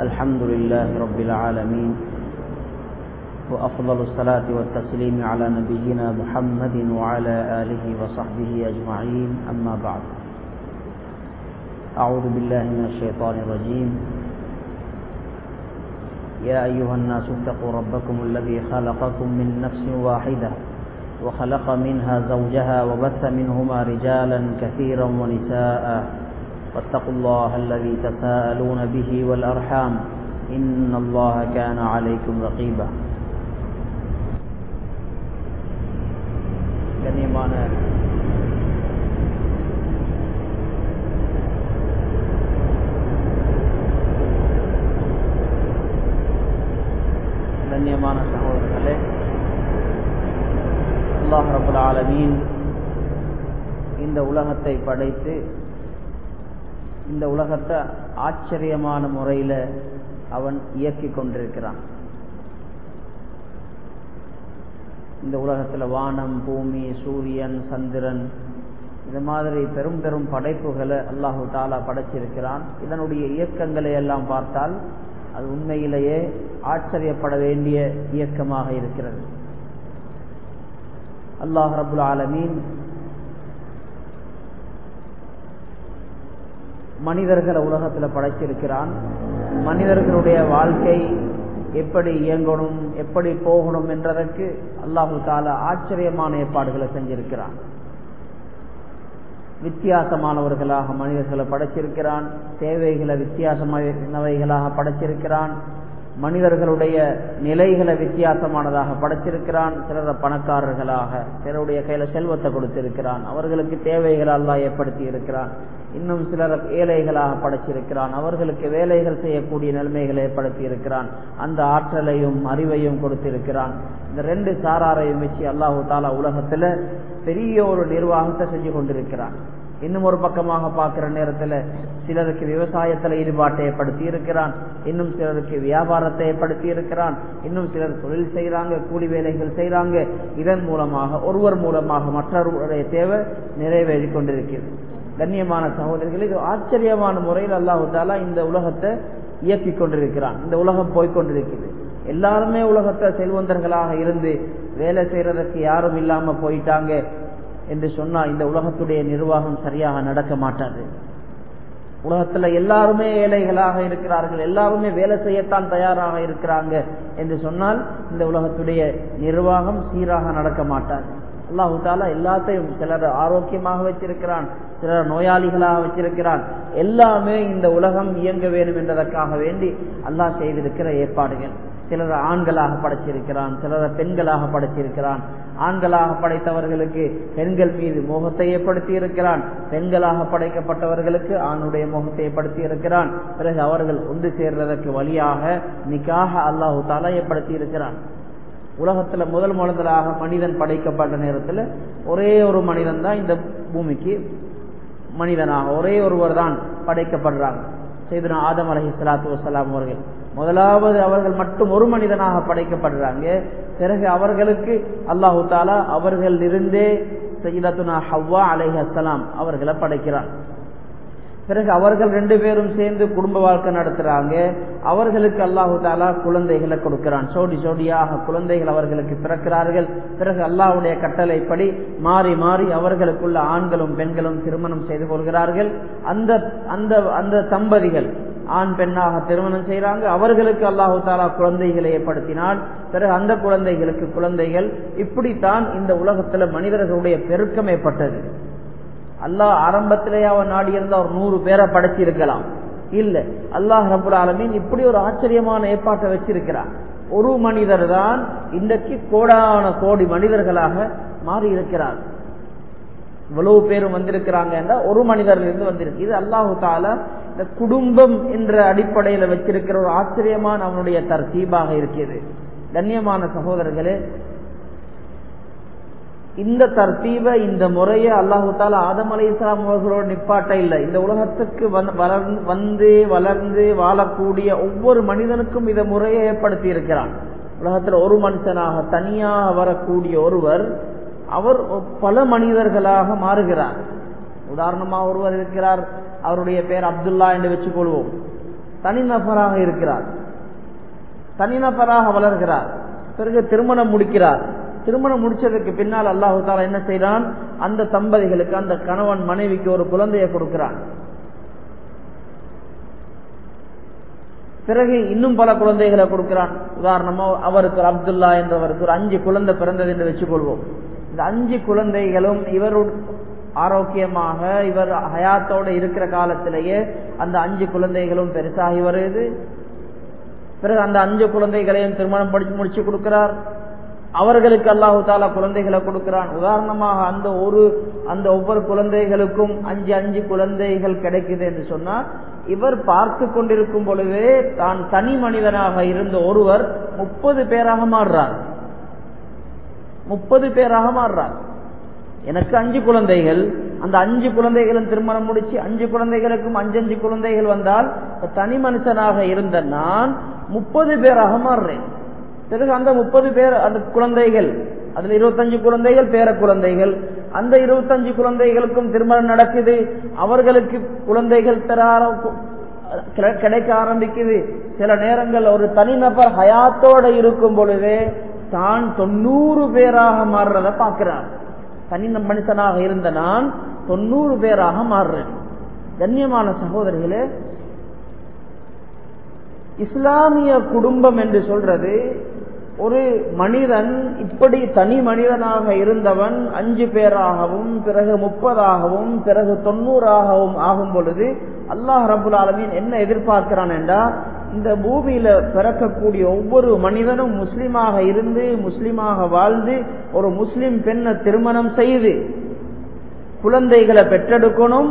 الحمد لله رب العالمين وأفضل الصلاة والتسليم على نبينا محمد وعلى آله وصحبه أجمعين أما بعد. أعوذ بالله من الشيطان الرجيم. يا أيها الناس اتقوا ربكم الذي خلقكم من نفس واحدة وخلق منها زوجها وبث منهما رجالا كثيرا ونساء. واتقوا الله الذي تساءلون به والأرحام إن الله كان عليكم رقيبا கண்ணியமான கண்ணியமான சகோதரர்களே அல்லாஹ் ரபுல் ஆலமீன் இந்த உலகத்தை படைத்து இந்த உலகத்தை ஆச்சரியமான முறையில் அவன் இயக்கி கொண்டிருக்கிறான். இந்த உலகத்தில் வானம் பூமி சூரியன் சந்திரன் இது மாதிரி பெரும் பெரும் படைப்புகளை அல்லாஹு தாலா படைச்சிருக்கிறான். இதனுடைய இயக்கங்களை எல்லாம் பார்த்தால் அது உண்மையிலேயே ஆச்சரியப்பட வேண்டிய இயக்கமாக இருக்கிறது. அல்லாஹ் ரபுல் ஆலமீன் மனிதர்களை உலகத்தில் படைச்சிருக்கிறான். மனிதர்களுடைய வாழ்க்கை எப்படி இயங்கணும் எப்படி போகணும் என்றதற்கு அல்லாஹு தால ஆச்சரியமான ஏற்பாடுகளை செஞ்சிருக்கிறான். வித்தியாசமானவர்களாக மனிதர்களை படைச்சிருக்கிறான். தேவைகளை வித்தியாசமானவைகளாக படைச்சிருக்கிறான். மனிதர்களுடைய நிலைகளை வித்தியாசமானதாக படைச்சிருக்கிறான் சிலர பணக்காரர்களாக சிலருடைய கையில செல்வத்தை கொடுத்திருக்கிறான் அவர்களுக்கு தேவைகள் எல்லாம் ஏற்படுத்தி இருக்கிறான் இன்னும் சிலர் ஏழைகளாக படைச்சிருக்கிறான் அவர்களுக்கு வேலைகள் செய்யக்கூடிய நிலைமைகளை ஏற்படுத்தி இருக்கிறான் அந்த ஆற்றலையும் அறிவையும் கொடுத்திருக்கிறான். இந்த ரெண்டு சாராரையும் வச்சு அல்லாஹு தாலா உலகத்துல பெரிய ஒரு நிர்வாகத்தை செஞ்சு கொண்டிருக்கிறான். இன்னும் ஒரு பக்கமாக பார்க்கிற நேரத்தில் சிலருக்கு விவசாயத்தில் ஈடுபாட்டை ஏற்படுத்தி இருக்கிறான் இன்னும் சிலருக்கு வியாபாரத்தை ஏற்படுத்தி இருக்கிறான் இன்னும் சிலர் தொழில் செய்யறாங்க கூலி வேலைகள் செய்யறாங்க இதன் மூலமாக ஒருவர் மூலமாக மற்றவருடைய தேவை நிறைவேறி கொண்டிருக்கிறது. கண்ணியமான சகோதரிகள் இது ஆச்சரியமான முறையில் அல்லாஹு இந்த உலகத்தை இயக்கி கொண்டிருக்கிறான். இந்த உலகம் போய்கொண்டிருக்கிறது எல்லாருமே உலகத்தை செல்வந்தர்களாக இருந்து வேலை செய்யறதுக்கு யாரும் இல்லாம போயிட்டாங்க. என்று சொன்னால் இந்த உலகத்துடைய நிர்வாகம் சரியாக நடக்க மாட்டாது. உலகத்துல எல்லாருமே ஏழைகளாக இருக்கிறார்கள் எல்லாருமே வேலை செய்யத்தான் தயாராக இருக்கிறாங்க என்று சொன்னால் இந்த உலகத்துடைய நிர்வாகம் சீராக நடக்க மாட்டாது. அல்லாஹு தாலா எல்லாத்தையும் சிலர் ஆரோக்கியமாக வச்சிருக்கிறான் சிலர் நோயாளிகளாக வச்சிருக்கிறான். எல்லாமே இந்த உலகம் இயங்க வேண்டும் என்பதற்காக வேண்டி அல்லாஹ் செய்திருக்கிற ஏற்பாடுகள். சிலர் ஆண்களாக படைச்சிருக்கிறான் சிலர் பெண்களாக படைச்சிருக்கிறான். ஆண்களாக படைத்தவர்களுக்கு பெண்கள் மீது மோகத்தை ஏற்படுத்தி இருக்கிறான் பெண்களாக படைக்கப்பட்டவர்களுக்கு ஆணுடைய மோகத்தை ஏற்படுத்தி இருக்கிறான் பிறகு அவர்கள் ஒன்று சேர்றதற்கு வழியாக நிக்காக அல்லாஹு தாலா ஏற்படுத்தி இருக்கிறான் உலகத்துல முதல் முதலாக மனிதன் படைக்கப்பட்ட நேரத்தில் ஒரே ஒரு மனிதன் தான் இந்த பூமிக்கு மனிதனாக ஒரே ஒருவர் தான் படைக்கப்படுறாங்க. செய்தனா ஆதம் அலஹி சலாத்து வசலாம் அவர்கள். முதலாவது அவர்கள் மட்டும் ஒரு மனிதனாக படைக்கப்படுறாங்க. பிறகு அவர்களுக்கு அல்லாஹு தாலா அவர்கள் இருந்தே சையதுனா ஹவ்வா அலஹி அஸ்லாம் அவர்களை படைக்கிறான். பிறகு அவர்கள் ரெண்டு பேரும் சேர்ந்து குடும்ப வாழ்க்கை நடத்துறாங்க. அவர்களுக்கு அல்லாஹு தாலா குழந்தைகளை கொடுக்கிறான். சோடி சோடியாக குழந்தைகள் அவர்களுக்கு பிறக்கிறார்கள். பிறகு அல்லாஹுடைய கட்டளைப்படி மாறி மாறி அவர்களுக்குள்ள ஆண்களும் பெண்களும் திருமணம் செய்து கொள்கிறார்கள். அந்த அந்த அந்த தம்பதிகள் ஆண் பெண்ணாக திருமணம் செய்யறாங்க அவர்களுக்கு அல்லாஹு தாலா குழந்தைகளை ஏற்படுத்தினால் பிறகு அந்த குழந்தைகளுக்கு குழந்தைகள். இப்படித்தான் இந்த உலகத்துல மனிதர்களுடைய பெருக்கம் ஏற்பட்டது. அல்லாஹ் ஆரம்பத்திலேயே அவன் நாடி ஒரு நூறு பேரை படைச்சிருக்கலாம். இல்ல. அல்லாஹ் ரபுல் ஆலமீன் இப்படி ஒரு ஆச்சரியமான ஏற்பாட்டை வச்சிருக்கிறான். ஒரு மனிதர் தான் இன்றைக்கு கோடான கோடி மனிதர்களாக மாறி இருக்கிறார். இவ்வளவு பேரும் வந்திருக்கிறாங்க என்றால் ஒரு மனிதர்ல இருந்து வந்திருக்கு. இது அல்லாஹு தாலா இந்த குடும்பம் என்ற அடிப்படையில வச்சிருக்கிற ஒரு ஆச்சரியமான அவனுடைய தர்த்தீபாக இருக்கிறது. கண்ணியமான சகோதரர்களே இந்த தர்த்தீப இந்த முறையை அல்லாஹு தாலா ஆதம் அலி இஸ்லாம் அவர்களோட நிப்பாட்ட இல்லை. இந்த உலகத்துக்கு வந்து வளர்ந்து வாழக்கூடிய ஒவ்வொரு மனிதனுக்கும் இதை முறையை ஏற்படுத்தி இருக்கிறான் உலகத்துல ஒரு மனுஷனாக தனியாக வரக்கூடிய ஒருவர் அவர் பல மனிதர்களாக மாறுகிறார். உதாரணமா ஒருவர் இருக்கிறார். அவருடைய பேர் அப்துல்லா என்று வச்சுக்கொள்வோம். தனிநபராக இருக்கிறார். தனிநபராக வளர்கிறார். பிறகு திருமணம் முடிக்கிறார். திருமணம் முடிச்சதுக்கு பின்னால் அல்லாஹு தாலா என்ன செய்யறான் அந்த தம்பதிகளுக்கு அந்த கணவன் மனைவிக்கு ஒரு குழந்தையை கொடுக்கிறான். பிறகு இன்னும் பல குழந்தைகளை கொடுக்கிறான். உதாரணமா அவருக்கு அப்துல்லா என்றவருக்கு ஒரு அஞ்சு குழந்தை பிறந்தது என்று வச்சுக்கொள்வோம். இந்த அஞ்சு குழந்தைகளும் இவருடைய ஆரோக்கியமாக இவர் ஹயாத்தோடு இருக்கிற காலத்திலேயே அந்த அஞ்சு குழந்தைகளும் பெருசாகி வருது. பிறகு அந்த அஞ்சு குழந்தைகளையும் திருமணம் படிச்சு முடிச்சு கொடுக்கிறார். அவர்களுக்கு அல்லாஹு தாலா குழந்தைகளை கொடுக்கிறான். உதாரணமாக அந்த ஒரு அந்த ஒவ்வொரு குழந்தைகளுக்கும் அஞ்சு அஞ்சு குழந்தைகள் கிடைக்குது என்று சொன்னால் இவர் பார்த்து கொண்டிருக்கும் பொழுதே தான் தனி மனிதனாக இருந்த ஒருவர் முப்பது பேராக மாறுறார். முப்பது பேராக மாறுறார். எனக்கு அஞ்சு குழந்தைகள். அந்த அஞ்சு குழந்தைகளும் திருமணம் முடிச்சு அஞ்சு குழந்தைகளுக்கும் அஞ்சஞ்சு குழந்தைகள் வந்தால் தனி மனுஷனாக இருந்த நான் முப்பது பேராக மாறுறேன். பிறகு அந்த முப்பது பேர் அந்த குழந்தைகள் அதுல இருபத்தஞ்சு குழந்தைகள் பேர குழந்தைகள். அந்த இருபத்தஞ்சு குழந்தைகளுக்கும் திருமணம் நடக்குது. அவர்களுக்கு குழந்தைகள் பெற கிடைக்க ஆரம்பிக்குது. சில நேரங்கள் ஒரு தனிநபர் ஹயாத்தோட இருக்கும் பொழுதே தான் தொண்ணூறு பேராக மாறுறத பார்க்கிறார். தனி மனிதனாக இருந்த நான் தொண்ணூறு பேராக மாறுறேன். கண்ணியமான சகோதரிகளே இஸ்லாமிய குடும்பம் என்று சொல்றது ஒரு மனிதன் இப்படி தனி மனிதனாக இருந்தவன் அஞ்சு பேராகவும் பிறகு முப்பதாகவும் பிறகு தொண்ணூறாகவும் ஆகும் பொழுது அல்லாஹ் ரபுல் ஆலமின் என்ன எதிர்பார்க்கிறான் என்றா இந்த பூமியில பிறக்கக்கூடிய ஒவ்வொரு மனிதனும் முஸ்லீமாக இருந்து முஸ்லீமாக வாழ்ந்து ஒரு முஸ்லீம் பெண்ணை திருமணம் செய்து குழந்தைகளை பெற்றெடுக்கணும்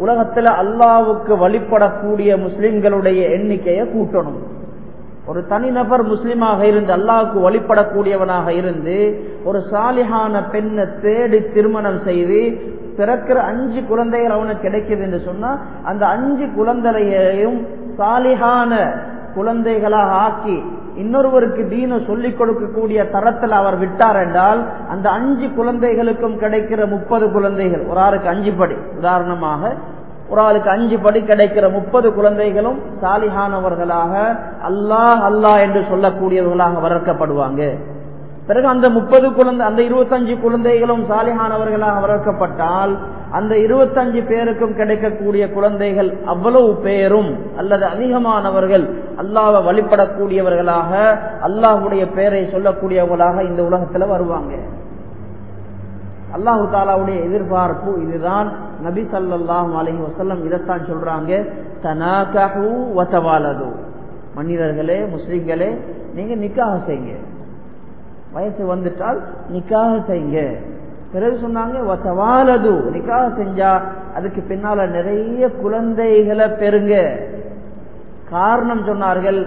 உலகத்துல அல்லாவுக்கு வழிபடக்கூடிய முஸ்லிம்களுடைய எண்ணிக்கையை கூட்டணும். ஒரு தனிநபர் முஸ்லீமாக இருந்து அல்லாவுக்கு வழிபடக்கூடியவனாக இருந்து ஒரு சாலிகான பெண்ணை தேடி திருமணம் செய்து பிறக்கிற அஞ்சு குழந்தைகள் அவனுக்கு கிடைக்குது என்று சொன்னா அந்த அஞ்சு குழந்தையையும் சாலிகான குழந்தைகளாக ஆக்கி இன்னொருவருக்கு தீன சொல்லிக் கொடுக்கக்கூடிய தரத்தில் அவர் விட்டார் என்றால் அந்த அஞ்சு குழந்தைகளுக்கும் கிடைக்கிற முப்பது குழந்தைகள் ஒரு ஆளுக்கு அஞ்சு படி. உதாரணமாக ஒரு ஆளுக்கு அஞ்சு படி கிடைக்கிற முப்பது குழந்தைகளும் சாலிகானவர்களாக அல்லாஹ் அல்லாஹ் என்று சொல்லக்கூடியவர்களாக வளர்க்கப்படுவாங்க. பிறகு அந்த முப்பது குழந்தை அந்த இருபத்தஞ்சு குழந்தைகளும் சாலிஹானவர்களாக வளர்க்கப்பட்டால் அந்த இருபத்தஞ்சு பேருக்கும் கிடைக்கக்கூடிய குழந்தைகள் அவ்வளவு பேரும் அல்லது அதிகமானவர்கள் அல்லாவை வழிபடக்கூடியவர்களாக அல்லாஹுடைய பெயரை சொல்லக்கூடியவர்களாக இந்த உலகத்துல வருவாங்க. அல்லாஹு தாலாவுடைய எதிர்பார்ப்பு இதுதான். நபி சல்லாஹூ அலஹி வசல்லம் இதைத்தான் சொல்றாங்க. தனாகூ வசவாலது மனிதர்களே முஸ்லிம்களே நீங்க நிக்காக செய்யுங்க. வயசு வந்துட்டால் நிக்காக செய்யுங்க. பிறகு சொன்னாங்க நிக்காக செஞ்சா அதுக்கு பின்னால நிறைய குழந்தைகளை பெறுங்க. காரணம் சொன்னார்கள்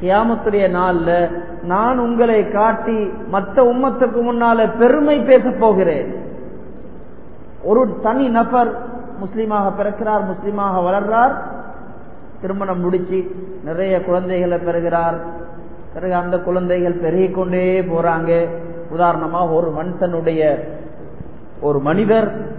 கியாமத்துடைய நாள்ல நான் உங்களை காட்டி மற்ற உம்மத்துக்கு முன்னால பெருமை பேச போகிறேன். ஒரு தனி நபர் முஸ்லீமாக பிறக்கிறார் முஸ்லீமாக வளர்றார் திருமணம் முடிச்சு நிறைய குழந்தைகளை பெறுகிறார். பிறகு அந்த குழந்தைகள் பெருகிக்கொண்டே போறாங்க. உதாரணமா ஒரு மனுஷனுடைய ஒரு மனிதர்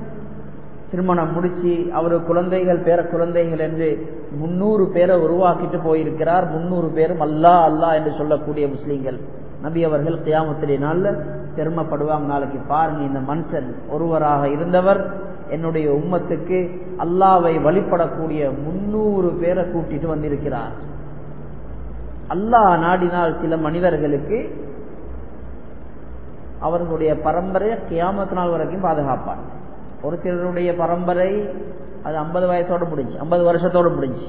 திருமணம் முடிச்சு அவரு குழந்தைகள் பேர குழந்தைகள் என்று முன்னூறு பேரை உருவாக்கிட்டு போயிருக்கிறார். முன்னூறு பேரும் அல்லா அல்லா என்று சொல்லக்கூடிய முஸ்லீம்கள். நபி அவர்கள் கியாமத்திலே நாளில் பெருமைப்படுவாங்க. நாளைக்கு பாருங்க இந்த மனுஷன் ஒருவராக இருந்தவர் என்னுடைய உம்மத்துக்கு அல்லாவை வழிபடக்கூடிய முன்னூறு பேரை கூட்டிட்டு வந்திருக்கிறார். அல்லாஹ் நாடினால் சில மனிதர்களுக்கு அவர்களுடைய பரம்பரையை கியாமத்து நாள் வரைக்கும் பாதுகாப்பான் ஒரு சிலருடைய பரம்பரை அது ஐம்பது வயசோடு முடிஞ்சு ஐம்பது வருஷத்தோட முடிஞ்சு.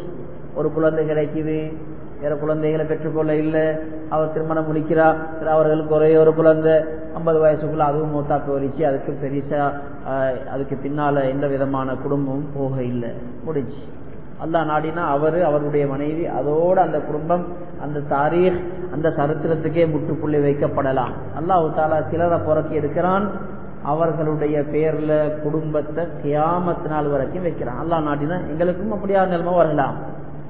ஒரு குழந்தை கிடைக்குது வேற குழந்தைகளை பெற்றுக்கொள்ள இல்லை. அவர் திருமணம் முடிக்கிறார் அவர்களுக்கு ஒரே ஒரு குழந்தை. ஐம்பது வயசுக்குள்ள அதுவும் மூத்தா போரிச்சு அதுக்கு பெரிசா அதுக்கு பின்னால எந்த விதமான குடும்பமும் போக இல்லை. முடிச்சு அல்லா நாடினா அவரு அவருடைய மனைவி அதோட அந்த குடும்பம் அந்த தாரீக் அந்த சரித்திரத்துக்கே முட்டுப்புள்ளி வைக்கப்படலாம். அல்லாஹு தாலா சிலரை புறக்கி இருக்கிறான் அவர்களுடைய பேர்ல குடும்பத்தை கியாமத்து நாள் வரைக்கும் வைக்கிறான். அல்லா நாட்டினா எங்களுக்கும் அப்படியா நிலைமை வரலாம்.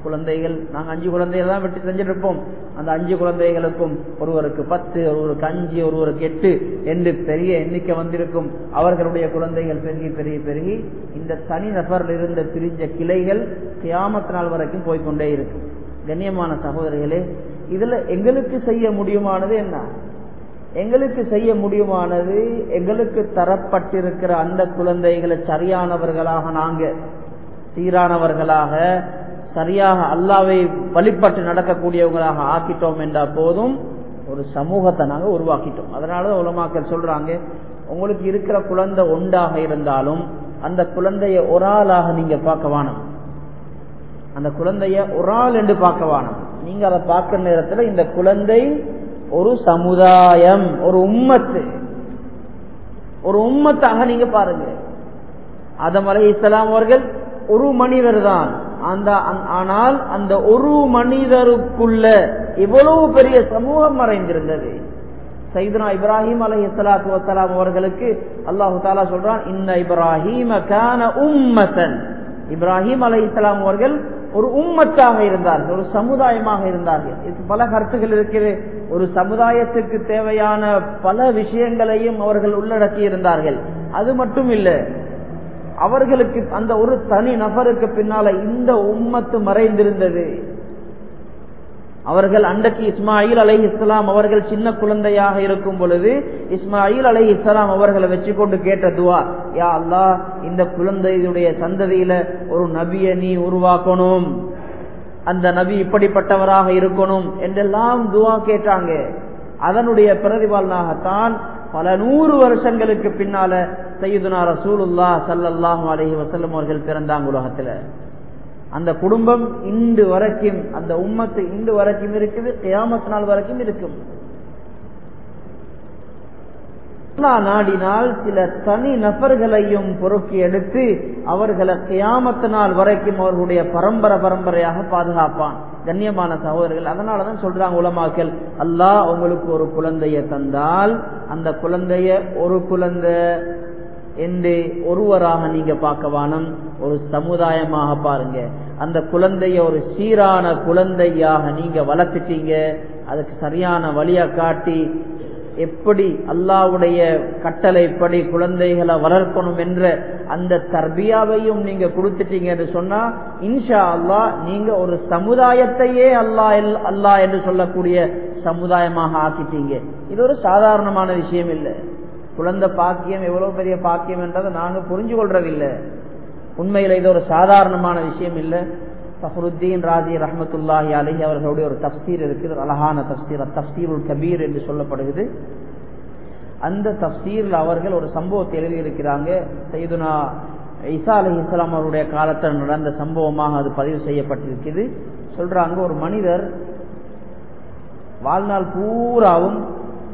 குழந்தைகள் நாங்கள் அஞ்சு குழந்தைகள் தான் வெட்டி செஞ்சுட்டு இருப்போம் அந்த அஞ்சு குழந்தைகளுக்கும் ஒருவருக்கு பத்து ஒருவருக்கு அஞ்சு ஒருவருக்கு எட்டு என்று பெரிய எண்ணிக்கை வந்திருக்கும். அவர்களுடைய குழந்தைகள் பெருகி பெருகி பெருகி இந்த தனி நபரில் இருந்த பிரிஞ்ச கிளைகள் கியாமத் நாள் வரைக்கும் போய்கொண்டே இருக்கும். கண்ணியமான சகோதரிகளே இதுல எங்களுக்கு செய்ய முடியுமானது என்ன? எங்களுக்கு செய்ய முடியுமானது எங்களுக்கு தரப்பட்டிருக்கிற அந்த குழந்தைகளை சரியானவர்களாக நாங்க சீரானவர்களாக சரியாக அல்லாவை வழிபட்டு நடக்கக்கூடியவங்களாக ஆக்கிட்டோம் என்றால் போதும் ஒரு சமூகத்தை நாங்கள் உருவாக்கிட்டோம். அதனால உலமாக்கள் சொல்றாங்க உங்களுக்கு இருக்கிற குழந்தை ஒன்றாக இருந்தாலும் அந்த குழந்தைய ஒரு ஆளாக நீங்க பார்க்க வானம். அந்த குழந்தைய ஒரு ஆள் என்று பார்க்க வானம். நீங்க அதை பார்க்கிற நேரத்தில் இந்த குழந்தை ஒரு சமுதாயம் ஒரு உம்மத்து. ஒரு உம்மத்தாக நீங்க பாருங்க. அதமலை இஸ்லாம் அவர்கள் ஒரு மனிதர் தான் அந்த ஆனால் அந்த ஒரு மனிதருக்குள்ள இவ்வளவு பெரிய சமூகம் மறைந்திருந்தது. சைதுனா இப்ராஹிம் அலஹி சலாத்து வசலாம் அவர்களுக்கு அல்லாஹு தாலா சொல்றான் இன்ன இப்ராஹிம கான உம்மத்தன். இப்ராஹிம் அலஹி இஸ்லாம் அவர்கள் ஒரு உம்மத்தாக இருந்தார்கள் ஒரு சமுதாயமாக இருந்தார்கள். இது பல கருத்துகள் இருக்கிறது ஒரு சமுதாயத்துக்கு தேவையான பல விஷயங்களையும் அவர்கள் உள்ளடக்கி இருந்தார்கள் அது மட்டும் இல்லை அவர்களுக்கு அந்த ஒரு தனி நபருக்கு பின்னால இந்த உம்மத்து மறைந்திருந்தது. அவர்கள் அன்றைக்கு இஸ்மாயில் அலை இஸ்லாம் அவர்கள் சின்ன குழந்தையாக இருக்கும் பொழுது இஸ்மாயில் அலை இஸ்லாம் அவர்களை வச்சு கொண்டு கேட்ட துவா யா அல்லா இந்த குழந்தையுடைய சந்ததியில ஒரு நபியை நீ உருவாக்கணும். அந்த நபி இப்படிப்பட்டவராக இருக்கணும் என்றெல்லாம் துவா கேட்டாங்க. அதனுடைய பிரதிபலனாகத்தான் பல நூறு வருஷங்களுக்கு பின்னால சையுதுனா ரசூலுல்லா சல்லாஹு அலஹி வசல்லம் அவர்கள் பிறந்தாங்க உலகத்துல. அந்த குடும்பம் இன்று வரைக்கும் அந்த உம்மத்து இன்று வரைக்கும் இருக்குது கியாமத் நாள் வரைக்கும் இருக்கும். நாடினால் சில தனி நபர்களையும் பொறுக்கி எடுத்து அவர்களை கியாமத்த நாள் வரைக்கும் அவர்களுடைய பரம்பரை பரம்பரையாக பாதுகாப்பான். கண்ணியமான சகோதரர்கள். அதனாலதான் சொல்றாங்க உலமாக்கல் அல்லாஹ் உங்களுக்கு ஒரு குழந்தைய தந்தால் அந்த குழந்தைய ஒரு குழந்தை என்று ஒருவராக நீங்க பார்க்க வானம் ஒரு சமுதாயமாக பாருங்க. அந்த குழந்தைய ஒரு சீரான குழந்தையாக நீங்க வளர்த்துட்டீங்க. அதுக்கு சரியான வழியை காட்டி எப்படி அல்லாவுடைய கட்டளைப்படி குழந்தைகளை வளர்க்கணும் என்ற அந்த தர்பியாவையும் நீங்க கொடுத்துட்டீங்க என்று சொன்னா இன்ஷா அல்லா நீங்க ஒரு சமுதாயத்தையே அல்லா அல்லா என்று சொல்லக்கூடிய சமுதாயமாக ஆக்கிட்டீங்க. இது ஒரு சாதாரணமான விஷயம் இல்லை. குழந்தை பாக்கியம் எவ்வளவு பெரிய பாக்கியம் என்றதை நாங்க புரிஞ்சு கொள்றதில்லை உண்மையில இது ஒரு சாதாரணமான விஷயம் இல்லை. ஃபஹருத்தீன் ராஜி ரஹமத்துல்லாஹி அலஹி அவர்களுடைய ஒரு தப்சீர் இருக்குது. அழகான தப்சீர் தப்சீருல் கபீர் என்று சொல்லப்படுகிறது. அந்த தப்சீரில் அவர்கள் ஒரு சம்பவத்தை எழுதியிருக்கிறாங்க. சைதுனா ஈசா அலி இஸ்லாம் அவருடைய காலத்தில் நடந்த சம்பவமாக அது பதிவு செய்யப்பட்டிருக்குது சொல்றாங்க ஒரு மனிதர் வாழ்நாள் பூராவும்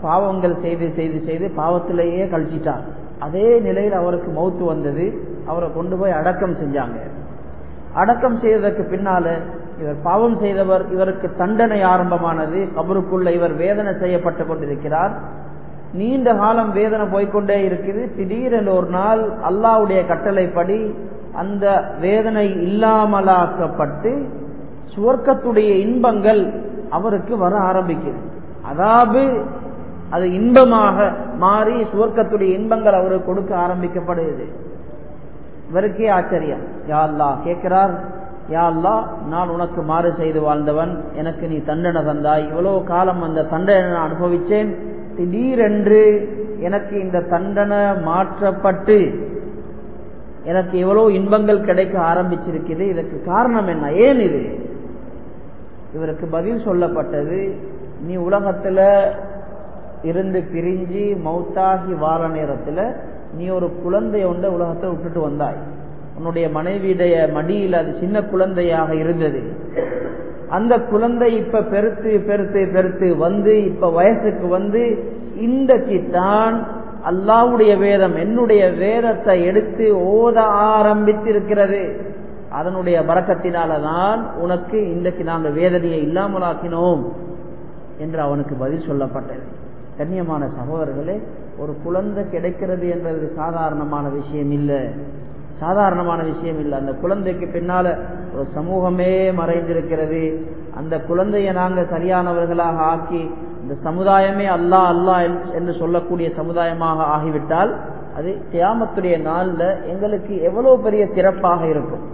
பாவங்கள் செய்து செய்து செய்து பாவத்திலேயே கழிச்சிட்டார். அதே நிலையில் அவருக்கு மௌத்து வந்தது. அவரை கொண்டு போய் அடக்கம் செஞ்சாங்க. அடக்கம் செய்ததற்கு பின்னால இவர் பாவம் செய்தவர் இவருக்கு தண்டனை ஆரம்பமானது கபருக்குள்ள இவர் வேதனை செய்யப்பட்டு கொண்டிருக்கிறார். நீண்ட காலம் வேதனை போய்கொண்டே இருக்குது. திடீரென்று ஒரு நாள் அல்லாவுடைய கட்டளைப்படி அந்த வேதனை இல்லாமலாக்கப்பட்டு சுவர்க்கத்துடைய இன்பங்கள் அவருக்கு வர ஆரம்பிக்குது. அதாவது அது இன்பமாக மாறி சுவர்க்கத்துடைய இன்பங்கள் அவருக்கு கொடுக்க ஆரம்பிக்கப்படுகிறது. இவருக்கே ஆச்சரியம் யா அல்லா கேட்கிறார் யா அல்லா நான் உனக்கு மாறு செய்து வாழ்ந்தவன் எனக்கு நீ தண்டனை தந்தாய். இவ்வளவு காலம் அந்த தண்டனை நான் அனுபவிச்சேன். திடீரென்று எனக்கு இந்த தண்டனை மாற்றப்பட்டு எனக்கு எவ்வளவு இன்பங்கள் கிடைக்க ஆரம்பிச்சிருக்குது இதற்கு காரணம் என்ன? ஏன் இது? இவருக்கு பதில் சொல்லப்பட்டது நீ உலகத்துல இருந்து பிரிஞ்சு மௌத்தாகி வாழ நேரத்துல நீ ஒரு குழந்தைய ஒன்ற உலகத்தை விட்டுட்டு வந்தாய். உன்னுடைய மனைவியுடைய மடியில் அது சின்ன குழந்தையாக இருந்தது. அந்த குழந்தை இப்ப பெருத்து பெருத்து பெருத்து வந்து இப்ப வயசுக்கு வந்து இன்றைக்கு தான் அல்லாவுடைய வேதம் என்னுடைய வேதத்தை எடுத்து ஓத ஆரம்பித்திருக்கிறது. அதனுடைய வரக்கத்தினாலதான் உனக்கு இன்றைக்கு நாங்கள் வேதனையை இல்லாமலாக்கினோம் என்று அவனுக்கு பதில் சொல்லப்பட்டது. கண்ணியமான சகோதரர்களே ஒரு குழந்தை கிடைக்கிறது என்றது சாதாரணமான விஷயம் இல்லை. சாதாரணமான விஷயம் இல்லை. அந்த குழந்தைக்கு பின்னால ஒரு சமூகமே மறைந்திருக்கிறது. அந்த குழந்தையை நாங்கள் சரியானவர்களாக ஆக்கி இந்த சமுதாயமே அல்லா அல்லா என்று சொல்லக்கூடிய சமுதாயமாக ஆகிவிட்டால் அது தியாமத்துடைய நாளில் எங்களுக்கு எவ்வளவு பெரிய சிறப்பாக இருக்கும்.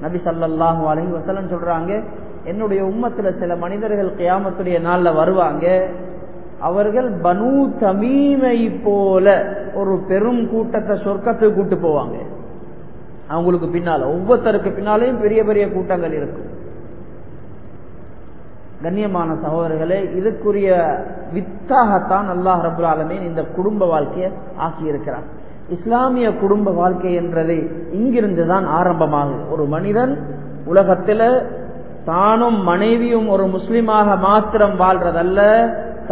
நபி சல்லாஹூ அலஹி வசலன் சொல்றாங்க என்னுடைய உம்மத்துல சில மனிதர்கள் கியாமத்துடைய நாளில் வருவாங்க அவர்கள் பனு தமீமை போல ஒரு பெரும் கூட்டத்தை சொர்க்கத்துக்கு கூட்டு போவாங்க. அவங்களுக்கு பின்னால ஒவ்வொருத்தருக்கு பின்னாலேயும் பெரிய பெரிய கூட்டங்கள் இருக்கும். கண்ணியமான சகோதரர்களே இதுக்குரிய வித்தாகத்தான் அல்லாஹ் ரபுல் இந்த குடும்ப வாழ்க்கையை ஆக்கியிருக்கிறார் இஸ்லாமிய குடும்ப வாழ்க்கை என்றது இங்கிருந்து தான் ஆரம்பமாகுது. ஒரு மனிதன் உலகத்தில் தானும் மனைவியும் ஒரு முஸ்லிமாக மாத்திரம் வாழ்றதல்ல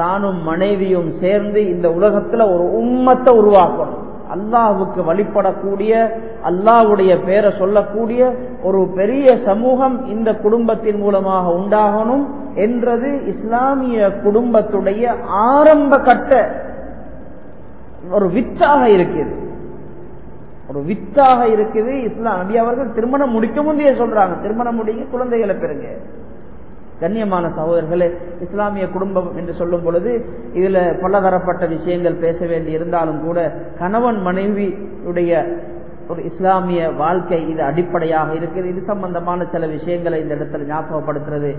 தானும் மனைவியும் சேர்ந்து இந்த உலகத்துல ஒரு உம்மத்தை உருவாக்கணும். அல்லாஹுக்கு வழிபடக்கூடிய அல்லாஹுடைய பேரை சொல்லக்கூடிய ஒரு பெரிய சமூகம் இந்த குடும்பத்தின் மூலமாக உண்டாகணும் என்றது இஸ்லாமிய குடும்பத்துடைய ஆரம்ப கட்ட ஒரு வித்தாக இருக்குது ஒரு வித்தாக இருக்குது. இஸ்லாம் நபி அவர்கள் திருமணம் முடிக்க முந்தைய சொல்றாங்க. திருமணம் முடிங்க குழந்தைகளை பெறுங்க. கண்ணியமான சகோதரர்களே இஸ்லாமிய குடும்பம் என்று சொல்லும் பொழுது இதுல பலதரப்பட்ட விஷயங்கள் பேச வேண்டி இருந்தாலும் கூட கணவன் மனைவியுடைய ஒரு இஸ்லாமிய வாழ்க்கை இது அடிப்படையாக இருக்குது. இது சம்பந்தமான சில விஷயங்களை இந்த இடத்துல ஞாபகப்படுத்துறது.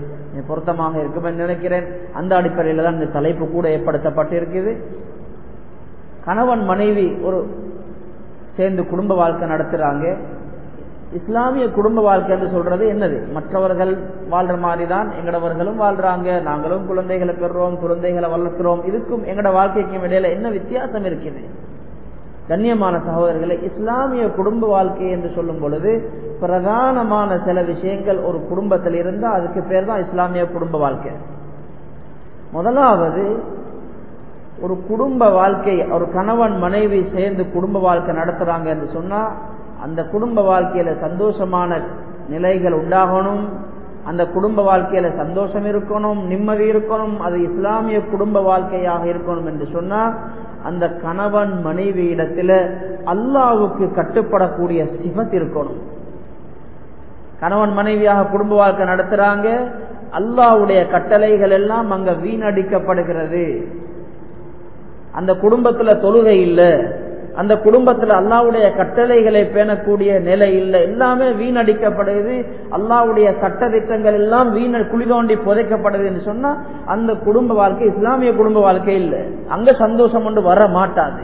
பொருத்தமாக இருக்கும் என்று நினைக்கிறேன். அந்த அடிப்படையில் தான் இந்த தலைப்பு கூட ஏற்படுத்தப்பட்டிருக்குது கணவன் மனைவி ஒரு சேர்ந்து குடும்ப வாழ்க்கை நடத்துறாங்க. இஸ்லாமிய குடும்ப வாழ்க்கைன்னு சொல்றது என்னது? மற்றவர்கள் வாழ்ற மாதிரி தான் எங்கடவர்களும் வாழ்றாங்க. நாங்களும் குழந்தைகளை பெறுறோம் குழந்தைகளை வளர்க்கிறோம். இதுக்கும் எங்கட வாழ்க்கைக்கும் இடையில என்ன வித்தியாசம் இருக்குது? கண்ணியமான சகோதரர்களை இஸ்லாமிய குடும்ப வாழ்க்கை என்று சொல்லும் பொழுது பிரதானமான சில விஷயங்கள் ஒரு குடும்பத்தில் இருந்தால் அதுக்கு பேர் தான் இஸ்லாமிய குடும்ப வாழ்க்கை. முதலாவது ஒரு குடும்ப வாழ்க்கை ஒரு கணவன் மனைவி சேர்ந்து குடும்ப வாழ்க்கை நடத்துறாங்க என்று சொன்னா அந்த குடும்ப வாழ்க்கையில சந்தோஷமான நிலைகள் உண்டாகணும். அந்த குடும்ப வாழ்க்கையில சந்தோஷம் இருக்கணும் நிம்மதி இருக்கணும் அது இஸ்லாமிய குடும்ப வாழ்க்கையாக இருக்கணும் என்று சொன்னா அந்த கணவன் மனைவி இடத்துல அல்லாவுக்கு கட்டுப்படக்கூடிய சிவத் இருக்கணும். கணவன் மனைவியாக குடும்ப வாழ்க்கை நடத்துறாங்க அல்லாவுடைய கட்டளைகள் எல்லாம் அங்க வீணடிக்கப்படுகிறது. அந்த குடும்பத்துல தொழுகை இல்லை. அந்த குடும்பத்தில் அல்லாவுடைய கட்டளைகளை பேணக்கூடிய நிலை இல்லை. எல்லாமே வீணடிக்கப்படுது அல்லாவுடைய சட்ட திட்டங்கள் எல்லாம் வீண குழி தோண்டி புதைக்கப்படுது என்று சொன்னா அந்த குடும்ப வாழ்க்கை இஸ்லாமிய குடும்ப வாழ்க்கை இல்லை. அங்க சந்தோஷம் கொண்டு வர மாட்டாது.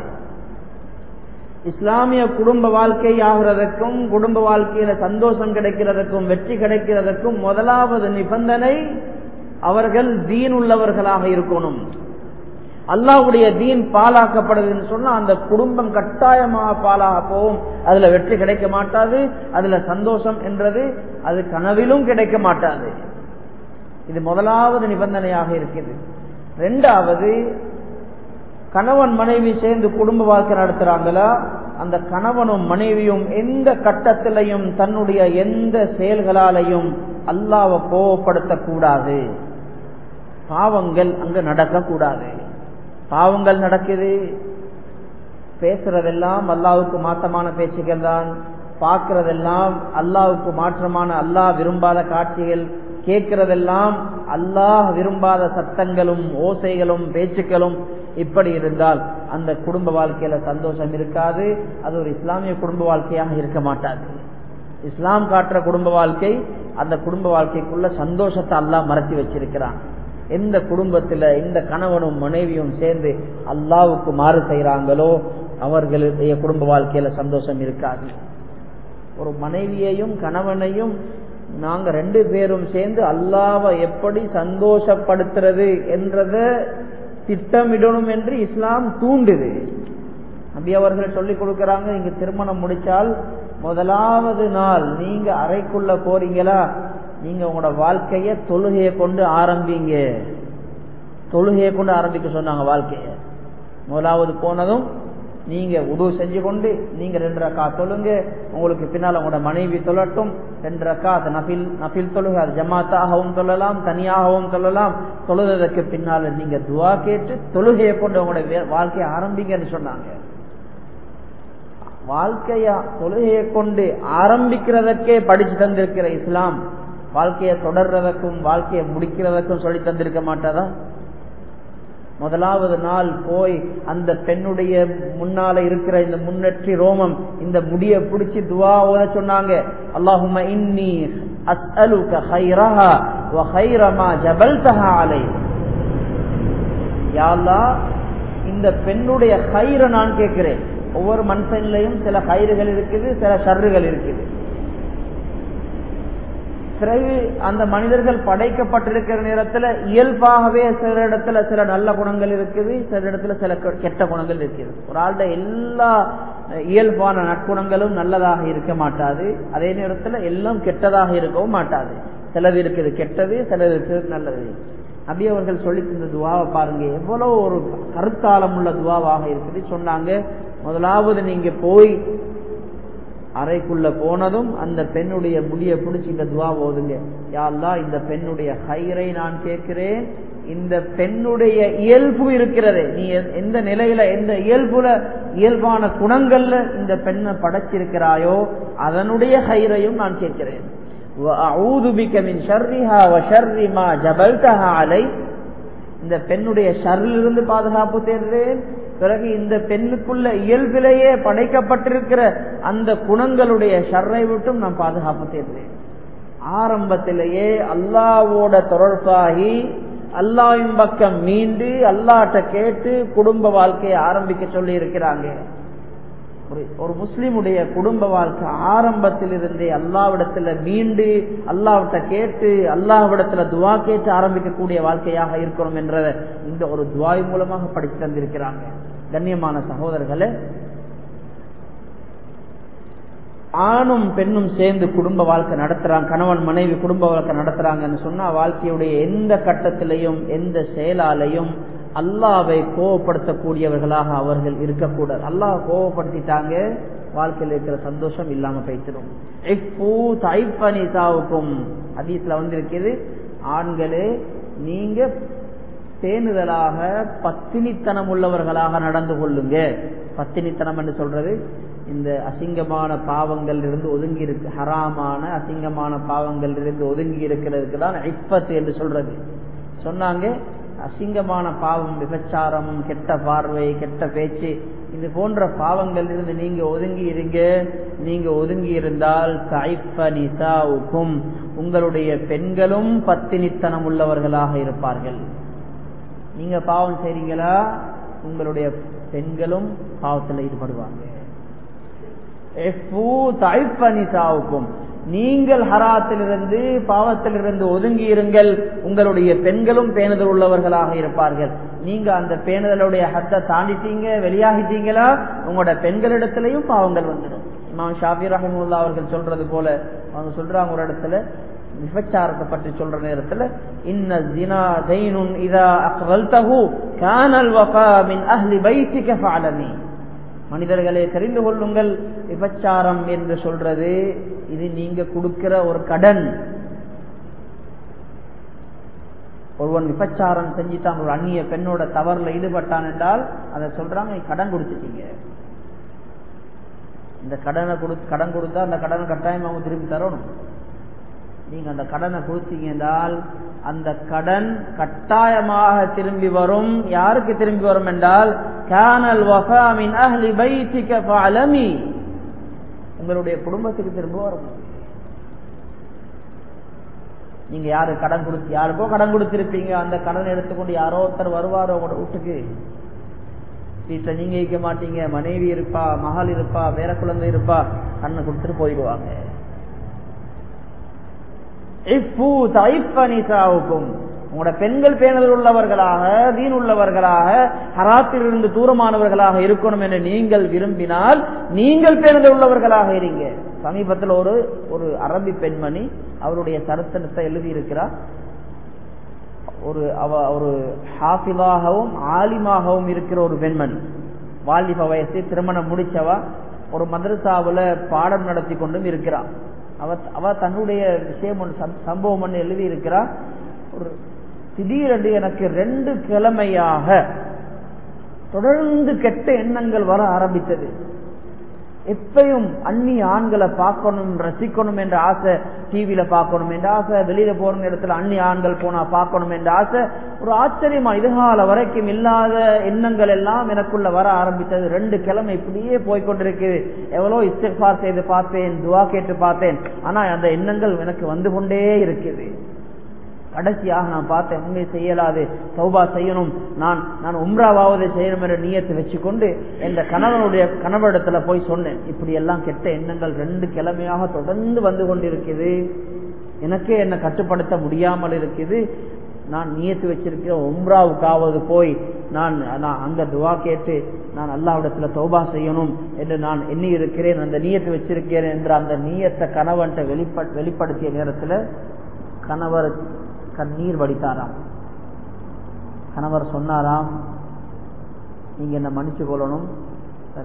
இஸ்லாமிய குடும்ப வாழ்க்கை ஆகிறதற்கும் குடும்ப வாழ்க்கையில சந்தோஷம் கிடைக்கிறதுக்கும் வெற்றி கிடைக்கிறதற்கும் முதலாவது நிபந்தனை அவர்கள் தீன் உள்ளவர்களாக இருக்கணும். அல்லாவுடைய தீன் பாலாக்கப்படுதுன்னு சொன்னா அந்த குடும்பம் கட்டாயமாக பாலாக போகும். அதுல வெற்றி கிடைக்க மாட்டாது அதுல சந்தோஷம் என்றது அது கனவிலும் கிடைக்க மாட்டாது. இது முதலாவது நிபந்தனையாக இருக்குது ரெண்டாவது கணவன் மனைவி சேர்ந்து குடும்ப வாழ்க்கை நடத்துறாங்களா? அந்த கணவனும் மனைவியும் எந்த கட்டத்திலையும் தன்னுடைய எந்த செயல்களாலையும் அல்லாவை கோவப்படுத்தக்கூடாது. பாவங்கள் அங்கு நடக்கக்கூடாது. பாவங்கள் நடக்குது. பேசுறதெல்லாம் அல்லாவுக்கு மாற்றமான பேச்சுகள் தான் பார்க்கறதெல்லாம் அல்லாவுக்கு மாற்றமான அல்லாஹ் விரும்பாத காட்சிகள். கேட்கிறதெல்லாம் அல்லாஹ் விரும்பாத சத்தங்களும் ஓசைகளும் பேச்சுக்களும் இப்படி இருந்தால் அந்த குடும்ப வாழ்க்கையில சந்தோஷம் இருக்காது. அது ஒரு இஸ்லாமிய குடும்ப வாழ்க்கையாக இருக்க மாட்டாது. இஸ்லாம் காட்டுற குடும்ப வாழ்க்கை அந்த குடும்ப வாழ்க்கைக்குள்ள சந்தோஷத்தை அல்லாஹ் மறைச்சி வச்சிருக்கிறான். எந்த குடும்பத்துல இந்த கணவனும் மனைவியும் சேர்ந்து அல்லாவுக்கு மாறு செய்யறாங்களோ அவர்களுடைய குடும்ப வாழ்க்கையில சந்தோஷம் இருக்காது. ஒரு மனைவியையும் கணவனையும் நாங்க ரெண்டு பேரும் சேர்ந்து அல்லாவை எப்படி சந்தோஷப்படுத்துறது என்றத திட்டமிடணும் என்று இஸ்லாம் தூண்டுது. நபி அவர்கள் சொல்லிக் கொடுக்கிறாங்க நீங்க திருமணம் முடிச்சால் முதலாவது நாள் நீங்க அறைக்குள்ள போறீங்களா? நீங்க உங்களோட வாழ்க்கைய தொழுகையை கொண்டு ஆரம்பிங்க. தொழுகையை கொண்டு ஆரம்பிக்க சொன்னாங்க வாழ்க்கைய. முதலாவது போனதும் நீங்க உதவு செஞ்சு கொண்டு நீங்க ரெண்டு ரக்கா தொழுங்க. உங்களுக்கு பின்னால் உங்களோட மனைவி தொழட்டும். ரெண்டு ரக்கா அது நபில் நபில் தொழுக அது ஜமாத்தாகவும் தொழலாம் தனியாகவும் தொழலாம். தொழுதற்கு பின்னால நீங்க துவா கேட்டு தொழுகையை கொண்டு உங்களோட வாழ்க்கையை ஆரம்பிங்கன்னு சொன்னாங்க. வாழ்க்கையா தொழுகையை கொண்டு ஆரம்பிக்கிறதற்கே படிச்சு தந்திருக்கிற இஸ்லாம் வாழ்க்கையை தொடர்றதற்கும் வாழ்க்கையை முடிக்கிறதற்கும் சொல்லி தந்திருக்க மாட்டாரா? முதலாவது நாள் போய் அந்த பெண்ணுடைய முன்னால இருக்கிற இந்த முன்னெற்றி ரோமம் இந்த முடிய பிடிச்சி துவா ஓத சொன்னாங்க. அல்லாஹும இன்னி அஸ்அலுக ஹைரஹா வ ஹைரமா ஜபல்தஹா அலை யா இந்த பெண்ணுடைய ஹைர நான் கேட்கிறேன். ஒவ்வொரு மனுஷன்லையும் சில கயிறுகள் இருக்குது சில ஷர்றுகள் இருக்குது. பிறகு அந்த மனிதர்கள் படைக்கப்பட்டிருக்கிற நேரத்துல இயல்பாகவே சில இடத்துல சில நல்ல குணங்கள் இருக்குது சில இடத்துல சில கெட்ட குணங்கள் இருக்குது. ஒரு ஆள்கிட்ட எல்லா இயல்பான நற்குணங்களும் நல்லதாக இருக்க மாட்டாது. அதே நேரத்துல எல்லாம் கெட்டதாக இருக்கவும் மாட்டாது. சிலது இருக்குது கெட்டது சிலது இருக்குது நல்லது. நபி அவர்கள் சொல்லி தந்த துவாவை பாருங்க. எவ்வளவு ஒரு கருத்தாலம் உள்ள துவாவாக இருக்குது. சொன்னாங்க முதலாவது நீங்க போய் அறைக்குள்ள போனதும் அந்த பெண்ணுடைய முடிய பிடிச்சி இந்த துவா ஓதுங்க. யாழ்லா இந்த பெண்ணுடைய ஹைரை நான் கேட்கிறேன். இந்த பெண்ணுடைய இயல்பு இருக்கிறது. நீ எந்த நிலையில எந்த இயல்புல இயல்பான குணங்கள்ல இந்த பெண்ணை படைச்சிருக்கிறாயோ அதனுடைய ஹைரையும் நான் கேட்கிறேன். இந்த பெண்ணுடைய ஷர்லிருந்து பாதுகாப்பு தேடுறேன். பிறகு இந்த பெண்ணுக்குள்ள இயல்பிலேயே படைக்கப்பட்டிருக்கிற அந்த குணங்களுடைய ஷர்ரை விட்டும் நான் பாதுகாப்பு தேடுறேன் ஆரம்பத்திலேயே அல்லாவோட தொடர்பாகி அல்லாவின் பக்கம் மீண்டு அல்லாட்ட கேட்டு குடும்ப வாழ்க்கையை ஆரம்பிக்க சொல்லி இருக்கிறாங்க ஒரு முஸ்லிமுடைய குடும்ப வாழ்க்கை ஆரம்பத்திலிருந்தே அல்லாவிடத்துல மீண்டு அல்லாவிட்ட கேட்டு அல்லாவிடத்துல துவா கேட்டு ஆரம்பிக்கக்கூடிய வாழ்க்கையாக இருக்கிறோம் என்ற இந்த ஒரு துவாய் மூலமாக படித்து தந்திருக்கிறாங்க. கண்ணியமான சகோதரர்களே ஆணும் பெண்ணும் சேர்ந்து குடும்ப வாழ்க்கை நடத்துறாங்க கணவன் மனைவி குடும்ப வாழ்க்கை நடத்துறாங்கன்னு சொன்னா வாழ்க்கையுடைய எந்த கட்டத்திலையும் எந்த செயலாலையும் அல்லாவை கோவப்படுத்தக்கூடியவர்களாக அவர்கள் இருக்கக்கூடாது. அல்லாஹ் கோவப்படுத்திட்டாங்க வாழ்க்கையில் இருக்கிற சந்தோஷம் இல்லாம போய்த்திடும் அதீஸ்ல வந்திருக்கிறது ஆண்களே நீங்க பேணுதலாக பத்தினித்தனம் உள்ளவர்களாக நடந்து கொள்ளுங்க. பத்தினித்தனம் என்று சொல்றது இந்த அசிங்கமான பாவங்கள் இருந்து ஒதுங்கி இருக்கு ஹராமான அசிங்கமான பாவங்கள் இருந்து ஒதுங்கி இருக்கிறதுக்கு தான் ஐப்பத்து என்று சொல்றது. சொன்னாங்க அசிங்கமான பாவம் விபச்சாரம் கெட்ட பார்வை கெட்ட பேச்சு இது போன்ற பாவங்கள் இருந்து நீங்க ஒதுங்கி இருங்க நீங்க ஒதுங்கி இருந்தால் தாய்ப்பனிதாவுக்கும் உங்களுடைய பெண்களும் பத்தினித்தனம் உள்ளவர்களாக இருப்பார்கள். நீங்க பாவம் செய்றீங்களா? உங்களுடைய பெண்களும் பாவத்தில் ஈடுபடுவாங்க. தாய்ப்பனிதாவுக்கும் நீங்கள் ஹராத்திலிருந்து பாவத்திலிருந்து ஒதுங்கி இருங்கள் உங்களுடைய பெண்களும் பேணுதல் உள்ளவர்களாக இருப்பார்கள். நீங்க அந்த பேணுதலுடைய ஹத்தை தாண்டிட்டீங்க வெளியாகிட்டீங்களா? உங்களோட பெண்களிடத்திலையும் பாவங்கள் வந்துடும். இமாம் ஷாபி ரஹமுல்லா அவர்கள் சொல்றது போல அவங்க சொல்றாங்க ஒரு இடத்துல விபச்சாரத்தை பற்றி சொல்ற நேரத்துல இன்ன ஜினா தைனுன் இதா அக்ரல்தஹு கானல் வஃபா மின் அஹ்லி பைத்திக ஃபஅலனி மனிதர்களே தெரிந்து கொள்ளுங்கள். விபச்சாரம் என்று சொல்றது இது நீங்க கொடுக்கிற ஒரு கடன். ஒருவன் விபச்சாரம் செஞ்சுட்டான் ஒரு அந்நிய பெண்ணோட தவறுல ஈடுபட்டான் என்றால் அதை சொல்றாங்க கடன் கொடுத்துட்டீங்க. இந்த கடனை கொடு கடன் கொடுத்தா அந்த கடனை கட்டாயம் அவங்க திருப்பி தரணும். நீங்க அந்த கடனை கொடுத்தீங்க என்றால் அந்த கடன் கட்டாயமாக திரும்பி வரும். யாருக்கு திரும்பி வரும் என்றால் கேனல் வஃபாமின் அஹ்லி பைத்திக ஃபஅலமி. உங்களுடைய குடும்பத்துக்கு திரும்ப வரும். நீங்க யாரு கடன் கொடுத்து யாருக்கோ கடன் கொடுத்திருப்பீங்க. அந்த கடன் எடுத்துக்கொண்டு யாரோ ஒருத்தர் வருவாரோ உங்களோட வீட்டுக்கு. வீட்டுல நீங்க இருக்க மாட்டீங்க. மனைவி இருப்பா மகள் இருப்பா வேற குழந்தை இருப்பா கண்ணை கொடுத்துட்டு போயிடுவாங்க. உங்களோட பெண்கள் பேணல் உள்ளவர்களாக தீன் உள்ளவர்களாக ஹராத்திலிருந்து தூரமானவர்களாக இருக்கணும் என்று நீங்கள் விரும்பினால் நீங்கள் பேணல் உள்ளவர்களாக இருங்க. சமீபத்தில் ஒரு ஒரு அரபி பெண்மணி அவருடைய சரித்திரத்தை எழுதியிருக்கிறார். ஒரு அவ ஒரு ஹாஃபிலாகவும் ஆலிமாகவும் இருக்கிற ஒரு பெண்மணி. வாலிப வயசு திருமணம் முடிச்சவா ஒரு மதரசாவில் பாடம் நடத்தி கொண்டும் இருக்கிறான். அவ அவ தன்னுடைய விஷயம் ஒன்று சம்பவம் ஒன்று எழுதி ஒரு திடீரென்று எனக்கு ரெண்டு கிழமையாக தொடர்ந்து கெட்ட எண்ணங்கள் வர ஆரம்பித்தது. எப்பயும் அந்நிய ஆண்களை பார்க்கணும் ரசிக்கணும் என்ற ஆசை டிவியில பார்க்கணும் என்ற ஆசை வெளியில போற நேரத்தில் அந்நிய ஆண்கள் போனா பார்க்கணும் என்ற ஆசை ஒரு ஆச்சரியமா இதுகால வரைக்கும் இல்லாத எண்ணங்கள் எல்லாம் எனக்குள்ள வர ஆரம்பித்தது. ரெண்டு கிழமை இப்படியே போய்கொண்டிருக்கு. எவ்வளோ இஸ்திஃபார் செய்து பார்த்தேன் துவா கேட்டு பார்த்தேன். ஆனா அந்த எண்ணங்கள் எனக்கு வந்து கொண்டே இருக்குது. கடைசியாக நான் பார்த்தேன் உண்மை செய்யலாது சௌபா செய்யணும். நான் நான் உம்ராவாவது செய்யணும் என்ற நீயத்தை வச்சுக்கொண்டு இந்த கணவனுடைய கணவரிடத்துல போய் சொன்னேன். இப்படி எல்லாம் கெட்ட எண்ணங்கள் ரெண்டு கிழமையாக தொடர்ந்து வந்து கொண்டிருக்குது. எனக்கே என்னை கட்டுப்படுத்த முடியாமல் இருக்குது. நான் நியத்து வச்சிருக்கிற உம்ராவுக்காவது போய் நான் நான் அங்க துவா கேட்டு நான் அல்லாவிடத்துல தௌபா செய்யணும் என்று நான் எண்ணி இருக்கிறேன் அந்த நீயத்தை வச்சிருக்கிறேன் என்ற அந்த நீயத்தை கணவன்ட்ட வெளிப்ப வெளிப்படுத்திய நேரத்தில் கணவர் கண்ணீர் வடித்தாராம். கணவர் சொன்னாராம் நீங்க என்ன மன்னிச்சு கொள்ளணும்.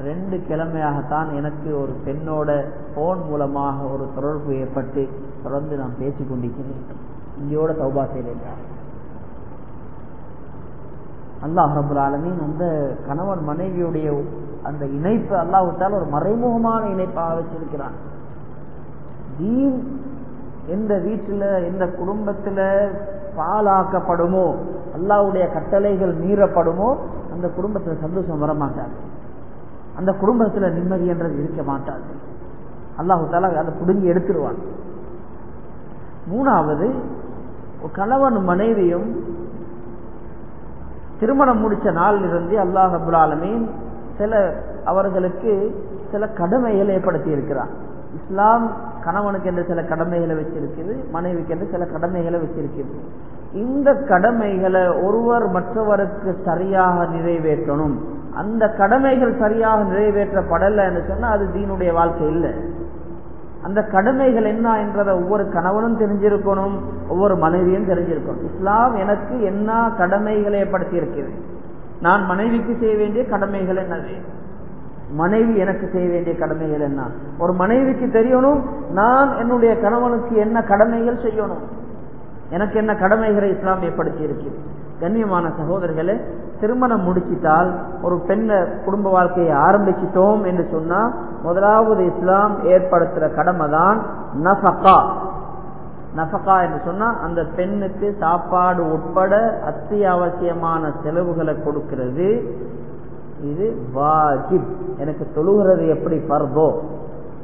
ரெண்டு கிழமையாகத்தான் எனக்கு ஒரு பெண்ணோட போன் மூலமாக ஒரு தொடர்பு ஏற்பட்டு தொடர்ந்து நான் பேசிக் கொண்டிருக்கிறேன். இங்கேயோட தௌபா செய்தேன் அல்லாஹ் ரபுல் ஆலமீன் அந்த கணவன் மனைவியுடைய அந்த இணைப்பு அல்லாஹால ஒரு மறைமுகமான இணைப்பாக வச்சிருக்கிறான். தீன் எந்த வீட்டில் எந்த குடும்பத்தில் பாலாக்கப்படுமோ அல்லாவுடைய கட்டளைகள் மீறப்படுமோ அந்த குடும்பத்தில் சந்தோஷம் வரமாட்டாது. அந்த குடும்பத்தில் நிம்மதி என்றது இருக்க மாட்டாது. அல்லாஹு தாலா அதை புடுங்கி எடுத்துருவான். மூணாவது கணவன் மனைவியும் திருமணம் முடிச்ச நாளில் இருந்து அல்லாஹ் ஆலமீன் சில அவர்களுக்கு சில கடமைகள் ஏற்படுத்தி இருக்கிறான். இஸ்லாம் கணவனுக்கு என்று சில கடமைகளை வச்சிருக்குது மனைவிக்கு என்று சில கடமைகளை வச்சிருக்கிறது இந்த கடமைகளை ஒருவர் மற்றவருக்கு சரியாக நிறைவேற்றணும். அந்த கடமைகள் சரியாக நிறைவேற்றப்படலை என்று சொன்னா அது தீனுடைய வாழ்க்கை இல்லை. அந்த கடமைகள் என்ன என்றதை ஒவ்வொரு கணவனும் தெரிஞ்சிருக்கணும் ஒவ்வொரு மனைவியும் தெரிஞ்சிருக்கணும். இஸ்லாம் எனக்கு என்ன கடமைகளை ஏற்படுத்தி இருக்கிறது நான் மனைவிக்கு செய்ய வேண்டிய கடமைகள் என்னவே? மனைவி எனக்கு செய்ய வேண்டிய கடமைகள் என்ன? ஒரு மனைவிக்கு தெரியணும் நான் என்னுடைய கணவனுக்கு என்ன கடமைகள் செய்யணும்? எனக்கு என்ன கடமைகளை இஸ்லாம் ஏற்படுத்தி இருக்கு? கண்ணியமான சகோதரர்களே திருமணம் முடிச்சிட்டால் ஒரு பெண்ணை குடும்ப வாழ்க்கையை ஆரம்பிச்சிட்டோம் என்று சொன்னா முதலாவது இஸ்லாம் ஏற்படுத்துற கடமை தான் நஃபகா. நஃபகா என்று சொன்னா அந்த பெண்ணுக்கு சாப்பாடு உட்பட அத்தியாவசியமான செலவுகளை கொடுக்கிறது. இது வாஜிப். எனக்கு தொழுகிறது எப்படி பர்தோ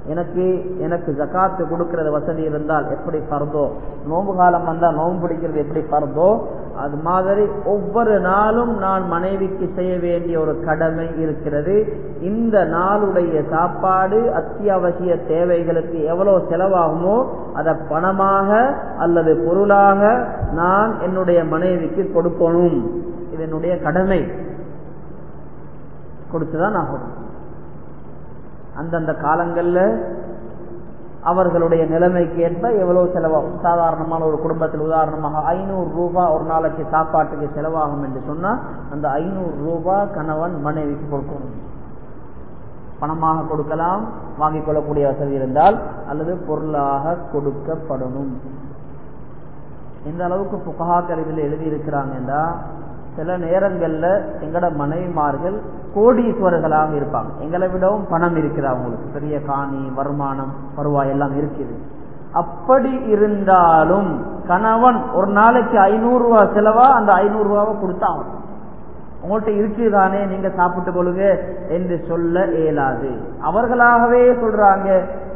எனக்கு எனக்கு ஜக்காத்து கொடுக்கறது வசதி இருந்தால் எப்படி பர்தோ நோம்பு காலம் வந்தால் நோம்பு பிடிக்கிறது எப்படி பர்தோ அது மாதிரி ஒவ்வொரு நாளும் நான் மனைவிக்கு செய்ய வேண்டிய ஒரு கடமை இருக்கிறது. இந்த நாளுடைய சாப்பாடு அத்தியாவசிய தேவைகளுக்கு எவ்வளவு செலவாகுமோ அதை பணமாக அல்லது பொருளாக நான் என்னுடைய மனைவிக்கு கொடுக்கணும். இது என்னுடைய கடமை. கொடுத்துதான் ஆகணும் அந்தந்த காலங்களில் அவர்களுடைய நிலைமைக்கு ஏற்ப எவ்வளவு செலவாகும்? சாதாரணமான ஒரு குடும்பத்தில் உதாரணமாக ஐநூறு ரூபாய் ஒரு நாளைக்கு சாப்பாட்டுக்கு செலவாகும் என்று சொன்னால் அந்த ஐநூறு ரூபாய் கணவன் மனைவிக்கு கொடுக்கணும் பணமாக கொடுக்கலாம் வாங்கிக் கொள்ளக்கூடிய வசதி இருந்தால் அல்லது பொருளாக கொடுக்கப்படணும். எந்த அளவுக்கு புகா கருவியில் என்றால் சில நேரங்கள்ல எங்கட மனைவிமார்கள் கோடீஸ்வரர்களாக இருப்பாங்க. எங்களை விடவும் பணம் இருக்குது அவங்களுக்கு. பெரிய காணி வருமானம் வருவாய் எல்லாம் இருக்குது. அப்படி இருந்தாலும் கணவன் ஒரு நாளைக்கு ஐநூறு ரூபா செலவா அந்த ஐநூறு ரூபாவை கொடுத்தாங்க உங்கள்கிட்ட இருக்குதானே நீங்க சாப்பிட்டு கொள்ளுங்க என்று சொல்ல இயலாது. அவர்களாகவே சொல்றாங்க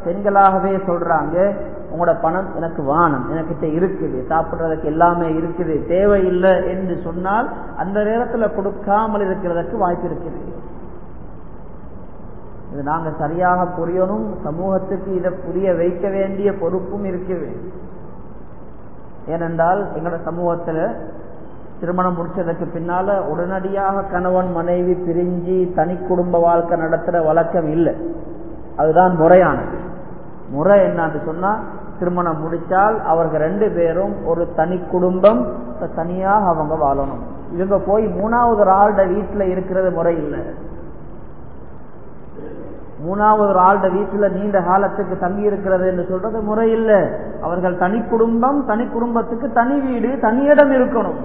பெண்களாகவே சொல்றாங்க உங்களோட பணம் எனக்கு வானம் எனக்கிட்ட இருக்குது சாப்பிட்றதுக்கு எல்லாமே இருக்குது தேவையில்லை என்று சொன்னால் அந்த நேரத்தில் கொடுக்காமல் இருக்கிறதுக்கு வாய்ப்பு இருக்குது. இது நாங்க சரியாக புரியணும் சமூகத்துக்கு இதை புரிய வைக்க வேண்டிய பொறுப்பும் இருக்குது. ஏனென்றால் எங்களோட சமூகத்துல திருமணம் முடிச்சதுக்கு பின்னால உடனடியாக கணவன் மனைவி பிரிஞ்சு தனி குடும்ப வாழ்க்கை நடத்துற வழக்கம் இல்லை. அதுதான் முறையானது. முறை என்னன்னு சொன்னா திருமணம் முடிச்சால் அவர்கள் ரெண்டு பேரும் ஒரு தனி குடும்பம் தனியாக அவங்க வாழணும். இவங்க போய் மூணாவது ஆள்ட வீட்டுல இருக்கிறது முறை இல்லை. மூணாவது ஆள்ட வீட்டுல நீண்ட காலத்துக்கு தங்கி இருக்கிறது என்று சொல்றது முறை இல்லை. அவர்கள் தனி குடும்பம் தனி குடும்பத்துக்கு தனி வீடு தனி இடம் இருக்கணும்.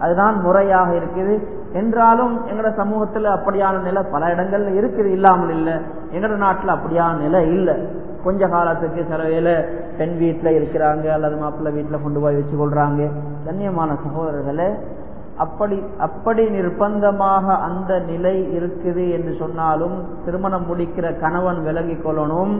அதுதான் முறையாக இருக்குது. என்றாலும் எங்கட சமூகத்துல அப்படியான நிலை பல இடங்கள்ல இருக்குது. இல்லாமல் இல்லை. எங்கட நாட்டுல அப்படியான நிலை இல்லை. கொஞ்ச காலத்துக்கு சில வேலை பெண் வீட்டில் இருக்கிறாங்க அல்லது மாப்பிள்ளை வீட்டில் கொண்டு போய் வச்சு கொள்றாங்க. கண்ணியமான சகோதரர்களை அப்படி அப்படி நிர்பந்தமாக அந்த நிலை இருக்குது என்று சொன்னாலும் திருமணம் முடிக்கிற கணவன் விலகி கொள்ளணும்.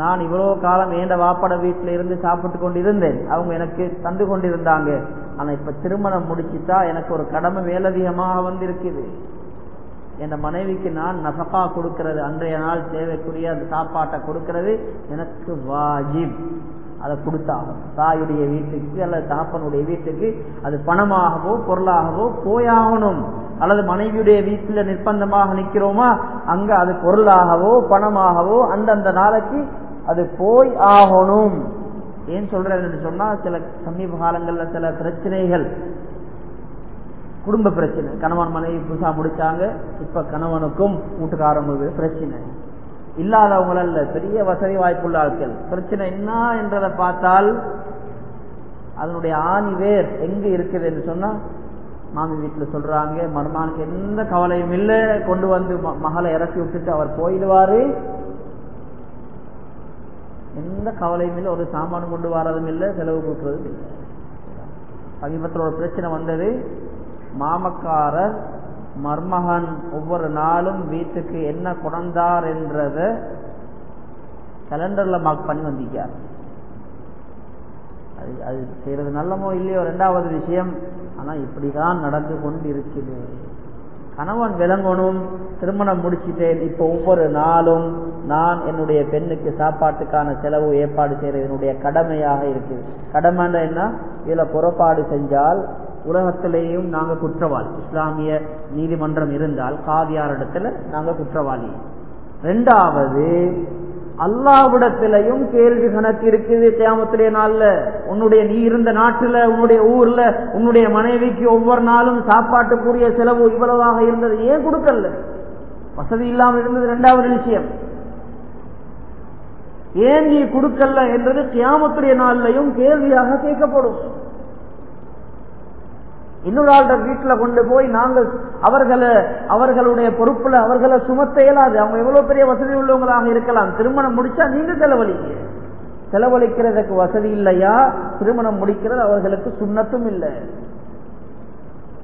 நான் இவ்வளோ காலம் ஏண்ட வாப்பட வீட்டில் இருந்து சாப்பிட்டு கொண்டு இருந்தேன் அவங்க எனக்கு தந்து கொண்டிருந்தாங்க. ஆனால் இப்போ திருமணம் முடிச்சுட்டா எனக்கு ஒரு கடமை மேலதிகமாக வந்திருக்குது. என் மனைவிக்கு நான் நசகா கொடுக்கிறது. அன்றைய நாள் தேவைக்குரிய அந்த சாப்பாட்டை கொடுக்கிறது. எனக்கு வாஜிப். அதை கொடுத்தாகும் தாயுடைய வீட்டுக்கு அல்லது தாப்பனுடைய வீட்டுக்கு அது பணமாகவோ பொருளாகவோ போயாகணும். அல்லது மனைவியுடைய வீட்டில் நிர்பந்தமாக நிற்கிறோமா? அங்க அது பொருளாகவோ பணமாகவோ அந்தந்த நாளைக்கு அது போய் ஆகணும். ஏன் சொல்றேன்னு சொன்னா சில சமீப காலங்களில் சில பிரச்சனைகள் குடும்ப பிரச்சனை. கணவன் மனைவி புதுசா முடிச்சாங்க இப்ப கணவனுக்கும் வீட்டுக்காரங்களுக்கு பிரச்சனை. இல்லாதவங்கள அல்ல பெரிய வசதி வாய்ப்புள்ள ஆட்கள். பிரச்சனை என்ன என்றதை பார்த்தால் அதனுடைய ஆணி வேர் எங்க இருக்குது என்று சொன்னா மாமி வீட்டுல சொல்றாங்க மருமானுக்கு எந்த கவலையும் இல்லை கொண்டு வந்து மகளை இறக்கி விட்டுட்டு அவர் போயிடுவாரு. எந்த கவலையும் இல்லை ஒரு சாமான் கொண்டு வரதும் இல்லை செலவு கொடுக்கறதும் இல்லை. சமீபத்தில் ஒரு பிரச்சனை வந்தது. மாமக்காரர் மர்மகன் ஒவ்வொரு நாளும் வீட்டுக்கு என்ன கொண்டார் என்றத கலண்டர்ல மார்க் பண்ணி வந்திருக்கார். அது அது செய்யறது நல்லமோ இல்லையோ ரெண்டாவது விஷயம். ஆனா இப்படிதான் நடந்து கொண்டு இருக்குது கணவன் விளங்கணும் திருமணம் முடிச்சிட்டேன் இப்ப ஒவ்வொரு நாளும் நான் என்னுடைய பெண்ணுக்கு சாப்பாட்டுக்கான செலவு ஏற்பாடு செய்யறது என்னுடைய கடமையாக இருக்குது. கடமைன்னா என்ன? இதுல புறப்பாடு செஞ்சால் உலகத்திலேயும் நாங்க குற்றவாளி. இஸ்லாமிய நீதிமன்றம் இருந்தால் காவியார் இடத்துல நாங்க குற்றவாளி. ரெண்டாவது அல்லாவிடத்திலையும் கேள்வி கணக்கு இருக்குது தேமத்திலே நாள்ல. உன்னுடைய நீ இருந்த நாட்டுல உன்னுடைய ஊர்ல உன்னுடைய மனைவிக்கு ஒவ்வொரு நாளும் சாப்பாட்டுக்குரிய செலவு இவ்வளவாக இருந்தது. ஏன் கொடுக்கல? வசதி இல்லாமல் இருந்தது ரெண்டாவது விஷயம். ஏன் நீ கொடுக்கல என்றது கியாமத்துடைய நாள்லையும் கேள்வியாக கேட்கப்படும். இன்னொரு ஆள்கிட்ட வீட்டுல கொண்டு போய் நாங்கள் அவர்களை அவர்களுடைய பொறுப்புல அவர்களை சுமத்த இயலாது. அவங்க எவ்வளவு பெரிய வசதி உள்ளவங்களாக இருக்கலாம். திருமணம் முடிச்சா நீங்க செலவழிக்க செலவழிக்கிறதுக்கு வசதி இல்லையா? திருமணம் முடிக்கிறது அவர்களுக்கு சுண்ணத்தும் இல்லை.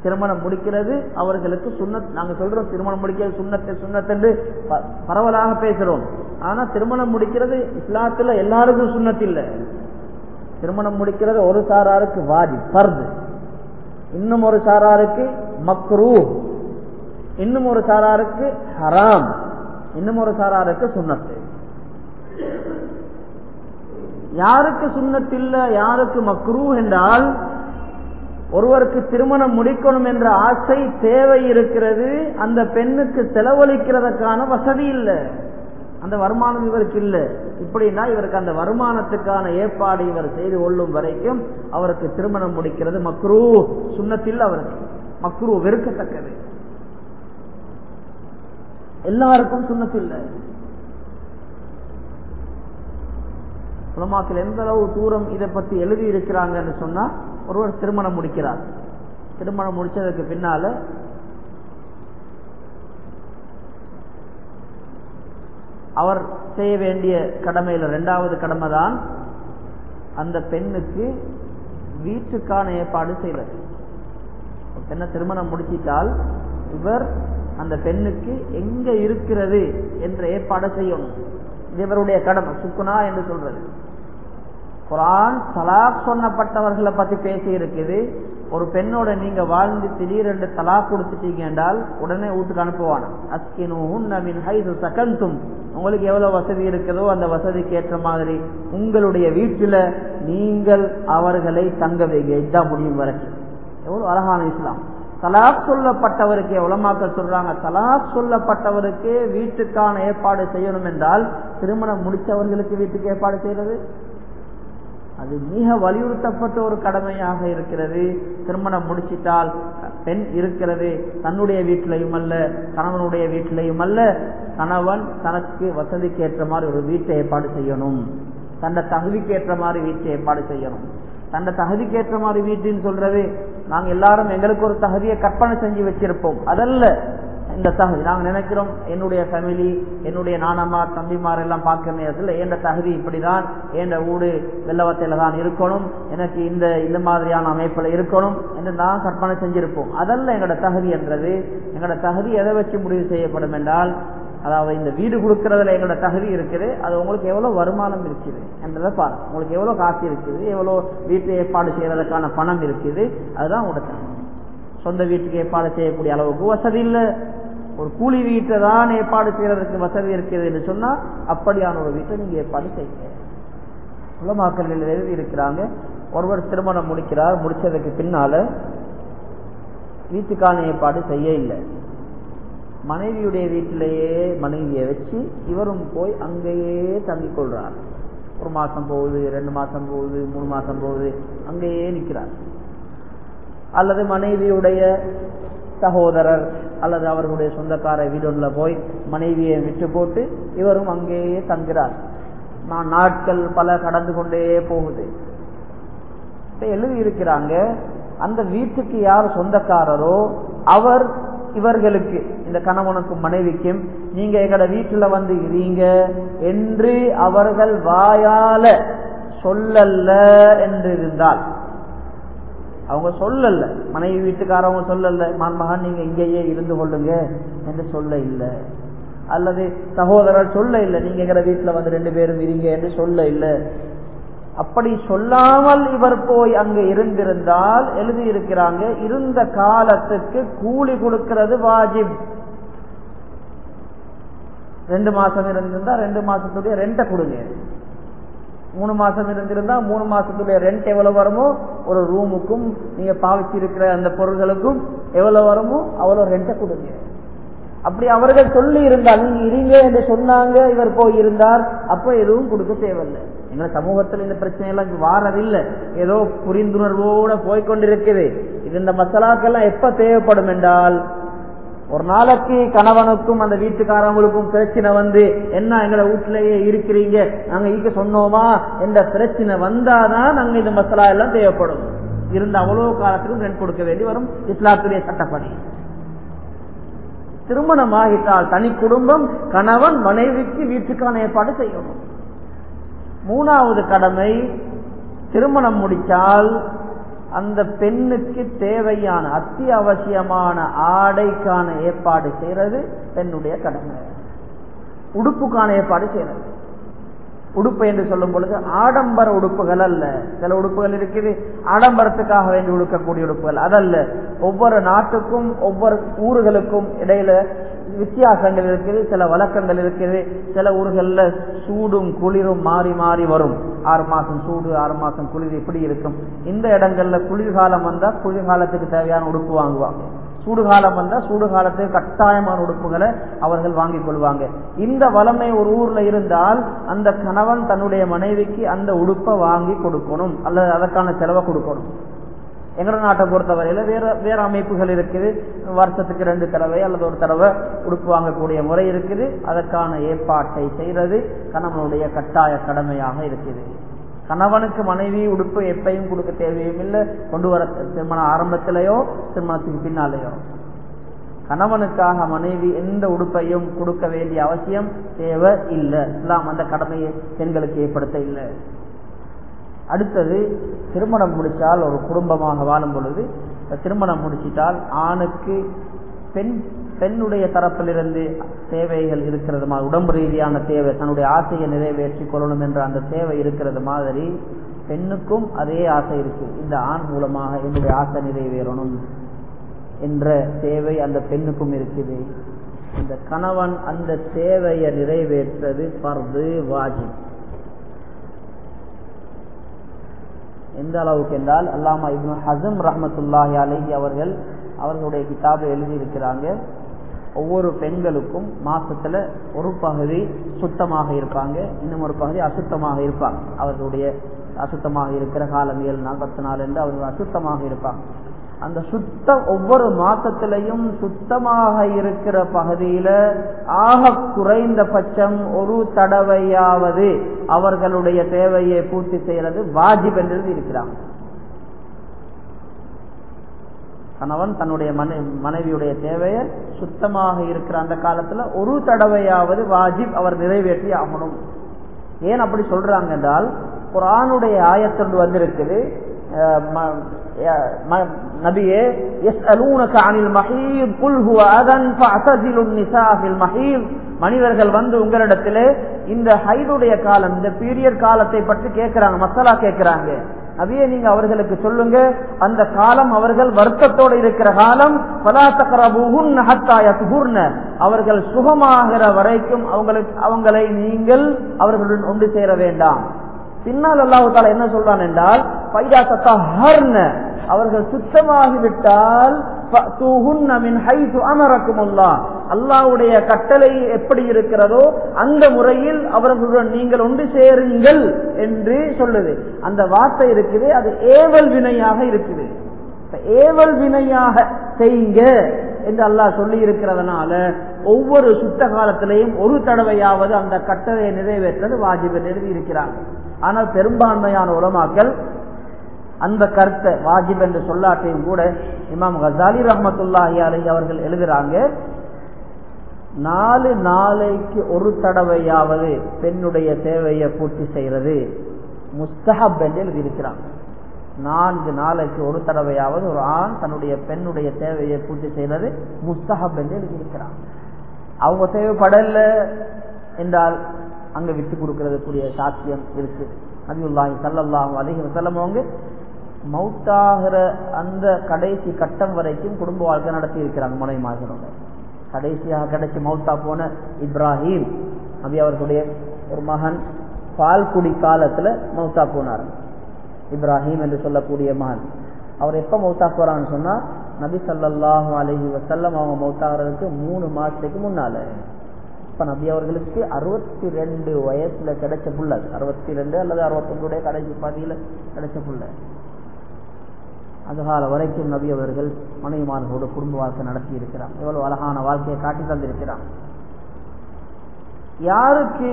திருமணம் முடிக்கிறது அவர்களுக்கு சுண்ணத் நாங்க சொல்றோம் திருமணம் முடிக்கிறது சுண்ணத்தை சுண்ணத்தென்று பரவலாக பேசுறோம். ஆனா திருமணம் முடிக்கிறது இஸ்லாத்துல எல்லாருக்கும் சுண்ணத்து இல்லை. திருமணம் முடிக்கிறது ஒரு சாராருக்கு வாதி பர்து இன்னும் ஒரு சாராருக்கு மக்ரூ இன்னும் ஒரு சாராருக்கு ஹராம். இன்னும் ஒரு சாராருக்கு சுண்ணத்து. யாருக்கு சுண்ணத்தில்ல யாருக்கு மக்ரூ என்றால் ஒருவருக்கு திருமணம் முடிக்கணும் என்ற ஆசை தேவை இருக்கிறது அந்த பெண்ணுக்கு செலவழிக்கிறதுக்கான வசதி இல்லை. அந்த வருமானம் இவருக்கு இல்லை. இப்படின்னா இவருக்கு அந்த வருமானத்துக்கான ஏற்பாடு இவர் செய்து கொள்ளும் வரைக்கும் அவருக்கு திருமணம் முடிக்கிறது மக்ரூ. சுண்ணத்தில் அவருக்கு. மக்ரூ வெறுக்கத்தக்கது. எல்லாருக்கும் சுண்ணத்தில்லை உலமாக்கள் எந்த அளவு தூரம் இதை பத்தி எழுதி இருக்கிறாங்கன்னு சொன்னா ஒருவர் திருமணம் முடிக்கிறார். திருமணம் முடிச்சதுக்கு பின்னால அவர் செய்ய வேண்டிய கடமையில ரெண்டாவது கடமை தான் அந்த பெண்ணுக்கு வீட்டுக்கான ஏற்பாடு செய்வது பெண்ணை திருமணம் முடிச்சிட்டால் இவர் அந்த பெண்ணுக்கு எங்க இருக்கிறது என்ற ஏற்பாடு செய்யணும். இது இவருடைய கடமை சுக்குனா என்று சொல்றது. குரான் தலாக் சொன்னப்பட்டவர்களை பத்தி பேசி இருக்குது ஒரு பெண்ணோட நீங்க வாழ்ந்து திடீரென்று தலா கொடுத்துட்டீங்க என்றால் உடனே வீட்டுக்கு அனுப்புவான? சகந்தும் உங்களுக்கு எவ்வளவு வசதி இருக்கிறதோ அந்த வசதிக்கு ஏற்ற மாதிரி உங்களுடைய வீட்டுல நீங்கள் அவர்களை தங்க வைங்க. இதுதான் முடியும் வரைக்கும். எவ்வளவு அழகான இஸ்லாம். தலாப் சொல்லப்பட்டவருக்கு உலமாக்கள் சொல்றாங்க தலாப் சொல்லப்பட்டவருக்கு வீட்டுக்கான ஏற்பாடு செய்யணும் என்றால் திருமணம் முடிச்சவர்களுக்கு வீட்டுக்கு ஏற்பாடு செய்யறது? அது மிக வலியுறுத்தப்பட்ட ஒரு கடமையாக இருக்கிறது. திருமணம் முடிச்சிட்டால் பெண் இருக்கிறது. தன்னுடைய வீட்டிலையும் அல்ல கணவனுடைய வீட்டிலையும் அல்ல. கணவன் தனக்கு வசதிக்கு ஏற்ற மாதிரி ஒரு வீட்டை ஏற்பாடு செய்யணும். தன்னை தகுதிக்கு ஏற்ற மாதிரி வீட்டை ஏற்பாடு செய்யணும். தன்னை தகுதிக்கு ஏற்ற மாதிரி வீட்டுன்னு சொல்றது நாங்க எல்லாரும் எங்களுக்கு ஒரு தகுதியை கற்பனை செஞ்சு வச்சிருப்போம். அதல்ல இந்த தகுதி. நாங்கள் நினைக்கிறோம் என்னுடைய ஃபேமிலி என்னுடைய நானம்மா தம்பிமார் எல்லாம் பார்க்கிற நேரத்தில் எந்த தகுதி இப்படிதான் என் ஊடு வெள்ளவத்தையில தான் இருக்கணும் எனக்கு இந்த இந்த மாதிரியான அமைப்பில் இருக்கணும் என்று நான் கற்பனை செஞ்சிருப்போம். அதல்ல எங்களோட தகுதி என்றது எங்களோட தகுதி எதை வச்சு முடிவு செய்யப்படும் என்றால் அதாவது இந்த வீடு கொடுக்கறதுல எங்களோட தகுதி இருக்குது அது உங்களுக்கு எவ்வளவு வருமானம் இருக்குது என்றதை பாருங்க. உங்களுக்கு எவ்வளவு காசு இருக்குது எவ்வளவு வீட்டு ஏற்பாடு செய்யறதுக்கான பணம் இருக்குது அதுதான் உங்களோட தகுதி. சொந்த வீட்டுக்கு ஏற்பாடு செய்யக்கூடிய அளவுக்கு வசதி இல்லை. ஒரு கூலி வீட்டை தான் ஏற்பாடு செய்யறதுக்கு வசதி இருக்கிறது என்று சொன்னா அப்படியான ஒரு வீட்டை நீங்க ஏற்பாடு செய்யுங்க. உலமாக்கள் எழுதி இருக்கிறாங்க. ஒருவர் திருமணம் முடிக்கிறார் முடிச்சதுக்கு பின்னால வீட்டுக்கான ஏற்பாடு செய்ய இல்லை. மனைவியுடைய வீட்டிலேயே மனைவியை வச்சு இவரும் போய் அங்கேயே தங்கிக் கொள்றார். ஒரு மாசம் போகுது ரெண்டு மாசம் போகுது மூணு மாசம் போகுது அங்கேயே நிற்கிறார் அல்லது மனைவியுடைய சகோதரர் அல்லது அவர்களுடைய சொந்தக்கார வீடுள்ள போய் மனைவியை விட்டு போட்டு இவரும் அங்கேயே தங்குகிறார். நான் நாட்கள் பல கடந்து கொண்டே போகுது. எழுதி இருக்கிறாங்க அந்த வீட்டுக்கு யார் சொந்தக்காரரோ அவர் இவர்களுக்கு இந்த கணவனுக்கும் மனைவிக்கும் நீங்க எங்கட வீட்டுல வந்து இருங்க என்று அவர்கள் வாயால சொல்லல்ல என்று இருந்தால் அவங்க சொல்லல. மனைவி வீட்டுக்காரவங்க சொல்லல. மகன் நீங்க இங்கேயே இருந்து கொள்ளுங்க என்று சொல்ல இல்லை. அல்லது சகோதரர் சொல்ல இல்லை. நீங்க எங்கட வீட்டுல வந்து ரெண்டு பேரும் இருங்க என்று சொல்ல இல்லை. அப்படி சொல்லாமல் இவர் போய் அங்க இருந்திருந்தால் எழுதி இருக்கிறாங்க இருந்த காலத்துக்கு கூலி கொடுக்கிறது வாஜிப். ரெண்டு மாசம் இருந்திருந்தா ரெண்டு மாசத்துடைய ரெண்ட கொடுங்க. மூணு மாசம் இருந்திருந்தா மூணு மாசத்துடைய ரெண்ட் எவ்வளவு வருமோ ஒரு ரூமுக்கும் நீங்க பாவிச்சிருக்கிற அந்த பொருள்களுக்கும் எவ்வளவு வருமோ அவ்வளவு ரெண்ட கொடுங்க. அப்படி அவர்கள் சொல்லி இருந்தால் நீங்க இருங்க என்று சொன்னாங்க இவர் போய் இருந்தார் அப்ப எதுவும் கொடுக்க தேவையில்லை. எங்க சமூகத்தில் இந்த பிரச்சனை எல்லாம் வாரதில்லை ஏதோ புரிந்துணர்வோட போய்கொண்டிருக்குது இது இந்த மசாலாக்கெல்லாம் எப்ப தேவைப்படும் என்றால் ஒரு நாளைக்கு கணவனுக்கும் அந்த வீட்டுக்காரவங்களுக்கும் பிரச்சனை வந்து என்ன எங்களை வீட்டிலேயே இருக்கிறீங்க? நாங்க ஈக்க சொன்னோமா? என்ற பிரச்சனை வந்தாதான் நாங்க இந்த மசாலா எல்லாம் தேவைப்படும். இருந்த அவ்வளவு காலத்துக்கும் ரெண்ட் கொடுக்க வேண்டி வரும். இஸ்லாத்துடைய சட்டப்படி. திருமணம் ஆகிட்டால் தனி குடும்பம் கணவன் மனைவிக்கு வீட்டுக்கான ஏற்பாடு செய்யணும். மூணாவது கடமை திருமணம் முடித்தால் அந்த பெண்ணுக்கு தேவையான அத்தியாவசியமான ஆடைக்கான ஏற்பாடு செய்யறது பெண்ணுடைய கடமை. உடுப்புக்கான ஏற்பாடு செய்யறது. உடுப்பு என்று சொல்லும் பொழுது ஆடம்பர உடுப்புகள் அல்ல. சில உடுப்புகள் இருக்குது. ஆடம்பரத்துக்காக வேண்டி உடுக்கக்கூடிய உடுப்புகள். அதல்ல. ஒவ்வொரு நாட்டுக்கும் ஒவ்வொரு ஊர்களுக்கும் இடையில வித்தியாசங்கள் இருக்குது. சில வழக்கங்கள் இருக்குது. சில ஊர்களில் சூடும் குளிரும் மாறி மாறி வரும். ஆறு மாசம் சூடு ஆறு மாசம் குளிர் இப்படி இருக்கும். இந்த இடங்கள்ல குளிர்காலம் வந்தா குளிர்காலத்துக்கு தேவையான உடுப்பு வாங்குவாங்க. சூடுகாலம் வந்தா சூடுகாலத்துக்கு கட்டாயமான உடுப்புகளை அவர்கள் வாங்கிக் கொள்வாங்க. இந்த வளமை ஒரு ஊர்ல இருந்தால் அந்த கணவன் தன்னுடைய மனைவிக்கு அந்த உடுப்பை வாங்கி கொடுக்கணும். அல்லது அதற்கான செலவை கொடுக்கணும். எங்களோட நாட்டை பொறுத்தவரையில வேற வேற அமைப்புகள் இருக்குது. வருஷத்துக்கு ரெண்டு தடவை அல்லது ஒரு தடவை உடுப்பு வாங்கக்கூடிய முறை இருக்குது. அதற்கான ஏற்பாட்டை செய்யறது கணவனுடைய கட்டாய கடமையாக இருக்குது. கணவனுக்கு மனைவி உடுப்பு எப்பையும் கொடுக்க தேவையும் இல்லை கொண்டு வர திருமண ஆரம்பத்திலேயோ திருமணத்துக்கு பின்னாலேயோ. கணவனுக்காக மனைவி எந்த உடுப்பையும் கொடுக்க வேண்டிய அவசியம் தேவை இல்லை இஸ்லாம் அந்த கடமையை பெண்களுக்கு ஏற்படுத்த இல்லை. அடுத்தது திருமணம் முடித்தால் ஒரு குடும்பமாக வாழும் பொழுது திருமணம் முடிச்சிட்டால் ஆணுக்கு பெண் பெண்ணுடைய தரப்பிலிருந்து தேவைகள் இருக்கிறது மாதிரி உடம்பு ரீதியான தேவை தன்னுடைய ஆசையை நிறைவேற்றி கொள்ளணும் என்ற அந்த தேவை இருக்கிறது மாதிரி பெண்ணுக்கும் அதே ஆசை இருக்கு. இந்த ஆண் மூலமாக என்னுடைய ஆசை நிறைவேறணும் என்ற தேவை அந்த பெண்ணுக்கும் இருக்குது. இந்த கணவன் அந்த தேவையை நிறைவேற்றது பர்து வாஜிப். எந்த அளவுக்கு என்றால் அல்லாமா இப்னு ஹசம் ரஹமத்துல்லாஹி அலஹி அவர்கள் அவர்களுடைய கிதாபை எழுதியிருக்கிறாங்க. ஒவ்வொரு பெண்களுக்கும் மாசத்துல ஒரு பகுதி சுத்தமாக இருப்பாங்க. இன்னும் ஒரு பகுதி அசுத்தமாக இருப்பாங்க. அவர்களுடைய அசுத்தமாக இருக்கிற காலம் ஏழு நாள் பத்து நாள் என்று அவர்கள் அசுத்தமாக இருப்பாங்க. அந்த சுத்தம் ஒவ்வொரு மாசத்திலையும் சுத்தமாக இருக்கிற பகுதியில ஆக குறைந்த பட்சம் ஒரு தடவையாவது அவர்களுடைய தேவையை பூர்த்தி செய்யறது வாஜிப் என்று இருக்கிறாங்க கணவன் தன்னுடைய மனைவியுடைய தேவையை சுத்தமாக இருக்கிற அந்த காலத்துல ஒரு தடவையாவது வாஜிப் அவர் நிறைவேற்றி ஆகணும். ஏன் அப்படி சொல்றாங்க என்றால் குரானுடைய ஆயத்தொண்டு வந்திருக்குது நபியே எஸ் அலூனக அனில் மஹீத் குல்ஹு அதன் ஃபஅதஸிலுன் நிஸா மஹீத். மனிதர்கள் வந்து உங்களிடத்திலே இந்த ஹைடுடைய காலம் இந்த பீரியட் காலத்தை பற்றி கேட்கிறாங்க மசாலா கேட்கிறாங்க. அதையே நீங்க அவர்களுக்கு சொல்லுங்க அந்த காலம் அவர்கள் வருத்தத்தோடு இருக்கிற காலம் அவர்கள் சுகமாகிற வரைக்கும் அவங்களுக்கு அவங்களை நீங்கள் அவர்களுடன் ஒன்று சேர வேண்டாம். பின்னால் அல்லாஹு தாலா என்ன சொல்றான் என்றால் பைதா சத்தா ஹர்ன அவர்கள் சுத்தமாகிவிட்டால் அல்லாவுடைய கட்டளை எப்படி இருக்கிறதோ அந்த முறையில் அவர்களுடன் நீங்கள் ஒன்று சேருங்கள் என்று சொல்லுது. அந்த வார்த்தை இருக்குது அது ஏவல் வினையாக இருக்குது. ஏவல் வினையாக செய்யுங்க என்று அல்லாஹ் சொல்லி இருக்கிறதுனால ஒவ்வொரு சுத்த காலத்திலையும் ஒரு தடவையாவது அந்த கட்டளையை நிறைவேற்றது வாஜிபை நிறுவி இருக்கிறாங்க ஆனால் பெரும்பான்மையான உலமாக்கள் அந்த கருத்தை வாஜிப் என்று சொல்லாட்டையும் கூட இமாம் ஹசாலி ரஹமத்துல்லாஹி அலை அவர்கள் எழுதுறாங்க நாலு நாளைக்கு ஒரு தடவையாவது பெண்ணுடைய தேவையை பூர்த்தி செய்யறது முஸ்தஹப் என்று எழுதியிருக்கிறாங்க நான்கு நாளைக்கு ஒரு தடவையாவது ஒரு ஆண் தன்னுடைய பெண்ணுடைய தேவையை பூர்த்தி செய்யறது முஸ்தஹப் என்று எழுதியிருக்கிறான் அவங்க தேவைப்படல என்றால் அங்க விட்டு கொடுக்கறதுக்குரிய சாத்தியம் இருக்கு. நபியுல்லாஹி சல்லாஹும் அலைஹி செல்லமவங்க மவுத்தாகிற மௌத்தாகிற அந்த கடைசி கட்டம் வரைக்கும் குடும்ப வாழ்க்கை நடத்தி இருக்கிறாங்க முனைமாகிறவங்க கடைசியாக கடைசி மௌத்தா போன இப்ராஹிம் நபி அவர்களுடைய ஒரு மகன் பால்குடி காலத்துல மௌத்தா போனார். இப்ராஹிம் என்று சொல்லக்கூடிய மகன். அவர் எப்ப மௌத்தா போறான்னு சொன்னா நபி சல்லாஹூ அலஹி வசல்லம் அவங்க மௌத்தாகிறதுக்கு மூணு மாசத்துக்கு முன்னால. இப்ப நபி அவர்களுக்கு அறுபத்தி ரெண்டு வயசுல கிடைச்ச புள்ள. அறுபத்தி ரெண்டு அல்லது அறுபத்தொன்னுடைய கடைசி பாதியில கிடைச்ச புள்ள. அதுகால வரைக்கும் நபி அவர்கள் மனைவிமார்களோடு குடும்ப வாழ்க்கை நடத்தி இருக்கிறார். எவ்வளவு அழகான வாழ்க்கையை காட்டி தந்திருக்கிறார். யாருக்கு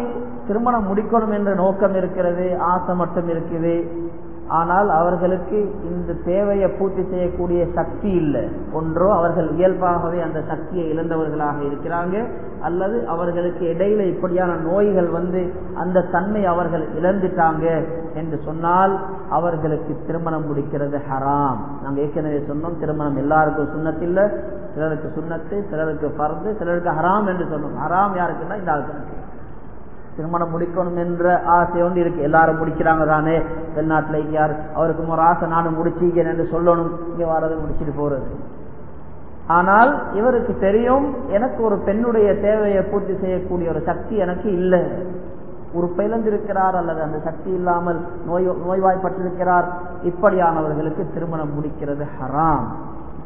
திருமணம் முடிக்கணும் என்ற நோக்கம் இருக்கிறது ஆசை மட்டும் இருக்குது ஆனால் அவர்களுக்கு இந்த தேவையை பூர்த்தி செய்யக்கூடிய சக்தி இல்லை. ஒன்றோ அவர்கள் இயல்பாகவே அந்த சக்தியை இழந்தவர்களாக இருக்கிறாங்க அல்லது அவர்களுக்கு இடையில இப்படியான நோய்கள் வந்து அந்த தன்மை அவர்கள் இழந்துட்டாங்க என்று சொன்னால் அவர்களுக்கு திருமணம் முடிக்கிறது ஹராம். நாங்கள் ஏற்கனவே சொன்னோம் திருமணம் எல்லாருக்கும் சுண்ணத்தில்லை சிலருக்கு சுண்ணத்து சிலருக்கு பறந்து சிலருக்கு ஹராம் என்று சொன்னோம். ஹராம் யாருக்குன்னா இந்த ஆளுக்கு திருமணம் முடிக்கணும் என்ற ஆசை ஒன்று இருக்கு. எல்லாரும் முடிக்கிறாங்க தானே. வெளிநாட்டில் யார் அவருக்கு ஒரு ஆசை நானும் முடிச்சிக்கேன் என்று சொல்லணும். இங்கே வரது முடிச்சுட்டு போறது. ஆனால் இவருக்கு தெரியும் எனக்கு ஒரு பெண்ணுடைய தேவையை பூர்த்தி செய்யக்கூடிய ஒரு சக்தி எனக்கு இல்லை. ஒரு பிளந்திருக்கிறார் அல்லது அந்த சக்தி இல்லாமல் நோய் நோய்வாய்ப்பட்டிருக்கிறார். இப்படியானவர்களுக்கு திருமணம் முடிக்கிறது ஹராம்.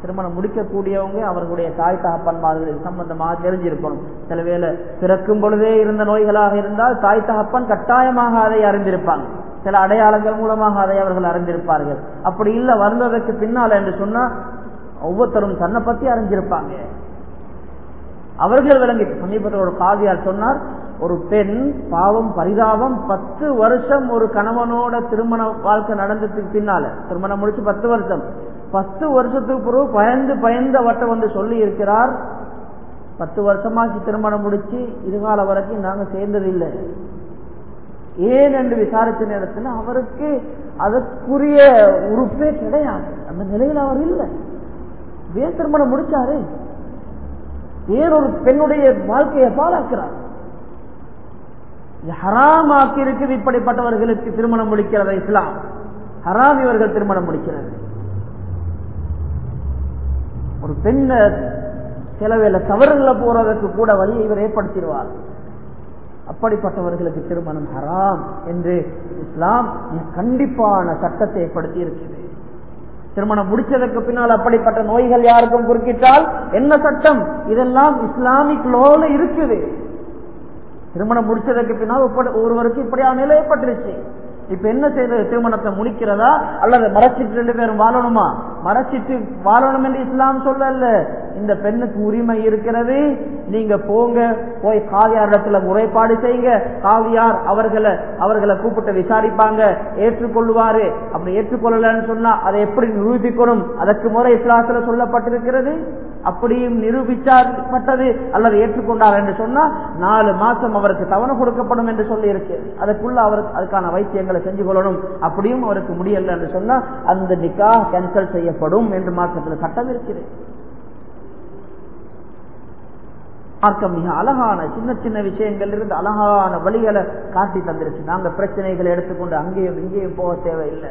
திருமணம் முடிக்கக்கூடியவங்க அவர்களுடைய தாய் தகப்பன்மார்கள் சம்பந்தமாக தெரிஞ்சிருக்கணும். சில வேளை பிறக்கும் பொழுதே இருந்த நோய்களாக இருந்தால் தாய் தகப்பன் கட்டாயமாக அதை அறிந்திருப்பாங்க. சில அடையாளங்கள் மூலமாக அதை அவர்கள் அறிந்திருப்பார்கள். அப்படி இல்லை வந்ததற்கு பின்னால் என்று சொன்னா ஒவ்வொருத்தரும் தன்னை பத்தி அறிஞ்சிருப்பாங்க. அவர்கள் விளங்கி சமீபத்தில் ஒரு காதியார் சொன்னார் ஒரு பெண் பாவம் பரிதாபம் பத்து வருஷம் ஒரு கணவனோட திருமண வாழ்க்கை நடந்ததுக்கு பின்னால திருமணம் முடிச்சு பத்து வருஷம். பத்து வருஷத்துக்கு பிறகு பயந்து பயந்து வட்ட வந்து சொல்லி இருக்கிறார். பத்து வருஷமாச்சு திருமணம் முடிச்சு இதுகால வரைக்கும் நாங்க சேர்ந்தது இல்லை ஏன் என்று விசாரிச்ச நேரத்தில் அவருக்கு அதற்குரிய உறுப்பே கிடையாது. அந்த நிலையில் அவர் இல்லை. ஏன் திருமணம் முடிச்சாரு? ஏன் ஒரு பெண்ணுடைய வாழ்க்கையை பாழாக்கிறார்? ஹராமாக்கி இருக்குது இப்படிப்பட்டவர்களுக்கு திருமணம் முடிக்கிறத இஸ்லாம்? ஹராம் இவர்கள் திருமணம் முடிக்கிறது. ஒரு பெண்ண சில வேலை போறதற்கு கூட வழியை இவர் ஏற்படுத்திடுவார். அப்படிப்பட்டவர்களுக்கு திருமணம் ஹராம் என்று இஸ்லாம் கண்டிப்பான சட்டத்தை ஏற்படுத்தி இருக்கிறது திருமணம் முடிச்சதற்கு பின்னால் அப்படிப்பட்ட நோய்கள் யாருக்கும் குறுக்கிட்டால் என்ன சட்டம்? இதெல்லாம் இஸ்லாமிக் லோல இருக்குது. திருமணம் முடிச்சதற்கு பின்னால் ஒருவருக்கு இப்படியான நிலை ஏற்பட்டுருச்சு இப்ப என்ன செய்யறது திருமணத்தை முடிக்கிறதா? அல்லது மறைச்சிட்டு ரெண்டு பேரும் வாழணுமா? மறைச்சிட்டு வாழணும் என்று இஸ்லாம் சொல்லல. இந்த பெண்ணுக்கு உரிமை இருக்கிறது. நீங்க போங்க போய் காவியார் இடத்துல முறைப்பாடு செய்யுங்க காவியார் அவர்களை அவர்களை கூப்பிட்டு விசாரிப்பாங்க. ஏற்றுக்கொள்ளுவாரு. அப்படி ஏற்றுக்கொள்ளலன்னு சொன்னா அதை எப்படி நிரூபிக்கணும்? அதற்கு முறை இஸ்லாத்துல சொல்லப்பட்டிருக்கிறது. அப்படியும் நிரூபிச்சாப்பட்டது அல்லது ஏற்றுக்கொண்டார் என்று சொன்னா நாலு மாசம் அவருக்கு தவணை கொடுக்கப்படும் என்று சொல்லி இருக்கு அதுக்குள்ள அவருக்கு அதுக்கான வைத்தியங்கள் விஷயங்களை செஞ்சு கொள்ளணும். அப்படியும் அவருக்கு முடியல என்று சொன்னா அந்த நிக்கா கேன்சல் செய்யப்படும் என்று மார்க்கத்தில் சட்டம் இருக்கிறது மார்க்கம் மிக அழகான சின்ன சின்ன விஷயங்கள் இருந்து அழகான வழிகளை காட்டி தந்துருச்சு. நாங்க பிரச்சனைகளை எடுத்துக்கொண்டு அங்கேயும் இங்கேயும் போக தேவையில்லை.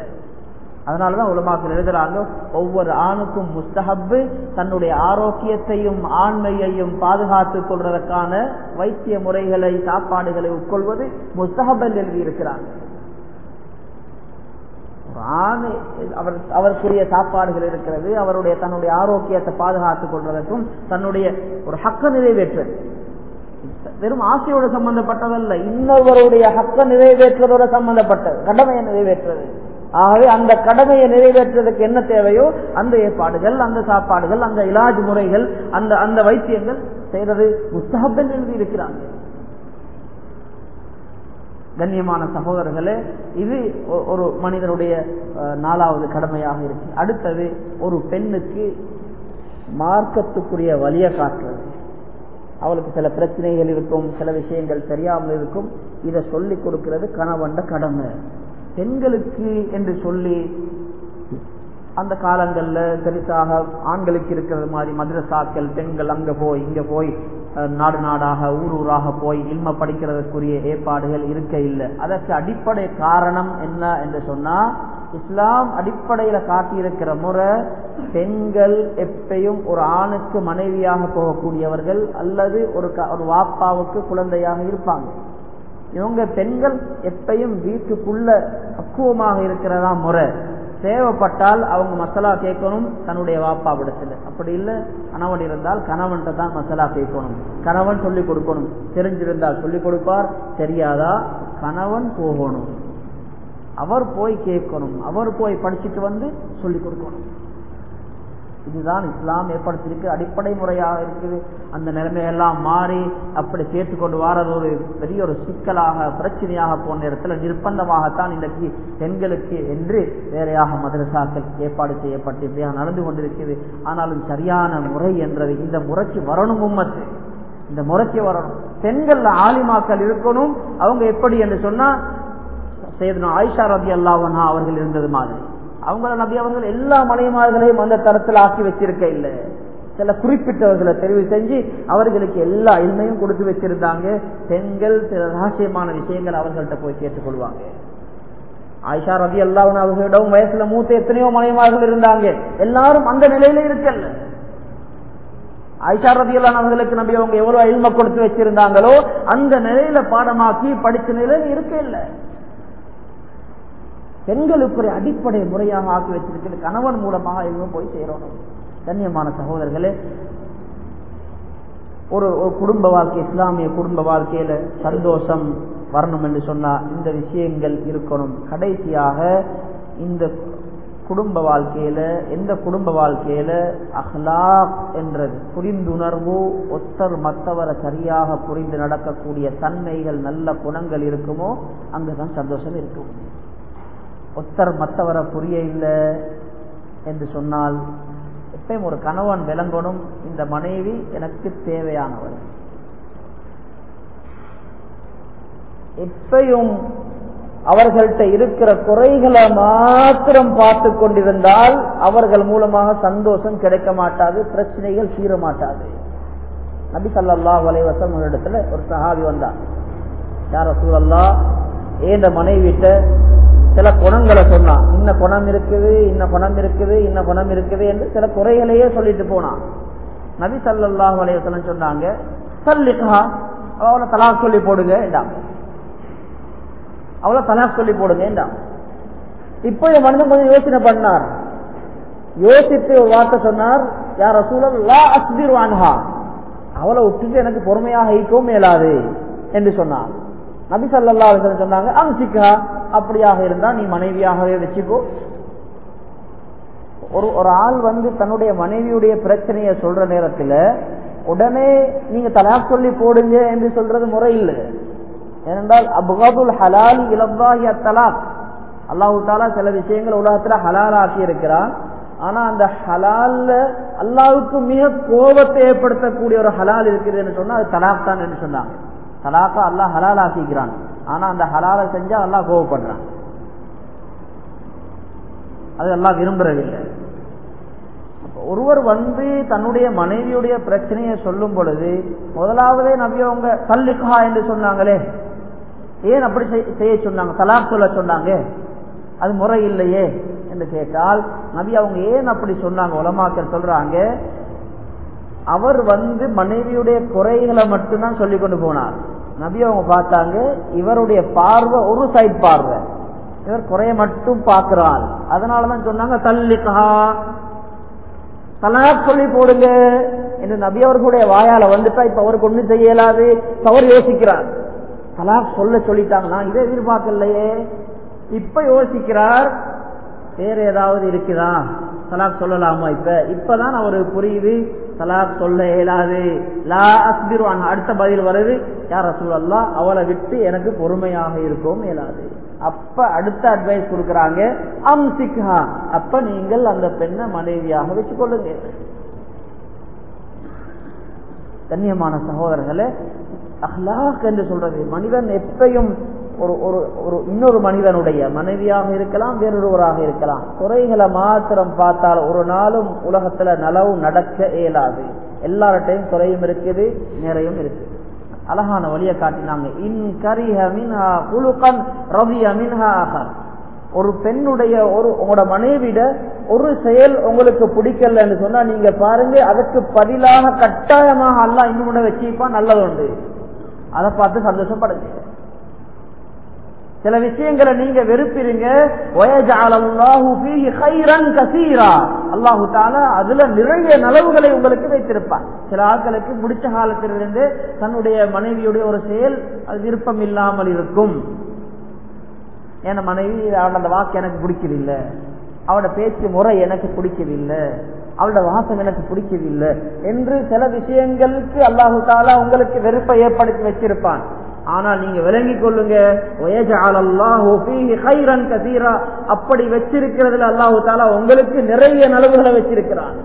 அதனாலதான் உலமாக்கள் எழுதுறாங்க ஒவ்வொரு ஆணுக்கும் முஸ்தஹப்பு தன்னுடைய ஆரோக்கியத்தையும் ஆண்மையையும் பாதுகாத்துக் கொள்வதற்கான வைத்திய முறைகளை சாப்பாடுகளை உட்கொள்வது முஸ்தஹபல் எழுதியிருக்கிறாங்க ஆண் அவர் அவருக்குரிய சாப்பாடுகள் இருக்கிறது அவருடைய தன்னுடைய ஆரோக்கியத்தை பாதுகாத்துக் கொள்வதற்கும் தன்னுடைய ஒரு ஹக்க நிறைவேற்றது வெறும் ஆசையோடு சம்பந்தப்பட்டதல்ல இன்னொருவருடைய ஹக்க நிறைவேற்றுவதோட சம்பந்தப்பட்டது கடமையை நிறைவேற்றுவது. ஆகவே அந்த கடமையை நிறைவேற்றுவதற்கு என்ன தேவையோ அந்த ஏற்பாடுகள் அந்த சாப்பாடுகள் அந்த இலாஜ் முறைகள் அந்த அந்த வைத்தியங்கள் செய்யறது முஸ்தகப்பெண் எழுதி இருக்கிறாங்க கண்ணியமான சகோதரர்களே இது ஒரு மனிதனுடைய நாலாவது கடமையாக இருக்கு. அடுத்தது ஒரு பெண்ணுக்கு மார்க்கத்துக்குரிய வழியை காட்டுறது. அவளுக்கு சில பிரச்சனைகள் இருக்கும் சில விஷயங்கள் தெரியாமல் இருக்கும். இதை சொல்லிக் கொடுக்கிறது கணவண்ட கடமை. பெண்களுக்கு என்று சொல்லி அந்த காலங்களில் பெருசாக ஆண்களுக்கு இருக்கிறது மாதிரி மதுரசாக்கள் பெண்கள் அங்க போய் இங்க போய் நாடு நாடாக ஊர் ஊராக போய் இல்ம படிக்கிறதற்குரிய ஏற்பாடுகள் இருக்க இல்லை. அதற்கு அடிப்படை காரணம் என்ன என்று சொன்னா இஸ்லாம் அடிப்படையில காட்டியிருக்கிற முறை பெண்கள் எப்பையும் ஒரு ஆணுக்கு மனைவியாக போகக்கூடியவர்கள் அல்லது ஒரு ஒரு வாப்பாவுக்கு குழந்தையாக இருப்பாங்க. இவங்க பெண்கள் எப்பையும் வீட்டுக்குள்ள பக்குவமாக இருக்கிறதா முறை. தேவைப்பட்டால் அவங்க மசாலா கேட்கணும் தன்னுடைய வாப்பா விடத்தில். அப்படி இல்லை கணவன் இருந்தால் கணவன்கிட்ட தான் மசாலா கேட்கணும். கணவன் சொல்லிக் கொடுக்கணும். தெரிஞ்சிருந்தால் சொல்லிக் கொடுப்பார் தெரியாதா கணவன் போகணும். அவர் போய் கேட்கணும். அவர் போய் படிச்சுட்டு வந்து சொல்லிக் கொடுக்கணும். இதுதான் இஸ்லாம் ஏற்படுத்தியிருக்கு அடிப்படை முறையாக இருக்குது. அந்த நிலைமையெல்லாம் மாறி அப்படி கேட்டுக்கொண்டு வாரது ஒரு பெரிய ஒரு சிக்கலாக பிரச்சனையாக போன இடத்துல நிர்பந்தமாகத்தான் இன்றைக்கு பெண்களுக்கு என்று வேறையாக மதரசாக்கள் ஏற்பாடு செய்யப்பட்டு இப்படியாக நடந்து கொண்டிருக்கிறது. ஆனாலும் சரியான முறை என்றது இந்த முறைக்கு வரணும் உம்மத்து. இந்த முறைக்கு வரணும். பெண்கள் ஆலிமாக்கள் இருக்கணும். அவங்க எப்படி என்று சொன்னா செய்தனும் ஆயிஷா ரதி அல்லாவனா அவர்கள் இருந்தது மாதிரி. அவங்கள நபி அவர்கள் எல்லா மனைமார்களையும் அந்த தரத்தில் ஆக்கி வச்சிருக்க இல்லை. சில குறிப்பிட்டவர்களை தெரிவு செஞ்சு அவர்களுக்கு எல்லா இன்மையும் கொடுத்து வச்சிருந்தாங்க. பெண்கள் சில ரகசியமான விஷயங்கள் அவர்கள்ட்ட போய் கேட்டுக்கொள்வாங்க. ஆயிஷா ரவி அல்லாவன் அவர்களிடம் வயசுல மூத்த எத்தனையோ மனைமார்கள் இருந்தாங்க. எல்லாரும் அந்த நிலையில இருக்கல்ல. ஐஷா ரதி அல்லான் அவர்களுக்கு நம்பி அவங்க எவ்வளவு இல்ம கொடுத்து வச்சிருந்தாங்களோ அந்த நிலையில பாடமாக்கி படிச்ச நிலையில இருக்க இல்லை பெண்களுக்குரிய அடிப்படை முறையாக ஆக்கி வச்சிருக்கிறது. கணவன் மூலமாக இவங்க போய் சேரணும். கண்ணியமான சகோதரர்களே ஒரு ஒரு குடும்ப வாழ்க்கை இஸ்லாமிய குடும்ப வாழ்க்கையில சந்தோஷம் வரணும் என்று சொன்னா இந்த விஷயங்கள் இருக்கணும். கடைசியாக இந்த குடும்ப வாழ்க்கையில எந்த குடும்ப வாழ்க்கையில அஹ்லாக் என்றது புரிந்துணர்வு ஒத்தர் மற்றவரை சரியாக புரிந்து நடக்கக்கூடிய தன்மைகள் நல்ல குணங்கள் இருக்குமோ அங்குதான் சந்தோஷம் இருக்கும். ஒத்தர் மற்றவரை புரிய இல்லை என்று சொன்னால் எப்பயும் ஒரு கணவன் விளங்கணும் இந்த மனைவி எனக்கு தேவையானவர். எப்பையும் அவர்கள்ட்ட இருக்கிற குறைகளை மாத்திரம் பார்த்து கொண்டிருந்தால் அவர்கள் மூலமாக சந்தோஷம் கிடைக்க மாட்டாது பிரச்சனைகள் தீர மாட்டாது. நபி சல்லா வலைவசம் இடத்துல ஒரு சஹாபி வந்தார் யார சூழல்லா ஏந்த மனைவிட்ட சில குணங்களை சொன்னான். இன்ன குணம் இருக்குது இன்ன குணம் இருக்குது இன்ன குணம் இருக்குது என்று சில குறைகளையே சொல்லிட்டு போனான். நபி சல்லாஹ் வலைவசலம் சொன்னாங்க சல்லிகா அவளை தலாக் சொல்லி போடுங்க என்றாங்க அவளை தலாக் சொல்லி போடுங்க என்றாங்க இப்போ என் மனிதன் கொஞ்சம் யோசனை பண்ணார். யோசித்து ஒரு வார்த்தை சொன்னார் யார சூழல் லா அஸ்திர் வான்ஹா அவளை விட்டுட்டு எனக்கு பொறுமையாக ஈக்கவும் மேலாது என்று சொன்னார். நபி சல்லா சொன்னாங்க அம்சிக்கா. அப்படியாக இருந்தா நீ மனைவியாகவே வச்சுக்கோ. ஒரு ஒரு ஆள் வந்து தன்னுடைய மனைவியுடைய பிரச்சனையை சொல்ற நேரத்தில் உடனே நீங்க தலா சொல்லி போடுங்க என்று சொல்றது முறை இல்லை. ஏனென்றால் அபுகாதுல் ஹலால் இலவாஹி அத்தலாக். அல்லாஹு தாலா சில விஷயங்கள் உலகத்துல ஹலால் ஆக்கி இருக்கிறான். ஆனா அந்த ஹலால்ல அல்லாவுக்கு மிக கோபத்தை ஏற்படுத்தக்கூடிய ஒரு ஹலால் இருக்குதுன்னு சொன்னா அது தலாக் தான் என்று சொன்னாங்க. தலாக்கா அல்லாஹ் ஹலால் ஆக்கிக்கிறான் ஆனா அந்த ஹலாலை செஞ்சா அல்லா கோபப்படுறான் அது எல்லாம் விரும்புறதில்லை. ஒருவர் வந்து தன்னுடைய மனைவியுடைய பிரச்சனையை சொல்லும் பொழுது முதலாவதே நபியவங்க தள்ளுக்கா என்று சொன்னாங்களே. ஏன் அப்படி செய்ய சொன்னாங்க? தலாக் சொல்ல சொன்னாங்க. அது முறை இல்லையே என்று கேட்டால் நபி அவங்க ஏன் அப்படி சொன்னாங்க? உலமாக்கர் சொல்றாங்க அவர் வந்து மனைவியுடைய குறைகளை மட்டும்தான் சொல்லி கொண்டு போனார். நபி அவங்க பார்த்தாங்க இவருடைய பார்வை ஒரு சைட் பார்வை. இவர் குறைய மட்டும் பார்க்கிறார். அதனாலதான் சொன்னாங்க தல்லிகா தலாக் சொல்லி போடுங்க. என்று நபி அவர்களுடைய வாயால வந்துட்டா இப்ப அவருக்கு ஒண்ணு செய்யலாது அவர் யோசிக்கிறார். தலாக் சொல்ல சொல்லிட்டாங்க. நான் இதை எதிர்பார்க்கலையே. இப்ப யோசிக்கிறார். வேற ஏதாவது இருக்குதா? தலாக் சொல்லலாமா இப்ப? இப்பதான் அவருக்கு புரியுது. தலாக் சொல்ல இயலாது. லா அஸ்பிரு அடுத்த பதில் வருது. யார் ரசூல் அவளை விட்டு எனக்கு பொறுமையாக இருக்கவும் இயலாது. அப்ப அடுத்த அட்வைஸ் கொடுக்கறாங்க அம்சிக்ஹா. அப்ப நீங்கள் அந்த பெண்ணை மனைவியாக வச்சு கொள்ளுங்க. கண்ணியமான சகோதரர்களே அஹ்லாக் என்று சொல்றது மனிதன் எப்பையும் ஒரு ஒரு ஒரு இன்னொரு மனிதனுடைய மனைவியாக இருக்கலாம் வேறொருவராக இருக்கலாம். குறைகளை மாத்திரம் பார்த்தால் ஒரு நாளும் உலகத்துல நலவும் நடக்க இயலாது. எல்லார்ட்டையும் குறையும் இருக்குது நிறையும் இருக்குது. அழகான வழியை காட்டினாங்க. இன் கரிஹ மின்ஹா குலுகன் ரவிய மின்ஹா ஒரு பெண்ணுடைய ஒரு உங்களோட மனைவிட ஒரு செயல் உங்களுக்கு பிடிக்கலன்னு சொன்னா நீங்க பாருங்க அதுக்கு பதிலாக கட்டாயமாக அல்ல இன்னும் வச்சுப்பா நல்லது உண்டு. அதை பார்த்து சந்தோஷப்படுங்க. சில விஷயங்களை நீங்க வெறுப்பிருங்க. அல்லாஹு தாலா அதுல நிறைய நலவுகளை உங்களுக்கு வைத்திருப்பார். சில ஆட்களுக்கு முடிச்ச காலத்திலிருந்து தன்னுடைய மனைவியுடைய ஒரு செயல் அது விருப்பம் இல்லாமல் இருக்கும். என் மனைவி அவளோட அந்த வாக்கு எனக்கு பிடிக்கவில்லை. அவளோட பேச்சு முறை எனக்கு பிடிக்கவில்லை. அவளோட வாசம் எனக்கு பிடிக்கவில்லை என்று சில விஷயங்களுக்கு அல்லாஹு தாலா உங்களுக்கு வெறுப்பை ஏற்படுத்தி வச்சிருப்பான். ஆனால் நீங்க விளங்கிக் கொள்ளுங்க. அப்படி வச்சிருக்கிறதுல அல்லாஹு தாலா உங்களுக்கு நிறைய நலவுகளை வச்சிருக்கிறான்.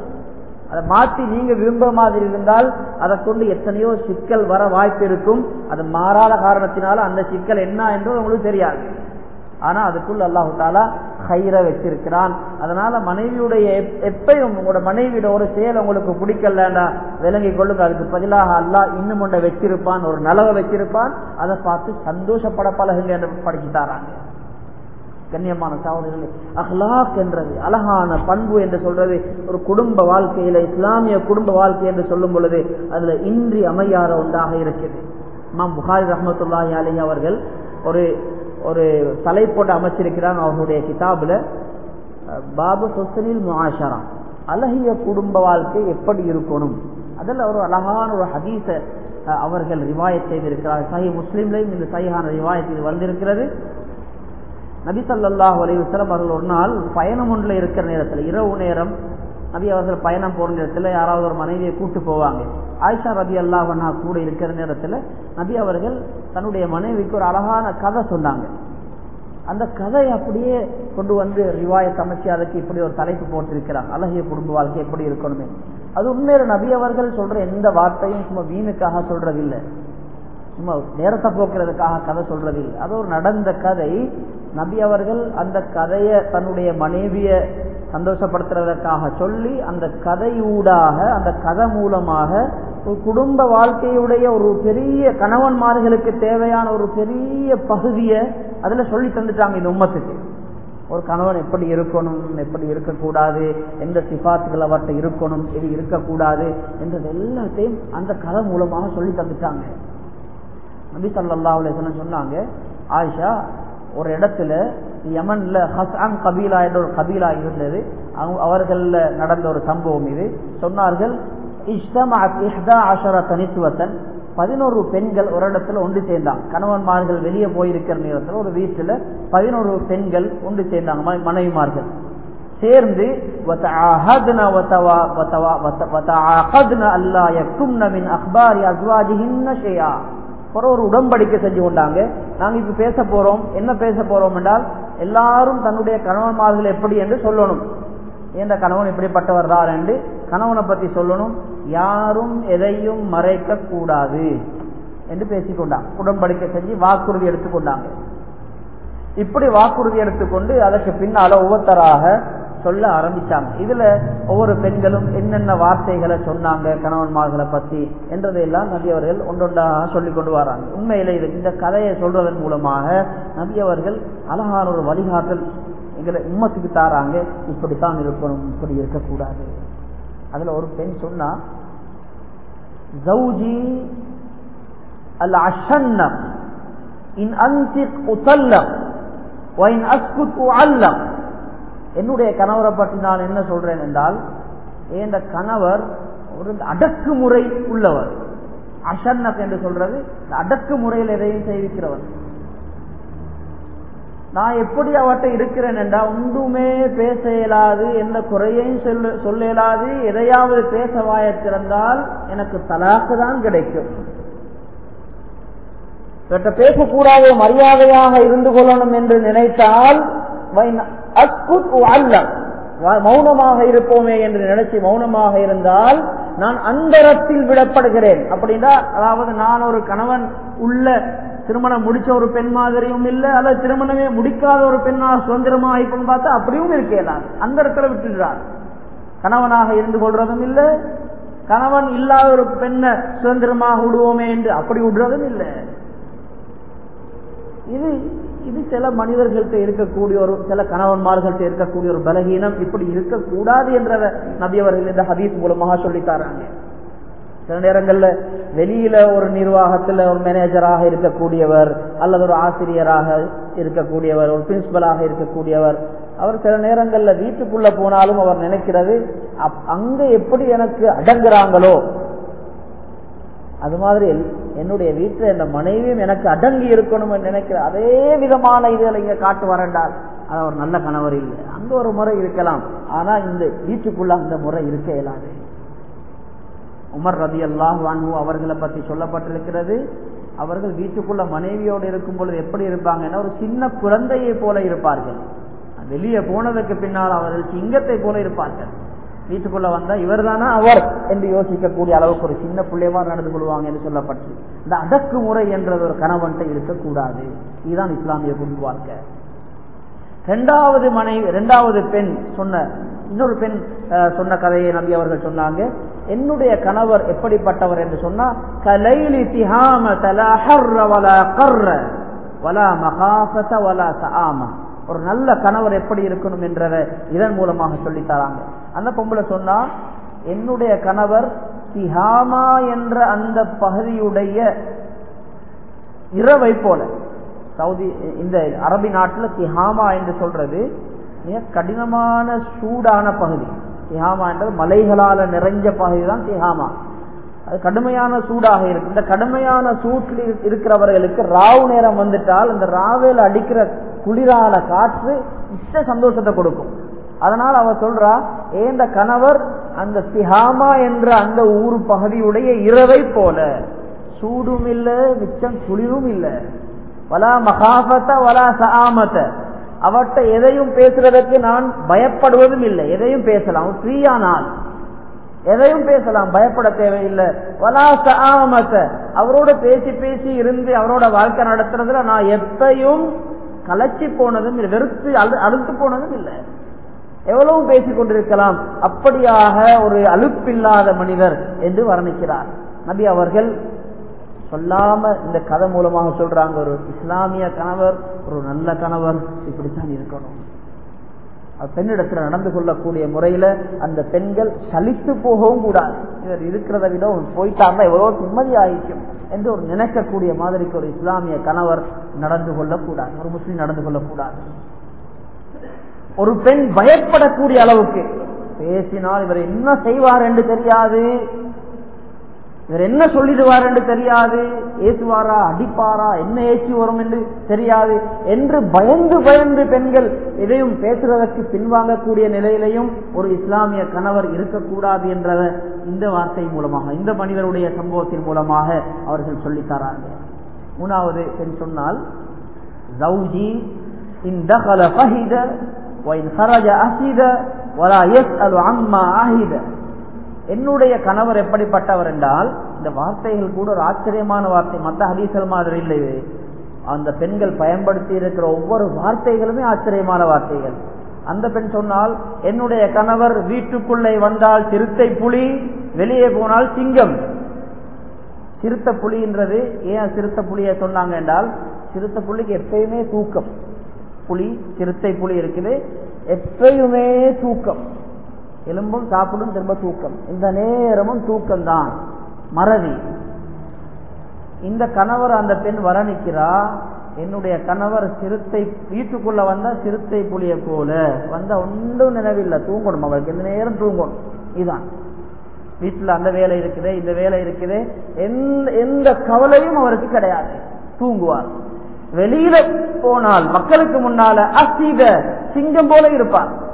அதை மாற்றி நீங்க விரும்ப மாதிரி இருந்தால் அதை கொண்டு எத்தனையோ சிக்கல் வர வாய்ப்பு இருக்கும். அது மாறாத காரணத்தினால அந்த சிக்கல் என்ன என்று உங்களுக்கு தெரியாது. ஆனா அதுக்குள்ள அல்லாஹு தாலா கயிற வச்சிருக்கிறான். அதனால மனைவியுடைய எப்பயும் உங்களோட மனைவியோட ஒரு செயல் உங்களுக்கு பிடிக்கலண்டா விளங்கி கொள்ளுங்க. அதுக்கு பதிலாக அல்லா இன்னும் ஒன்றை வச்சிருப்பான் ஒரு நலவை வச்சிருப்பான். அதை பார்த்து சந்தோஷப்பட பழகுங்க என்று படிச்சுட்டாராங்க கண்ணியமான சகோதரர்களே அஹ்லாக் என்றது அழகான பண்பு என்று சொல்றது ஒரு குடும்ப வாழ்க்கையில இஸ்லாமிய குடும்ப வாழ்க்கை என்று சொல்லும் பொழுது அதுல இன்றி அமையாத ஒன்றாக இருக்குது மாம் புகாரி ரஹமத்துல்லாஹி அலி அவர்கள் ஒரு ஒரு தலைப்போட்டு அமைச்சிருக்கிறாங்க அவர்களுடைய கிதாபுல. பாபு சொசனில் முஆஷரா. அழகிய குடும்ப வாழ்க்கை எப்படி இருக்கணும்? அதில் ஒரு அழகான ஒரு ஹதீச அவர்கள் ரிவாயத் செய்திருக்கிறார். சஹி முஸ்லீம்லையும் இந்த சஹிஹான ரிவாயத் இது வந்திருக்கிறது. நபி சல்லாஹ் அலைவசலம் அவர்கள் ஒரு நாள் பயணம் ஒன்றில் இருக்கிற நேரத்தில் இரவு நேரம் நபி அவர்கள் பயணம் போற நேரத்தில் யாராவது ஒரு மனைவியை கூட்டு போவாங்க. ஆயிஷா ரபி அல்லாஹா கூட இருக்கிற நேரத்தில் நபி அவர்கள் தன்னுடைய மனைவிக்கு ஒரு அழகான கதை சொன்னாங்க. அந்த கதையை அப்படியே கொண்டு வந்து ரிவாய சமைச்சு அதுக்கு இப்படி ஒரு தலைப்பு போட்டிருக்கிறாங்க அழகிய குடும்ப வாழ்க்கை எப்படி இருக்கணுமே. அது உண்மையில நபி அவர்கள் சொல்ற எந்த வார்த்தையும் சும்மா வீணுக்காக சொல்றதில்லை. சும்மா நேரத்தை போக்குறதுக்காக கதை சொல்றதில்லை. அது ஒரு நடந்த கதை. நபி அவர்கள் அந்த கதையை தன்னுடைய மனைவிய சந்தோஷப்படுத்துறதற்காக சொல்லி அந்த கதையூடாக அந்த கதை மூலமாக ஒரு குடும்ப வாழ்க்கையுடைய ஒரு பெரிய கணவன்மார்களுக்கு தேவையான ஒரு பெரிய பகுதியை அதுல சொல்லி தந்துட்டாங்க இந்த உம்மத்துக்கு. ஒரு கணவன் எப்படி இருக்கணும் எப்படி இருக்கக்கூடாது எந்த சிபாத்துகள் அவர்கிட்ட இருக்கணும் எது இருக்கக்கூடாது என்றது எல்லாத்தையும் அந்த கதை மூலமாக சொல்லி தந்துட்டாங்க. நபி சல்லா அலுவலம் சொன்னாங்க ஆயிஷா ஒரு இடத்துல யமன்ல ஹசான் கபீலா என்ற ஒரு கபீலா இருந்தது. அவர்கள் நடந்த ஒரு சம்பவம் இது. சொன்னார்கள் தனித்துவத்தன். பதினோரு பெண்கள் ஒரு இடத்துல ஒன்று சேர்ந்தாங்க கணவன்மார்கள் வெளியே போயிருக்கிற நேரத்தில் ஒரு வீட்டில் பதினோரு பெண்கள் ஒன்று சேர்ந்தாங்க மனைவிமார்கள். சேர்ந்து ஒரு உடம்படிக்கை செஞ்சு கொண்டாங்க. நாங்க இப்ப பேச போறோம். என்ன பேச போறோம்? என்றால் எல்லாரும் தன்னுடைய கணவன்மார்கள் எப்படி என்று சொல்லணும். எந்த கணவன் இப்படிப்பட்டவர் தான் என்று கணவனை பத்தி சொல்லணும். யாரும் எதையும் மறைக்க கூடாது என்று பேசிக்கொண்டான். உடன்படிக்கை செஞ்சு வாக்குறுதி எடுத்துக்கொண்டாங்க. இப்படி வாக்குறுதி எடுத்துக்கொண்டு அதற்கு பின்னால ஒவ்வொருத்தராக சொல்ல ஆரம்பிச்சாங்க. இதுல ஒவ்வொரு பெண்களும் என்னென்ன வார்த்தைகளை சொன்னாங்க கணவன்மார்களை பத்தி என்றதையெல்லாம் நபி அவர்கள் ஒன்றொன்றாக சொல்லிக் கொண்டு வராங்க. உண்மையில இது இந்த கதையை சொல்றதன் மூலமாக நபி அவர்கள் அழகான ஒரு வழிகாட்டல் எங்களை உம்மத்துக்கு தாராங்க. இப்படித்தான் இருக்கணும் இப்படி இருக்கக்கூடாது. அதுல ஒரு பெண் சொன்னா அல் அஷன்னம் இன் அன்சிக் உசல்லம் வைன் அஸ்குத் அல்லம் என்னுடைய கணவரை பற்றி நான் என்ன சொல்றேன் என்றால் இந்த கணவர் ஒரு அடக்குமுறை உள்ளவர். அஷன்னக் என்று சொல்றது இந்த அடக்குமுறையில் எதையும் செய்விக்கிறவர் நான் எப்படி அவட்ட இருக்கிறேன் என்றா ஒன்றுமே பேச இயலாது எந்த குறையையும் சொல்ல சொல்ல இயலாது எதையாவது பேச வாயத் திறந்தால் எனக்கு தலாக்கு தான் கிடைக்கும். இவற்றை பேசக்கூடாது மரியாதையாக இருந்து கொள்ளணும் என்று நினைத்தால் அஸ்குத் அல்லம். மௌனமாக இருப்போமே என்று நினைச்சு மௌனமாக இருந்தால் நான் அந்தரத்தில் விடப்படுகிறேன். அப்படின்னா அதாவது நான் ஒரு கணவன் உள்ள திருமணம் முடிச்ச ஒரு பெண் மாதிரியும் இல்லை அல்லது திருமணமே முடிக்காத ஒரு பெண்ணா சுதந்திரமா ஆயிக்கும் பார்த்தா அப்படியும் இருக்கேன் அந்த இடத்துல விட்டுடுறார். கணவனாக இருந்து கொள்றதும் இல்லை கணவன் இல்லாத ஒரு பெண்ணை சுதந்திரமாக விடுவோமே என்று அப்படி விடுறதும் இல்லை. இது இது சில மனிதர்கள்ட்ட இருக்கக்கூடிய ஒரு சில கணவன்மார்கள்ட்ட இருக்கக்கூடிய ஒரு பலகீனம் இப்படி இருக்கக்கூடாது என்ற நபியவர்கள் இந்த ஹதீஸ் மூலமாக சொல்லித்தாராங்க சில நேரங்கள்ல வெளியில ஒரு நிர்வாகத்துல ஒரு மேனேஜராக இருக்கக்கூடியவர் அல்லது ஒரு ஆசிரியராக இருக்கக்கூடியவர் ஒரு பிரின்சிபலாக இருக்கக்கூடியவர் அவர் சில நேரங்கள்ல வீட்டுக்குள்ள போனாலும் அவர் நினைக்கிறது அங்க எப்படி எனக்கு அடங்குறாங்களோ அது மாதிரி என்னுடைய வீட்டில் என் மனைவியும் எனக்கு அடங்கி இருக்கணும் நினைக்கிற அதே விதமான இதுகளை இங்க காட்டு வரண்டால் அது ஒரு நல்ல கணவர் இல்லை. அங்க ஒரு முறை இருக்கலாம். ஆனா இந்த வீட்டுக்குள்ள அந்த முறை இருக்க இயலாது உமர் ரதி அல்லாஹ் வான்ஹூ அவர்களை பற்றி சொல்லப்பட்டிருக்கிறது. அவர்கள் வீட்டுக்குள்ள மனைவியோடு இருக்கும் பொழுது எப்படி இருப்பாங்கன்னா ஒரு சின்ன குழந்தையை போல இருப்பார்கள். வெளியே போனதுக்கு பின்னால் அவர்கள் சிங்கத்தை போல இருப்பார்கள். வீட்டுக்குள்ள வந்தா இவர் தானா அவர்? என்று யோசிக்கக்கூடிய அளவுக்கு ஒரு சின்ன பிள்ளைவா நடந்து கொள்வாங்க என்று சொல்லப்பட்டு இந்த அடக்குமுறை என்றது ஒரு கணவன்ட்ட இருக்கக்கூடாது. இதுதான் இஸ்லாமிய குடும்ப வாழ்க்கை இரண்டாவது மனைவி இரண்டாவது பெண் சொன்ன இன்னொரு பெண் சொன்ன கதையை நம்பி அவர்கள் சொன்னாங்க. என்னுடைய கணவர் எப்படிப்பட்டவர் என்று சொன்னா கலைலி திஹாம தலஹர்ர வலா கர்ர வலா மகாஃபத வலா சஆமா ஒரு நல்ல கணவர் எப்படி இருக்கணும் என்றத இதன் மூலமாக சொல்லி தராங்க அந்த பொம்பளை சொன்னா என்னுடைய கணவர் திஹாமா என்ற அந்த பகுதியுடைய இரவை போல சவுதி இந்த அரபி நாட்டில் திஹாமா என்று சொல்றது மிக கடினமான சூடான பகுதி. திஹாமா என்றது மலைகளால நிறைஞ்ச பகுதி தான் திஹாமா அது கடுமையான சூடாக இருக்கு. இந்த கடுமையான சூட்டில் இருக்கிறவர்களுக்கு ராவு நேரம் வந்துட்டால் இந்த ராவேல அடிக்கிற குளிரான காற்று இஷ்ட சந்தோஷத்தை கொடுக்கும். அதனால் அவர் சொல்றா ஏந்த கணவர் அந்த சிஹாமா என்ற அந்த ஊர் பகுதியுடைய இரவை போல சூடும் இல்ல மிச்சம் குளிரும் இல்ல. வலா மகாபத்த வலா சஆமத்த அவர்கிட்ட எதையும் பேசுறதற்கு நான் பயப்படுவதும் இல்லை. எதையும் பேசலாம். ஃப்ரீயானால் எதையும் பேசலாம். பயப்பட தேவையில்லை. வலா சஆமத்த அவரோட பேசி பேசி இருந்து அவரோட வாழ்க்கை நடத்துறதுல நான் எப்பையும் கலச்சி போனதும் இல்லை வெறுத்து அழுத்து போனதும் இல்லை. எவ்வளவு பேசிக் கொண்டிருக்கலாம். அப்படியாக ஒரு அழுப்பில்லாத மனிதர் என்று வர்ணிக்கிறார். நபி அவர்கள் சொல்லாம இந்த கதை மூலமாக சொல்றாங்க ஒரு இஸ்லாமிய கணவர் ஒரு நல்ல கணவர் இப்படித்தான் இருக்கணும். பெண்ணிடத்தில் நடந்து கொள்ளக்கூடிய முறையில அந்த பெண்கள் சலித்து போகவும் கூடாது இவர் இருக்கிறத விட போயிட்டாங்க எவ்வளவு நிம்மதி ஆயிக்கும் என்று ஒரு நினைக்கக்கூடிய மாதிரிக்கு ஒரு இஸ்லாமிய கணவர் நடந்து கொள்ளக்கூடாது. ஒரு முஸ்லீம் நடந்து கொள்ளக்கூடாது. ஒரு பெண் பயப்படக்கூடிய அளவுக்கு பேசினால் இவர் என்ன செய்வார் என்று தெரியாது. இவர் என்ன சொல்லிடுவார் என்று தெரியாது ஏசுவாரா அடிப்பாரா என்ன ஏசி வரும் என்று தெரியாது என்று பயந்து பயந்து பெண்கள் எதையும் பேசுவதற்கு பின்வாங்கக்கூடிய நிலையிலையும் ஒரு இஸ்லாமிய கணவர் இருக்கக்கூடாது என்ற இந்த வார்த்தை மூலமாக இந்த மனிதருடைய சம்பவத்தின் மூலமாக அவர்கள் சொல்லித்தராங்க மூணாவது பெண் சொன்னால் زوجي إن دخل فهد وإن خرج أسد ولا يسأل عما عهد என்னுடைய கணவர் எப்படிப்பட்டவர் என்றால் இந்த வார்த்தைகள் கூட ஒரு ஆச்சரியமான வார்த்தை மற்ற ஹதீசல் மாதிரி இல்லை. அந்த பெண்கள் பயன்படுத்தி இருக்கிற ஒவ்வொரு வார்த்தைகளுமே ஆச்சரியமான வார்த்தைகள். அந்த பெண் சொன்னால் என்னுடைய கணவர் வீட்டுக்குள்ளே வந்தால் சிறுத்தை புலி வெளியே போனால் சிங்கம். சிறுத்த புலின்றது ஏன் சிறுத்த புலியை சொன்னாங்க என்றால் சிறுத்த புலிக்கு எப்பயுமே தூக்கம். புலி சிறுத்தை புலி இருக்குது எப்பயுமே தூக்கம். எலும்பும் சாப்பிடும் திரும்ப தூக்கம். இந்த நேரமும் தூக்கம் தான் மறதி. இந்த கணவர் அந்த பெண் வரணிக்கிறா என்னுடைய கணவர் சிறுத்தை வீட்டுக்குள்ள வந்தா சிறுத்தை புலிய போல. வந்தா ஒன்றும் நினைவில்லை. தூங்கணும். அவருக்கு எந்த நேரம் தூங்கணும் இதுதான். வீட்டுல அந்த வேலை இருக்குது இந்த வேலை இருக்குது. எந்த எந்த கவலையும் அவருக்கு கிடையாது. தூங்குவார். வெளியில போனால் மக்களுக்கு முன்னால அசீத சிங்கம் போல இருப்பார்.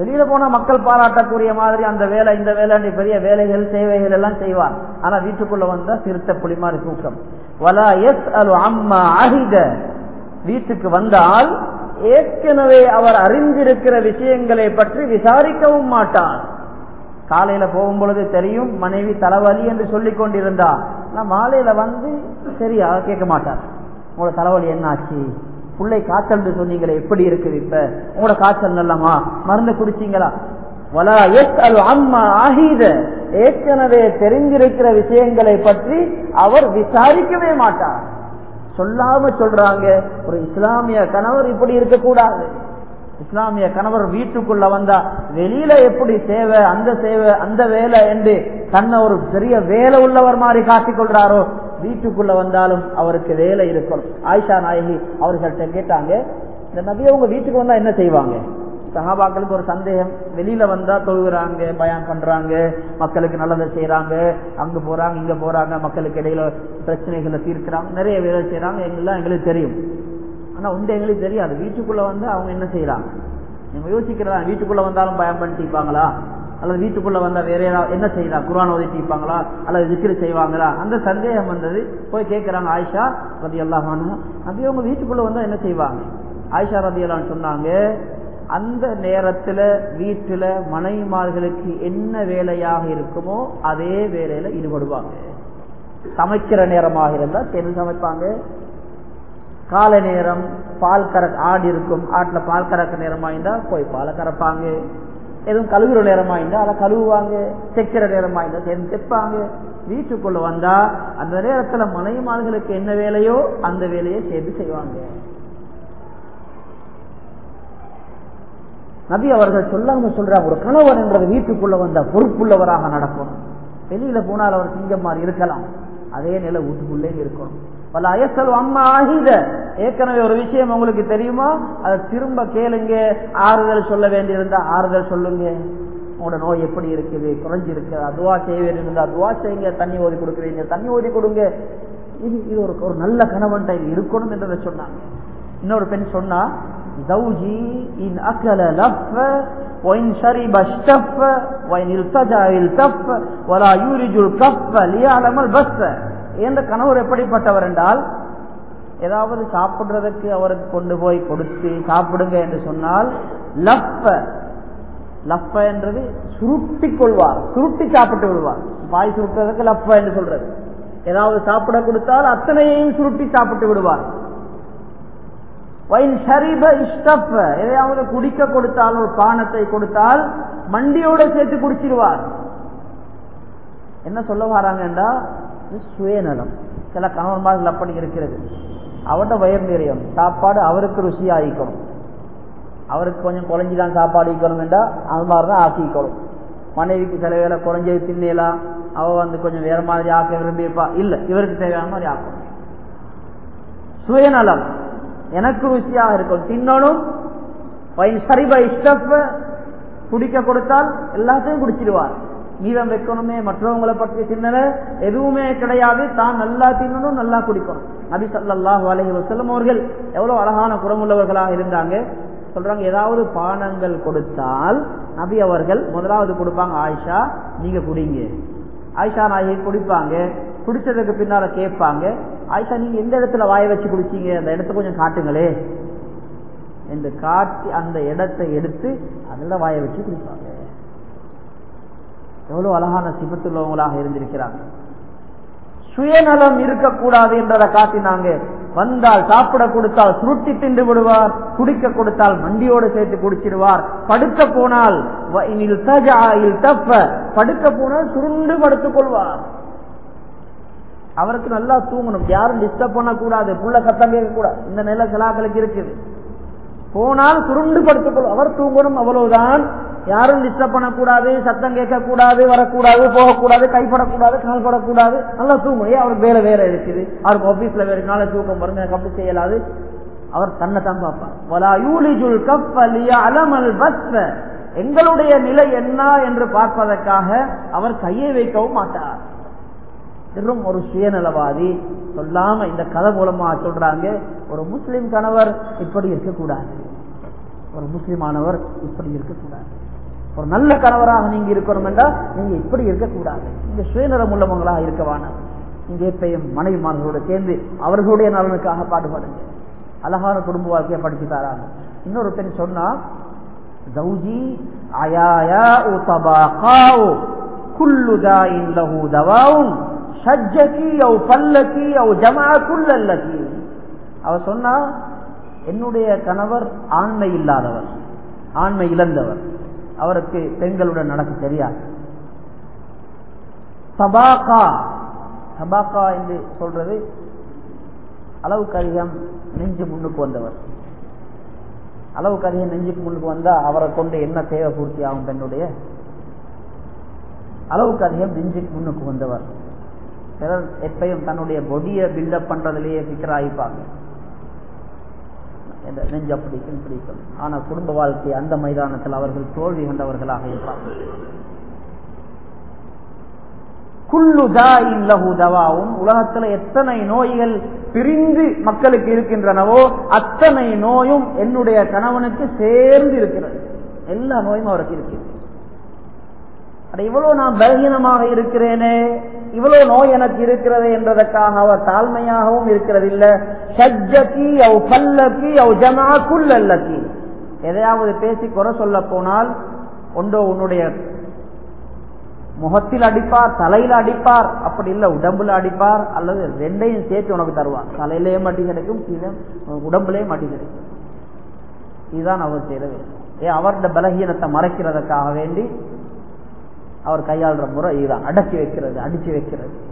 வெளியில போனா மக்கள் பாராட்டக்கூடிய மாதிரி அந்த வேலை இந்த வேலை பெரிய வேலைகள் சேவைகள் எல்லாம் செய்வார். ஆனா வீட்டுக்குள்ள வந்தா சிறுத்த புலி மாதிரி தூக்கம். வலா எஸ் அலு அம்மா அஹித. வீட்டுக்கு வந்தால் ஏற்கனவே அவர் அறிந்திருக்கிற விஷயங்களை பற்றி விசாரிக்கவும் மாட்டார் காலையில போகும் பொழுது தெரியும் மனைவி தலைவலி என்று சொல்லிக் கொண்டிருந்தா. மாலையில வந்து சரியா கேட்க மாட்டார். உங்களோட தலைவலி என்னாச்சு? பிள்ளை காய்ச்சல் சொன்னீங்களே எப்படி இருக்குது இப்ப? உங்களோட காய்ச்சல் நல்லமா? மருந்து குடிச்சீங்களா? வலா எஸ் அல் அம்மா ஆகித ஏற்கனவே தெரிஞ்சிருக்கிற விஷயங்களை பற்றி அவர் விசாரிக்கவே மாட்டார். சொல்லாம சொல்றாங்க ஒரு இஸ்லாமிய கணவர் இப்படி இருக்கக்கூடாது. இஸ்லாமிய கணவர் வீட்டுக்குள்ள வந்தா வெளியில எப்படி சேவை அந்த சேவை அந்த வேலை என்று தன்னை ஒரு பெரிய வேலை உள்ளவர் மாதிரி காட்டிக் கொள்றாரோ? வீட்டுக்குள்ள வந்தாலும் அவருக்கு வேலை இருக்கும். ஆயிஷா நாயகி அவர்கள்ட்ட கேட்டாங்க இந்த நபியை உங்க வீட்டுக்கு வந்தா என்ன செய்வாங்க? சகாபாக்களுக்கு ஒரு சந்தேகம். வெளியில வந்தா தொழுகிறாங்க பயான் பண்றாங்க மக்களுக்கு நல்லதை செய்யறாங்க அங்க போறாங்க இங்க போறாங்க மக்களுக்கு இடையில பிரச்சனைகளை தீர்க்கிறாங்க நிறைய வேலை செய்யறாங்க எங்கெல்லாம் எங்களுக்கு தெரியும். ஆனா உண்டு எங்களுக்கு தெரியாது. வீட்டுக்குள்ள வந்து அவங்க என்ன செய்யறாங்க நீங்க யோசிக்கிறதா? வீட்டுக்குள்ள வந்தாலும் பயம் பண்ணிப்பாங்களா அல்லது வீட்டுக்குள்ள வந்தா வேற ஏதாவது என்ன செய்யலாம் குரான் ஒதுக்கிப்பாங்களா அல்லது விக்கிரி செய்வாங்களா? அந்த சந்தேகம் வந்தது. போய் கேட்கிறாங்க ஆயிஷா ரதி எல்லாம் அப்படி அவங்க வீட்டுக்குள்ள வந்தா என்ன செய்வாங்க? ஆயிஷா ரதி எல்லாம் சொன்னாங்க அந்த நேரத்துல வீட்டுல மனைவிமார்களுக்கு என்ன வேலையாக இருக்குமோ அதே வேலையில ஈடுபடுவாங்க. சமைக்கிற நேரமாக இருந்தா சேர்ந்து சமைப்பாங்க. காலை நேரம் பால் கற ஆடு இருக்கும் ஆட்டுல பால் கறக்க நேரமா இருந்தா போய் பாலை கறப்பாங்க. எதுவும் கழுவுற நேரமா இருந்தா அதை கழுவுவாங்க தைக்கிற நேரமா இருந்தா சேர்ந்து தைப்பாங்க. வீட்டுக்குள்ள வந்தா அந்த நேரத்துல மனைவிமார்களுக்கு என்ன வேலையோ அந்த வேலையை சேர்ந்து செய்வாங்க. நபி அவர்கள் சொல்லாம சொல்றாங்க ஒரு கணவன் என்றது வீட்டுக்குள்ள வந்த பொறுப்புள்ளவராக நடக்கணும். வெளியில போனால் அவர் சிங்கம் மாதிரி இருக்கலாம். அதே நிலை வீட்டுக்குள்ளே இருக்கணும். பல அயசல் அம்மா ஆகித ஏற்கனவே ஒரு விஷயம் உங்களுக்கு தெரியுமா அதை திரும்ப கேளுங்க ஆறுதல் சொல்ல வேண்டியிருந்தா ஆறுதல் சொல்லுங்க உங்களோட நோய் எப்படி இருக்குது குறைஞ்சிருக்கு அதுவா செய்ய வேண்டியிருந்தா அதுவா செய்யுங்க தண்ணி ஓதி கொடுக்குறீங்க தண்ணி ஓதி கொடுங்க இது இது ஒரு ஒரு நல்ல கணவன் இருக்கணும் என்றதை சொன்னாங்க இன்னொரு பெண் சொன்னா زوجي إن أكل لف وإن شرب اشتف وإن التجع التف ولا يولج الكف ليعلم البث என்ற கணவர் எப்படிப்பட்டவர் என்றால் ஏதாவது சாப்பிடுறதுக்கு அவருக்கு கொண்டு போய் கொடுத்து சாப்பிடுங்க என்று சொன்னால் லப்ப லப்ப என்றது சுருட்டி கொள்வார் சுருட்டி சாப்பிட்டு விடுவார். வாய் சுருட்டுறதுக்கு லப்ப என்று சொல்றது. ஏதாவது சாப்பிட கொடுத்தால் அத்தனையையும் சுருட்டி சாப்பிட்டு விடுவார். எதையாவது குடிக்க கொடுத்தால் ஒரு பானத்தை கொடுத்தால் மண்டியோட சேர்த்து குடிச்சிருவார். என்ன சொல்ல வராங்கன்றா சுயநலம். சில கணவன்மார்கள் அப்படி இருக்கிறது. அவட வயர் நிறையும் சாப்பாடு அவருக்கு ருசியாகிக்கணும் அவருக்கு கொஞ்சம் குறைஞ்சிதான் சாப்பாடு ஈக்கணும் என்றா அது மாதிரிதான் ஆக்கிக்கணும். மனைவிக்கு சில வேலை குறைஞ்சது தின்னலாம் அவ வந்து கொஞ்சம் வேற மாதிரி ஆக்க விரும்பியிருப்பா. இல்ல இவருக்கு தேவையான மாதிரி ஆக்கணும். சுயநலம். எனக்கு ருசியாக இருக்கும் தின்னணும். சரிபா இஷ்டப்ப குடிக்க கொடுத்தால் எல்லாத்தையும் குடிச்சிடுவார். மீதம் வைக்கணுமே மற்றவங்களை பற்றிய சிந்தனை எதுவுமே கிடையாது. தான் நல்லா தின்னணும் நல்லா குடிக்கணும். நபி ஸல்லல்லாஹு அலைஹி வஸல்லம் அவர்கள் எவ்வளவு அழகான குணமுள்ளவர்களாக இருந்தாங்க. சொல்றாங்க ஏதாவது பானங்கள் கொடுத்தால் நபி அவர்கள் முதலாவது கொடுப்பாங்க ஆயிஷா நீங்க குடிங்க. ஆயிஷா நாயகி குடிப்பாங்க. குடிச்சதுக்கு பின்னால கேட்பாங்க ஆயிஷா நீங்க எந்த இடத்துல வாய வச்சு குடிச்சீங்க? அந்த இடத்த கொஞ்சம் காட்டுங்களே. என்று காட்டி அந்த இடத்தை எடுத்து அதில் வாய வச்சு குடிப்பாங்க. எவ்வளவு அழகான சிபத்துள்ளவங்களாக இருந்திருக்கிறாங்க. சுயநலம் இருக்கக்கூடாது என்றதை காட்டினாங்க. வந்தால் சாப்பிட கொடுத்தால் சுருட்டி தின்று விடுவார் குடிக்க கொடுத்தால் மண்டியோடு சேர்த்து குடிச்சிடுவார். படுக்க போனால் வ- தப்ப படுக்க போனால் சுருண்டு படுத்துக் கொள்வார். அவருக்கு நல்லா தூங்கணும். யாரும் டிஸ்டர்ப் பண்ணக்கூடாது. புள்ள சத்தம் கேட்க இந்த நில சிலாக்களுக்கு இருக்குது. போனால் சுருண்டு படுத்துக்கொள்ளும் அவர் தூங்கணும் அவ்வளவுதான். யாரும் டிஸ்டர்ப் பண்ணக்கூடாது சத்தம் கேட்கக்கூடாது வரக்கூடாது போகக்கூடாது கைப்படக்கூடாது கால்படக்கூடாது. நல்லா தூங்கணும் அவருக்கு வேலை வேலை இருக்குது. அவருக்கு ஆபீஸ்ல வேறு நாளை தூக்கம் வருங்க அப்படி செய்யலாது. அவர் தன்னை தான் பார்ப்பார். வலா கப்பலிய எங்களுடைய நிலை என்ன என்று பார்ப்பதற்காக அவர் கையை வைக்கவும் மாட்டார். வெறும் ஒரு சுயநலவாதி. சொல்லாம இந்த கதை மூலமா சொல்றாங்க ஒரு முஸ்லீம் கணவர் இப்படி இருக்கக்கூடாது. ஒரு முஸ்லிமானவர் இப்படி இருக்கக்கூடாது. ஒரு நல்ல கணவராக நீங்க இருக்கணும் என்றால் நீங்க இப்படி இருக்கக்கூடாது. நீங்க சுயநலம் உள்ளவங்களாக இருக்கவான நீங்க எப்பயும் மனைவிமார்களோட சேர்ந்து அவர்களுடைய நலனுக்காக பாடுபடுங்க. அழகான குடும்ப வாழ்க்கையை படித்து தராங்க இன்னொரு பெண் சொன்னா தௌஜி அயாயா குல்லு தாயின் லஹு தவாவும் ஷஜ்ஜ அவ் பல்லகி அவ் ஜமாக்குள் அல்ல கீ சொன்னா என்னுடைய கணவர் ஆண்மை இல்லாதவர் ஆண்மை இழந்தவர். அவருக்கு பெண்களுடன் நடக்க தெரியாது. சபாக்கா சபாக்கா என்று சொல்றது அளவுக்கு அதிகம் நெஞ்சு முன்னுக்கு வந்தவர். அளவுக்கு அதிகம் நெஞ்சுக்கு முன்னுக்கு வந்தா அவரை கொண்டு என்ன தேவை பூர்த்தி ஆகும் பெண்ணுடைய? அளவுக்கு அதிகம் நெஞ்சுக்கு முன்னுக்கு வந்தவர். சிலர் எப்பயும் தன்னுடைய பொடியை பில்டப் பண்றதுலயே சிக்கராயிப்பாங்க நெஞ்ச பிடிக்கும் பிடிக்கும் ஆனா குடும்ப வாழ்க்கை அந்த மைதானத்தில் அவர்கள் தோல்வி கொண்டவர்களாக இருப்பார்கள் குல்லு உலகத்துல எத்தனை நோய்கள் பிரிந்து மக்களுக்கு இருக்கின்றனவோ அத்தனை நோயும் என்னுடைய கணவனுக்கு சேர்ந்து இருக்கிறது. எல்லா நோயும் அவருக்கு இருக்கிறது அட இவ்வளவு நான் பலகீனமாக இருக்கிறேனே இவ்வளவு நோய் எனக்கு இருக்கிறது என்பதற்காக அவர் தாழ்மையாகவும் இருக்கிறது இல்ல சஜ்ஜகி அவ் பல்லக்கி அவ் ஜமா குல்லக்கி எதையாவது பேசி குறை சொல்ல போனால் ஒன்றோ உன்னுடைய முகத்தில் அடிப்பார் தலையில அடிப்பார் அப்படி இல்லை உடம்புல அடிப்பார் அல்லது ரெண்டையும் சேர்த்து உனக்கு தருவார். தலையிலேயே மட்டி கிடைக்கும் கீழே உடம்புலேயே மாட்டி கிடைக்கும். இதுதான் அவர் செய்யறது ஏன் அவருடைய பலகீனத்தை மறைக்கிறதுக்காக வேண்டி அவர் கையாளுற முறை இதுதான். அடக்கி வைக்கிறது அடிச்சு வைக்கிறது.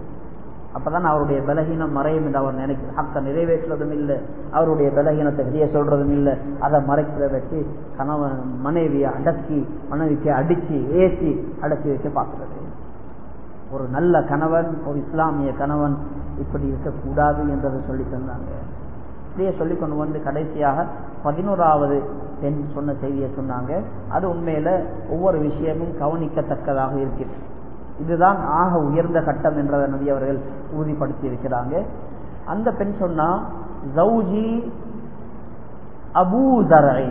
அப்பதான் அவருடைய பலகீனம் மறையும் என்று அவர் நினைக்கிற ஹக்க நிறைவேற்றுறதும் இல்லை. அவருடைய பலகீனத்தை வெளியே சொல்றதும் இல்லை. அதை மறைக்கிறத வச்சு கணவன் மனைவியை அடக்கி மனைவிக்கு அடிச்சு ஏசி அடக்கி வைக்க பார்க்கிறது. ஒரு நல்ல கணவன் ஒரு இஸ்லாமிய கணவன் இப்படி இருக்கக்கூடாது என்றதை சொல்லி தந்தாங்க. இப்படியே சொல்லி கொண்டு வந்து கடைசியாக பதினோராவது பெண் சொன்ன செய்தியை சொன்னாங்க. அது உண்மையில ஒவ்வொரு விஷயமும் கவனிக்கத்தக்கதாக இருக்கிறது இதுதான் ஆக உயர்ந்த கட்டம் என்றதை நபி அவர்கள் உறுதிப்படுத்தி இருக்கிறாங்க அந்த பெண் சொன்னா ஜவுஜி அபூதரை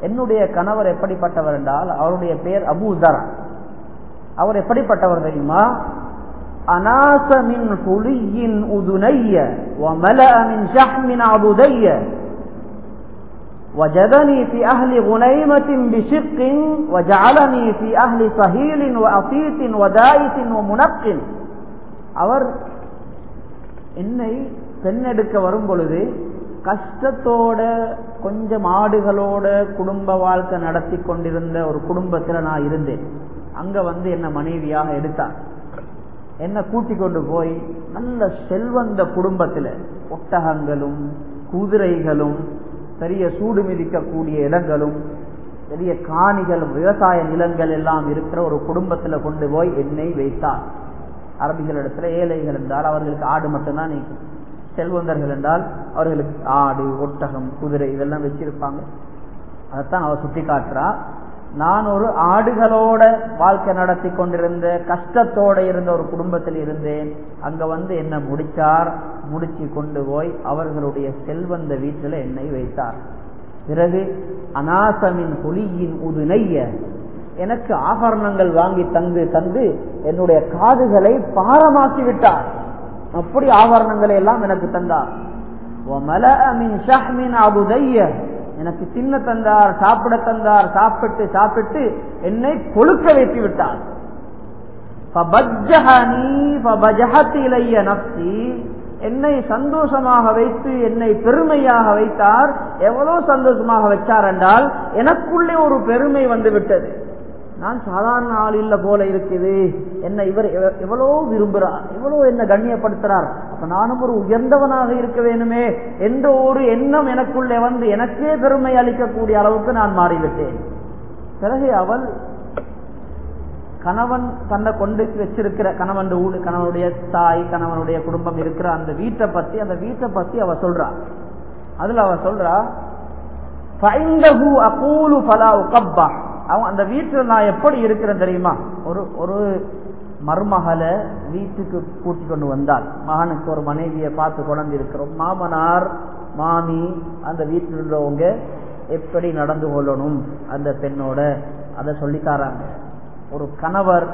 என்னுடைய கணவர் எப்படிப்பட்டவர் என்றால் அவருடைய பெயர் அபூதர் அவர் எப்படிப்பட்டவர் தெரியுமா? அநாசமின் புலியின் உதுனைய وجدني في أهل غنيمة بشق وجعلني في أهل صهيل وأطيط ودائت ومنق அவர் என்னை பெண்ணெடுக்க வரும் பொழுது கஷ்டத்தோட கொஞ்சம் ஆடுகளோட குடும்ப வாழ்க்கை நடத்தி கொண்டிருந்த ஒரு குடும்பத்துல நான் இருந்தேன் அங்க வந்து என்ன மனைவியாக எடுத்தார் என்ன கூட்டி கொண்டு போய் நல்ல செல்வந்த குடும்பத்துல ஒட்டகங்களும் குதிரைகளும் பெரிய சூடு மிதிக்கக்கூடிய இடங்களும் பெரிய காணிகளும் விவசாய நிலங்கள் எல்லாம் இருக்கிற ஒரு குடும்பத்துல கொண்டு போய் எண்ணெய் வைத்தார். அரபிகள் ஏழைகள் என்றால் அவர்களுக்கு ஆடு மட்டும்தான் நீக்கும். செல்வந்தர்கள் என்றால் அவர்களுக்கு ஆடு ஒட்டகம் குதிரை இதெல்லாம் வச்சிருப்பாங்க. அதைத்தான் அவர் சுட்டி காட்டுறா நான் ஒரு ஆடுகளோட வாழ்க்கை நடத்தி கொண்டிருந்த கஷ்டத்தோட இருந்த ஒரு குடும்பத்தில் இருந்தேன். அங்க வந்து என்ன முடிச்சார் முடிச்சு கொண்டு போய் அவர்களுடைய செல்வந்த வீட்டில் என்னை வைத்தார். பிறகு அநாசமின் புலியின் உதுனைய எனக்கு ஆபரணங்கள் வாங்கி தந்து தந்து என்னுடைய காதுகளை பாரமாக்கி விட்டார். அப்படி ஆபரணங்களை எல்லாம் எனக்கு தந்தார். எனக்கு சின்ன தந்தார் சாப்பிட தந்தார் சாப்பிட்டு சாப்பிட்டு என்னை கொழுக்க வைத்து விட்டார். என்னை சந்தோஷமாக வைத்து என்னை பெருமையாக வைத்தார். எவ்வளவு சந்தோஷமாக வச்சார் என்றால் எனக்குள்ளே ஒரு பெருமை வந்து விட்டது. நான் சாதாரண ஆள் இல்ல போல இருக்குது. என்ன இவர் எவ்வளோ விரும்புகிறார் எவ்வளோ என்ன கண்ணியப்படுத்துறார். அப்ப நானும் ஒரு உயர்ந்தவனாக இருக்க வேணுமே என்ற ஒரு எண்ணம் எனக்குள்ளே வந்து எனக்கே பெருமை அளிக்கக்கூடிய அளவுக்கு நான் மாறிவிட்டேன். பிறகு அவள் கணவன் தன்னை கொண்டு வச்சிருக்கிற கணவன் ஊடு கணவனுடைய தாய் கணவனுடைய குடும்பம் இருக்கிற அந்த வீட்டை பத்தி அந்த வீட்டை பத்தி அவ சொல்றா. அதுல அவ சொல்றா அவன் அந்த வீட்டில் நான் எப்படி இருக்கிறேன் தெரியுமா? ஒரு ஒரு மருமகளை வீட்டுக்கு கூட்டி கொண்டு வந்தால் மகனுக்கு ஒரு மனைவியை பார்த்து கொண்டு இருக்கிறோம். மாமனார் மாமி அந்த வீட்டில் உள்ளவங்க எப்படி நடந்து கொள்ளணும்? அந்த பெண்ணோட அதை சொல்லித்தாராங்க ஒரு கணவர்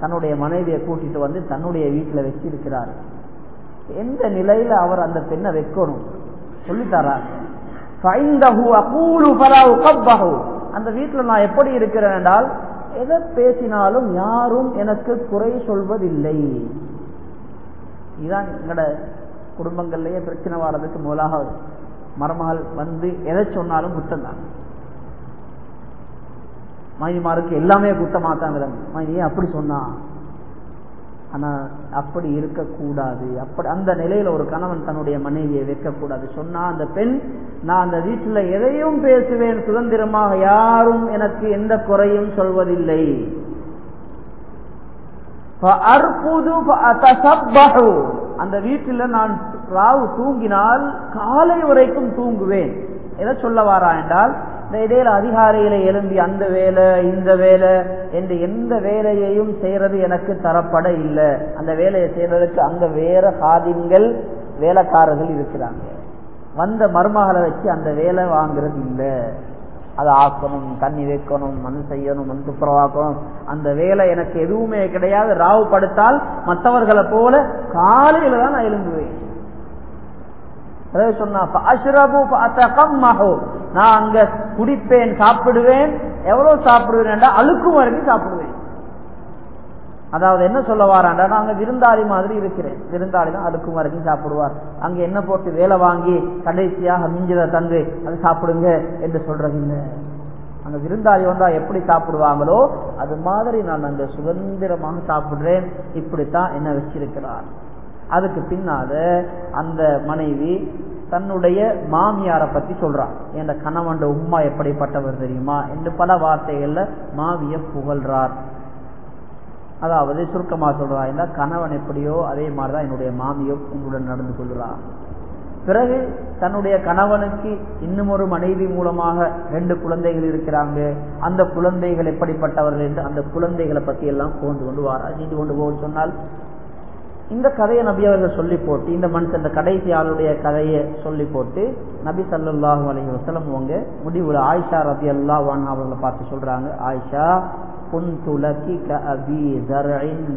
தன்னுடைய மனைவியை கூட்டிட்டு வந்து தன்னுடைய வீட்டில் வச்சிருக்கிறார். எந்த நிலையில அவர் அந்த பெண்ணை வைக்கணும்? சொல்லித்தாராங்க அந்த வீட்டில் நான் எப்படி இருக்கிறேன் என்றால் எதை பேசினாலும் யாரும் எனக்கு குறை சொல்வதில்லை. இதுதான் எங்களோட குடும்பங்கள்லயே பிரச்சனை வாழறதுக்கு முதலாக மருமகள் வந்து எதை சொன்னாலும் குத்தம் தான் மைனிமாருக்கு எல்லாமே குத்தமா தான் விளங்கும் மைனி அப்படி சொன்னா? ஆனா அப்படி இருக்கக்கூடாது. அப்படி அந்த நிலையில ஒரு கணவன் தன்னுடைய மனைவியை வைக்கக்கூடாது. சொன்னா அந்த பெண் நான் அந்த வீட்டுல எதையும் பேசுவேன் சுதந்திரமாக யாரும் எனக்கு எந்த குறையும் சொல்வதில்லை. அந்த வீட்டில நான் ராவு தூங்கினால் காலை வரைக்கும் தூங்குவேன். எதை சொல்ல வாரா என்றால் இடையில அதிகாரியில எழும்பி அந்த வேலை இந்த வேலை என்று எந்த வேலையையும் செய்யறது எனக்கு தரப்பட இல்லை. அந்த வேலையை செய்யறதுக்கு அங்க வேற காதின்கள் வேலைக்காரர்கள் இருக்கிறாங்க. வந்த மருமகளை வச்சு அந்த வேலை வாங்குறது இல்லை. அதை ஆக்கணும் தண்ணி வைக்கணும் மண் செய்யணும் மண் துப்புரவாக்கணும். அந்த வேலை எனக்கு எதுவுமே கிடையாது. ராவு படுத்தால் மற்றவர்களை போல காலையில தான் நான் எழும்புவேன். நான் அங்க குடிப்பேன் சாப்பிடுவேன். எவ்வளவு சாப்பிடுவேன் அழுக்கும் வரைக்கும் சாப்பிடுவேன். அதாவது என்ன சொல்ல வாராண்டா நான் அங்க விருந்தாளி மாதிரி இருக்கிறேன். விருந்தாளி தான் அழுக்கும் வரைக்கும் சாப்பிடுவார். அங்க என்ன போட்டு வேலை வாங்கி கடைசியாக மிஞ்சதை தந்து அதை சாப்பிடுங்க என்று சொல்றது அங்க விருந்தாளி வந்தா எப்படி சாப்பிடுவாங்களோ அது மாதிரி நான் அங்க சுதந்திரமாக சாப்பிடுறேன். இப்படித்தான் என்ன வச்சிருக்கிறார். அதுக்கு பின்னால அந்த மனைவி தன்னுடைய மாமியாரை பத்தி சொல்றான் என் கணவன் உம்மா எப்படிப்பட்டவர் தெரியுமா? என்று பல வார்த்தைகள்ல மாவிய புகழ்றார். அதாவது சுருக்கமா சொல்றா இல்ல கணவன் எப்படியோ அதே மாதிரிதான் என்னுடைய மாமியோ உங்களுடன் நடந்து கொள்கிறார் பிறகு தன்னுடைய கணவனுக்கு இன்னும் ஒரு மனைவி மூலமாக ரெண்டு குழந்தைகள் இருக்கிறாங்க. அந்த குழந்தைகள் எப்படிப்பட்டவர்கள் என்று அந்த குழந்தைகளை பத்தி எல்லாம் கொண்டு கொண்டு வாரா. நீண்டு கொண்டு போக சொன்னால் இந்த கதையை நபி அவர்கள் சொல்லி போட்டு இந்த மனுஷன் இந்த கடைசி ஆளுடைய கதையை சொல்லி போட்டு நபி சல்லாஹூ அலஹி வசலம் அவங்க முடிவுல ஆயிஷா ரபி அல்லா வான் அவர்களை பார்த்து சொல்றாங்க ஆயிஷா க அபி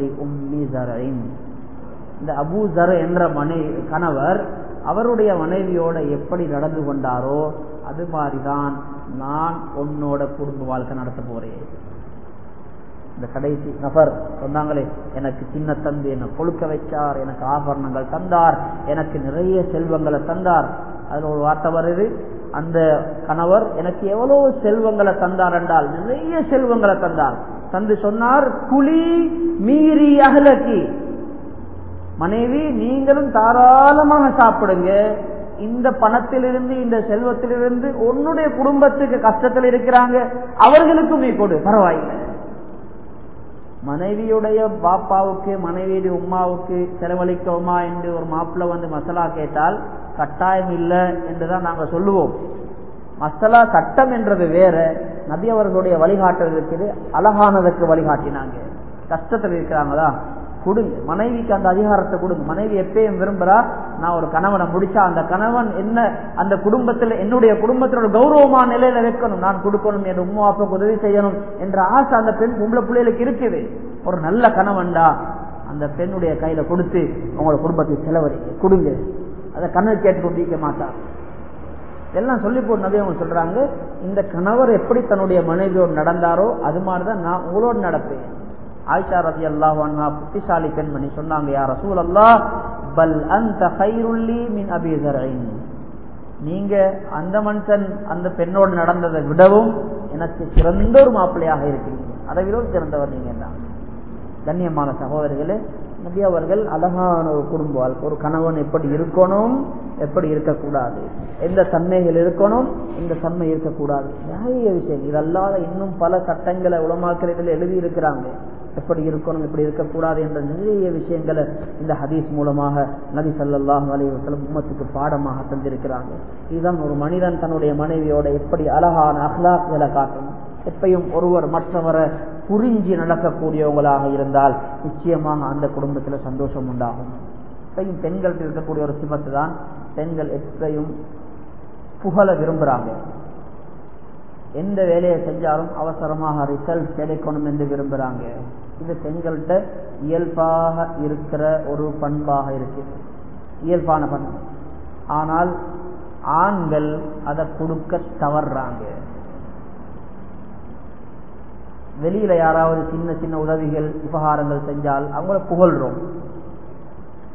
லி இந்த அபு ஜர் என்ற மனை கணவர் அவருடைய மனைவியோட எப்படி நடந்து கொண்டாரோ அது மாதிரிதான் நான் உன்னோட குடும்ப வாழ்க்கை நடத்த போறேன். இந்த கடைசி நபர் சொன்னாங்களே எனக்கு சின்ன தந்து என்னை கொழுக்க வைச்சார் எனக்கு ஆபரணங்கள் தந்தார் எனக்கு நிறைய செல்வங்களை தந்தார். அதில் ஒரு வார்த்தை வருது அந்த கணவர் எனக்கு எவ்வளவு செல்வங்களை தந்தார் என்றால் நிறைய செல்வங்களை தந்தார். தந்து சொன்னார் குழி மீறி அகலக்கி. மனைவி நீங்களும் தாராளமாக சாப்பிடுங்க. இந்த பணத்திலிருந்து இந்த செல்வத்திலிருந்து உன்னுடைய குடும்பத்துக்கு கஷ்டத்தில் இருக்கிறாங்க அவர்களுக்கும் நீ கொடு. பரவாயில்லை. மனைவியுடைய பாப்பாவுக்கு மனைவியுடைய உமாவுக்கு செலவழிக்கவுமா என்று ஒரு மாப்பிள்ள வந்து மசாலா கேட்டால் கட்டாயம் இல்லை என்றுதான் நாங்கள் சொல்லுவோம். மசாலா சட்டம் என்றது வேற. நபி அவர்களுடைய வழிகாட்டுறது அழகானதுக்கு வழிகாட்டினாங்க. கஷ்டத்தில் இருக்கிறாங்களா? கொடுங்க. மனைவிக்கு அந்த அதிகாரத்தை கொடுங்க. மனைவி எப்பயும் விரும்புறா நான் ஒரு கணவனை முடிச்சா அந்த கணவன் என்ன அந்த குடும்பத்துல என்னுடைய குடும்பத்தினோட கௌரவமான நிலையில வைக்கணும். நான் கொடுக்கணும் என் உமா அப்பாவுக்கு உதவி செய்யணும் என்ற ஆசை அந்த பெண் பொம்பளை பிள்ளைகளுக்கு இருக்குது. ஒரு நல்ல கணவன்டா அந்த பெண்ணுடைய கையில கொடுத்து உங்களோட குடும்பத்தை செலவழிங்க. கொடுங்க. அதை கண்ணல் கேட்டு கொண்டிருக்க மாட்டார். எல்லாம் சொல்லி போட்டு நபி அவங்க சொல்றாங்க இந்த கணவர் எப்படி தன்னுடைய மனைவியோடு நடந்தாரோ அது மாதிரிதான் நான் உங்களோடு நடப்பேன். ஆயிஷா ரதி அல்லாஹா புத்திசாலி பெண்மணி சொன்னாங்க யார் ரசூல் அல்லா பல் அந்த கைருள்ளி மின் அபிதரின் நீங்க அந்த மனுஷன் அந்த பெண்ணோடு நடந்ததை விடவும் எனக்கு சிறந்த ஒரு மாப்பிள்ளையாக இருக்கிறீங்க. அதை விட சிறந்தவர் நீங்க தான். கண்ணியமான சகோதரர்களே நபி அவர்கள் அழகான ஒரு குடும்பம். ஒரு கணவன் எப்படி இருக்கணும் எப்படி இருக்கக்கூடாது? எந்த தன்மைகள் இருக்கணும் எந்த தன்மை இருக்கக்கூடாது. நிறைய விஷயம் இதல்லாத இன்னும் பல சட்டங்களை உளமாக்கிறதில் எழுதி இருக்கிறாங்க எப்படி இருக்கணும் எப்படி இருக்கக்கூடாது என்ற நிறைய விஷயங்களை இந்த ஹதீஸ் மூலமாக நபி சல்லாஹ் அலைவசலம் உம்மத்துக்கு பாடமாக தந்திருக்கிறாங்க. இதுதான் ஒரு மனிதன் தன்னுடைய மனைவியோட எப்படி அழகான அஹ்லாக்களை காட்டணும் எப்பையும் ஒருவர் மற்றவரை புரிஞ்சு நடக்கக்கூடியவங்களாக இருந்தால் நிச்சயமாக அந்த குடும்பத்தில் சந்தோஷம் உண்டாகும். எப்பையும் பெண்கள் இருக்கக்கூடிய ஒரு சிபத்து தான் பெண்கள் எப்பையும் புகழ விரும்புகிறாங்க எந்த வேலையை செஞ்சாலும் அவசரமாக ரிசல்ட் கிடைக்கணும் என்று விரும்புகிறாங்க இது பெண்கள்கிட்ட இயல்பாக இருக்கிற ஒரு பண்பாக இருக்கு. இயல்பான பண்பு. ஆனால் ஆண்கள் அதை கொடுக்க தவறுறாங்க. வெளியில யாராவது சின்ன சின்ன உதவிகள் உபகாரங்கள் செஞ்சால் அவங்கள புகழ்றோம்.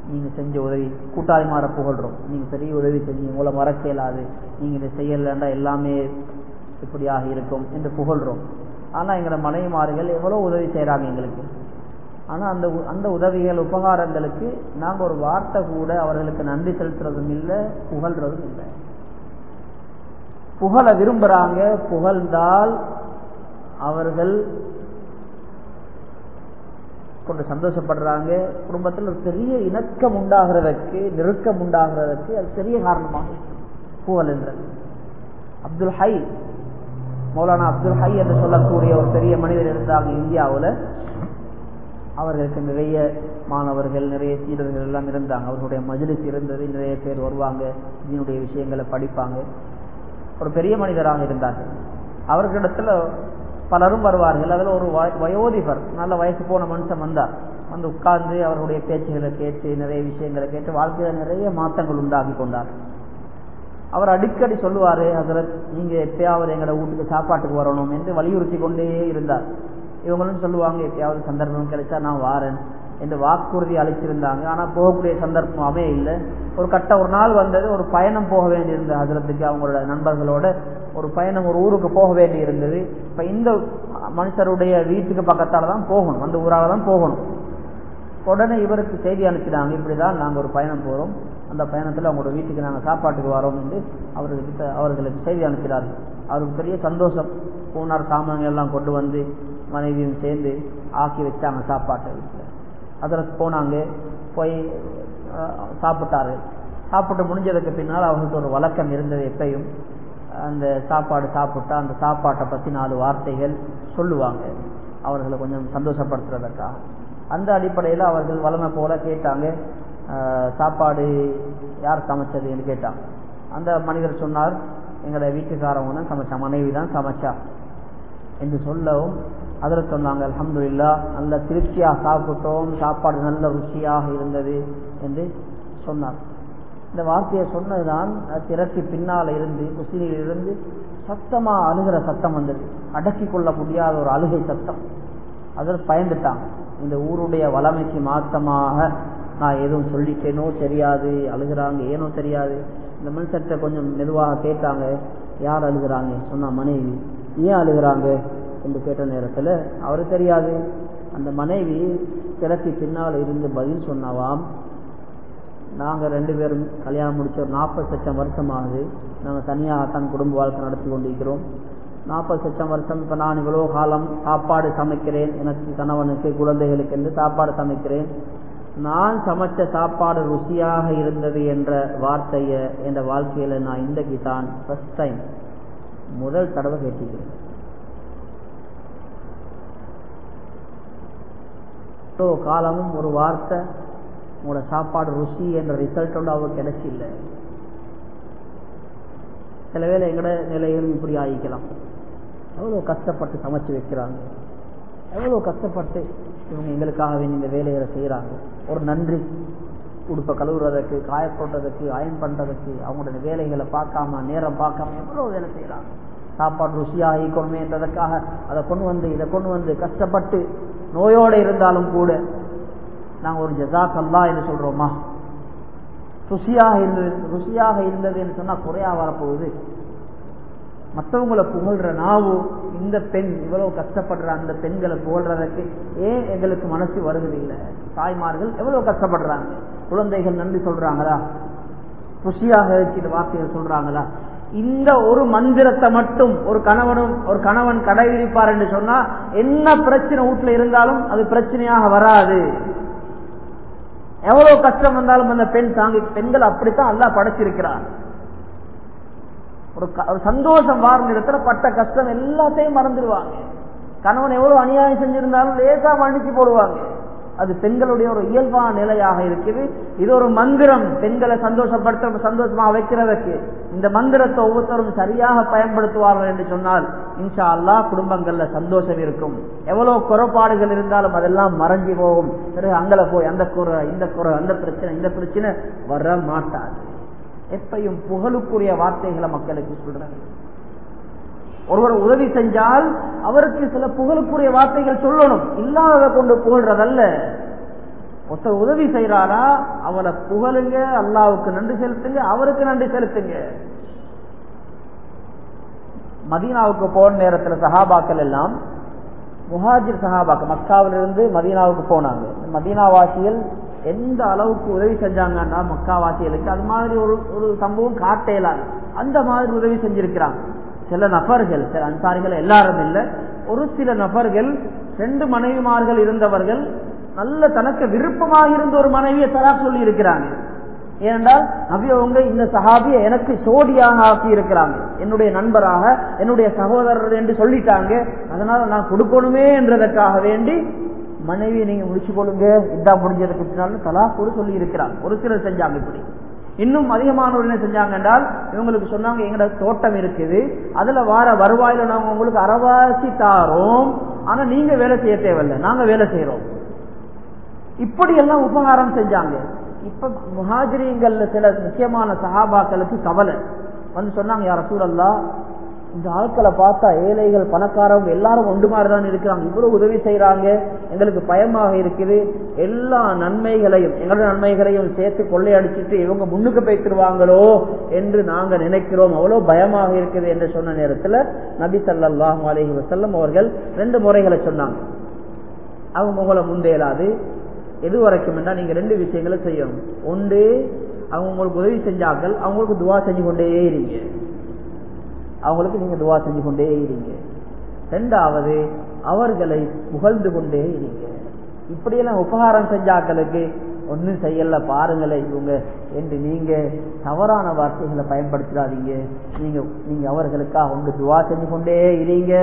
நீங்க செஞ்ச உதவி கூட்டாளிமார புகழ்றோம். நீங்க பெரிய உதவி செஞ்சு உங்களை மறக்க இயலாது. நீங்க இதை செய்யலண்டா எல்லாமே இப்படியாக இருக்கும் என்று புகழ்றோம். ஆனா எங்களோட மனைவிமார்கள் எவ்வளவு உதவி செய்யறாங்க எங்களுக்கு. ஆனா அந்த அந்த உதவிகள் உபகாரங்களுக்கு நாங்க ஒரு வார்த்தை கூட அவர்களுக்கு நன்றி செலுத்துறதும் இல்லை புகழ்றதும் இல்லை. புகழ விரும்புறாங்க புகழ்ந்தால் அவர்கள் கொண்டு சந்தோஷப்படுறாங்க. குடும்பத்தில் ஒரு பெரிய இணக்கம் உண்டாகிறதற்கு நெருக்கம் உண்டாகிறதற்கு அது பெரிய காரணமாக புகழ் என்றது. அப்துல் ஹை மௌலானா அப்துல் ஹை என்று சொல்லக்கூடிய ஒரு பெரிய மனிதர் இருந்தாங்க இந்தியாவில். அவர்களுக்கு நிறைய மாணவர்கள் நிறைய சீடர்கள் எல்லாம் இருந்தாங்க. அவர்களுடைய மஜிலிஸ் இருந்தது நிறைய பேர் வருவாங்க இதனுடைய விஷயங்களை படிப்பாங்க. ஒரு பெரிய மனிதராக இருந்தார்கள். அவர்களிடத்துல பலரும் வருவார்கள். அதில் ஒரு வயோதிபர் நல்ல வயசு போன மனுஷன் வந்தார். வந்து உட்கார்ந்து அவர்களுடைய பேச்சுகளை கேட்டு நிறைய விஷயங்களை கேட்டு வாழ்க்கையில நிறைய மாற்றங்கள் உண்டாகி கொண்டார். அவர் அடிக்கடி சொல்லுவாரு அதில் நீங்க எப்பயாவது எங்களை வீட்டுக்கு சாப்பாட்டுக்கு வரணும் என்று வலியுறுத்தி கொண்டே இருந்தார். இவங்களும் சொல்லுவாங்க எப்பயாவது சந்தர்ப்பம் கிடைச்சா நான் வாரேன். என்று வாக்குறுதி அளிச்சிருந்தாங்க. ஆனால் போகக்கூடிய சந்தர்ப்பம் அமைய இல்லை. ஒரு கட்ட ஒரு நாள் வந்தது ஒரு பயணம் போக வேண்டியிருந்த ஹசரத்துக்கு அவங்களோட நண்பர்களோட. ஒரு பயணம் ஒரு ஊருக்கு போக வேண்டி இருந்தது இப்போ இந்த மனுஷருடைய வீட்டுக்கு பக்கத்தால் தான் போகணும். அந்த ஊராக தான் போகணும். உடனே இவருக்கு செய்தி அனுப்பினாங்க இப்படிதான் நாங்கள் ஒரு பயணம் போகிறோம் அந்த பயணத்தில் அவங்களோட வீட்டுக்கு நாங்கள் சாப்பாட்டுக்கு வரோம் என்று அவர்கிட்ட அவர்களுக்கு செய்தி அனுப்பினார்கள். அவருக்கு பெரிய சந்தோஷம். போனார் சாமான்கள் எல்லாம் கொண்டு வந்து மனைவியும் சேர்ந்து ஆக்கி வச்சாங்க சாப்பாட்டை வீட்டில். அதில் போனாங்க. போய் சாப்பிட்டாரு சாப்பிட்டு முடிஞ்சதுக்கு பின்னால் அவர்களுக்கு ஒரு வழக்கம் இருந்தது எப்பையும். அந்த சாப்பாடு சாப்பிட்டா அந்த சாப்பாட்டை பற்றி நாலு வார்த்தைகள் சொல்லுவாங்க. அவர்களை கொஞ்சம் சந்தோஷப்படுத்துறதற்காக. அந்த அடிப்படையில் அவர்கள் வளமை போல கேட்டாங்க. சாப்பாடு யார் சமைச்சதுன்னு கேட்டாங்க. அந்த மனிதர் சொன்னார் எங்களோட வீட்டுக்காரவங்க தான் சமைச்சா மனைவி தான் சமைச்சா. என்று சொல்லவும் அதில் சொன்னாங்க அலமதுல்லா நல்ல திருப்தியாக சாப்பிட்டோம் சாப்பாடு நல்ல ருச்சியாக இருந்தது என்று சொன்னார். இந்த வார்த்தையை சொன்னதுதான் திரட்டி பின்னால் இருந்து குசினியில் இருந்து சத்தமா அழுகிற சத்தம் வந்தது. அடக்கி கொள்ள முடியாத ஒரு அழுகை சத்தம். அதில் பயந்துட்டாங்க. இந்த ஊருடைய வளமைக்கு மாற்றமாக நான் எதுவும் சொல்லிட்டேனோ தெரியாது அழுகிறாங்க ஏனோ தெரியாது. இந்த மின்சட்டை கொஞ்சம் மெதுவாக கேட்டாங்க யார் அழுகிறாங்க? சொன்னா மனைவி ஏன் அழுகிறாங்க? என்று கேட்ட நேரத்தில் அவரு தெரியாது. அந்த மனைவி கிழக்கு பின்னால் இருந்து பதில் சொன்னவாம் நாங்கள் ரெண்டு பேரும் கல்யாணம் முடிச்ச ஒரு நாற்பது லட்சம் வருஷம் ஆகுது நாங்கள் தனியாகத்தான் குடும்ப வாழ்க்கை நடத்தி கொண்டிருக்கிறோம். நாற்பது லட்சம் வருஷம் இப்போ நான் இவ்வளோ காலம் சாப்பாடு சமைக்கிறேன். எனக்கு கணவனுக்கு குழந்தைகளுக்கு என்று சாப்பாடு சமைக்கிறேன். நான் சமைச்ச சாப்பாடு ருசியாக இருந்தது என்ற வார்த்தையை என்ற வாழ்க்கையில் நான் இன்றைக்கு தான் ஃபர்ஸ்ட் டைம் முதல் தடவை கேட்டிருக்கிறேன். இவ்வளோ காலமும் ஒரு வார்த்தை உங்களோட சாப்பாடு ருசி என்ற ரிசல்ட் ஒன்று அவங்க கிடைச்சில்ல. சில வேளை எங்கட நிலையிலும் இப்படி ஆகிக்கலாம். எவ்வளோ கஷ்டப்பட்டு சமைச்சு வைக்கிறாங்க. எவ்வளோ கஷ்டப்பட்டு இவங்க எங்களுக்காக வேண்டிய இந்த வேலைகளை செய்கிறாங்க ஒரு நன்றி உடுப்பை கழுவுறதுக்கு காய போட்டதுக்கு அயன் பண்ணுறதுக்கு அவங்களோட வேலைகளை பார்க்காம நேரம் பார்க்காம எவ்வளோ வேலை செய்கிறாங்க சாப்பாடு ருசியாக ஈக்கணுமேன்றதுக்காக அதை கொண்டு வந்து இதை கொண்டு வந்து கஷ்டப்பட்டு நோயோடு இருந்தாலும் கூட நாங்கள் ஒரு ஜசாக்கல்லா என்று சொல்கிறோமா ருசியாக இருந்தது ருசியாக இருந்தது என்று சொன்னால் குறையா வரப்போகுது. மற்றவங்களை புகழ்ற நாவு இந்த பெண் இவ்வளவு கஷ்டப்படுற அந்த பெண்களை புகழ்றதற்கு ஏன் எங்களுக்கு மனசு வருவதில்லை? தாய்மார்கள் எவ்வளவு கஷ்டப்படுறாங்க? குழந்தைகள் நன்றி சொல்றாங்களா? ருசியாக இருக்கிற வார்த்தைகள் சொல்றாங்களா? இந்த ஒரு மந்திரத்தை மட்டும் ஒரு கணவனும் ஒரு கணவன் கடைபிடிப்பார் என்று சொன்னா என்ன பிரச்சனை வீட்டுல இருந்தாலும் அது பிரச்சனையாக வராது. எவ்வளவு கஷ்டம் வந்தாலும் அந்த பெண் தாங்கி பெண்கள் அப்படித்தான் அல்லா படைச்சிருக்கிறார் ஒரு ஒரு சந்தோஷம் வார இடத்துல பட்ட கஷ்டம் எல்லாத்தையும் மறந்துடுவாங்க. கணவன் எவ்வளவு அநியாயம் செஞ்சிருந்தாலும் லேசா மன்னிச்சு போடுவாங்க. அது பெண்களுடைய ஒரு இயல்பான நிலையாக இருக்குது. இது ஒரு மந்திரம். பெண்களை சந்தோஷப்படுத்த சந்தோஷமாக வைக்கிறதுக்கு இந்த மந்திரத்தை ஒவ்வொருத்தரும் சரியாக பயன்படுத்துவார்கள் என்று சொன்னால் இன்ஷா அல்லா குடும்பங்கள்ல சந்தோஷம் இருக்கும். எவ்வளவு குறைபாடுகள் இருந்தாலும் அதெல்லாம் மறைஞ்சு போகும். பிறகு அங்கல போய் அந்த குறை இந்த குறை அந்த பிரச்சனை இந்த பிரச்சனை வர மாட்டாது. எப்பையும் புகழுக்குரிய வார்த்தைகளை மக்களுக்கு சொல்றாங்க. ஒருவர் உதவி செஞ்சால் அவருக்கு சில புகழுக்குரிய வார்த்தைகள் சொல்லணும். இல்லாத கொண்டு புகழ்றதல்ல. ஒருத்தர் உதவி செய்யறாரா அவரை புகழுங்க அல்லாவுக்கு நன்றி செலுத்துங்க அவருக்கு நன்றி செலுத்துங்க. மதீனாவுக்கு போன நேரத்தில் சஹாபாக்கள் எல்லாம் முஹாஜிர் சஹாபாக்கள் மக்காவிலிருந்து மதீனாவுக்கு போனாங்க. மதீனாவாசிகள் எந்த அளவுக்கு உதவி செஞ்சாங்கன்னா மக்காவாசிகளுக்கு அது மாதிரி ஒரு ஒரு சம்பவம் காட்டேலாது அந்த மாதிரி உதவி செஞ்சிருக்கிறாங்க. சில நபர்கள் சில அன்சாரிகள் எல்லாரும் இல்லை. ஒரு சில நபர்கள் ரெண்டு மனைவிமார்கள் இருந்தவர்கள் நல்ல தனக்கு விருப்பமாக இருந்த ஒரு மனைவியை தரா சொல்லி இருக்கிறாங்க ஏனென்றால் நபி அவங்க இந்த சஹாபியை எனக்கு சோடியாக ஆக்கி இருக்கிறாங்க என்னுடைய நண்பராக என்னுடைய சகோதரர் என்று சொல்லிட்டாங்க. அதனால நான் கொடுக்கணுமே என்றதற்காக வேண்டி மனைவியை நீங்க முடிச்சு கொள்ளுங்க இதான் முடிஞ்சதுக்கு பின்னாலும் தலா கூட சொல்லி இருக்கிறாங்க ஒரு சிலர் செஞ்சாங்க இப்படி. இன்னும் அதிகமானவர் என்ன செஞ்சாங்க என்றால் இவங்களுக்கு சொன்னாங்க எங்களோட தோட்டம் இருக்குது. அதுல வார வருவாயில நாங்க உங்களுக்கு அறவாசி தாரோம். ஆனா நீங்க வேலை செய்ய தேவையில்லை. நாங்க வேலை செய்யறோம் இப்படி எல்லாம் உபகாரம் செஞ்சாங்க. இப்ப முஹாஜிரியங்கள்ல சில முக்கியமான சகாபாக்களுக்கு கவலை. வந்து சொன்னாங்க யார சூழல்லா இந்த ஆட்களை பார்த்தா ஏழைகள் பணக்காரவங்க எல்லாரும் ஒன்று மாதிரிதான் இருக்கிறாங்க. இவ்வளவு உதவி செய்யறாங்க எங்களுக்கு பயமாக இருக்குது. எல்லா நன்மைகளையும் எங்களோட நன்மைகளையும் சேர்த்து கொள்ளையடிச்சிட்டு இவங்க முன்னுக்கு போய்த்திருவாங்களோ என்று நாங்க நினைக்கிறோம். அவ்வளவு பயமாக இருக்குது என்று சொன்ன நேரத்தில் நபி சல்லாஹ் அலஹி வசல்லம் அவர்கள் ரெண்டு முறைகளை சொன்னாங்க. அவங்க உங்களை முந்தையலாது எது வரைக்கும் என்றால் நீங்க ரெண்டு விஷயங்களை செய்யணும். ஒன்று அவங்க உங்களுக்கு உதவி செஞ்சார்கள். அவங்களுக்கு துவா செஞ்சு கொண்டே இருங்க. அவங்களுக்கு நீங்க துவா செஞ்சு கொண்டே இருங்க. ரெண்டாவது அவர்களை புகழ்ந்து கொண்டே இருங்க. இப்படியெல்லாம் உபகாரம் செஞ்சாக்களுக்கு ஒன்றும் செய்யல பாருங்களே இவங்க என்று நீங்க தவறான வார்த்தைகளை பயன்படுத்தாதீங்க. நீங்க நீங்க அவர்களுக்காக உங்க துவா செஞ்சு கொண்டே இருங்க.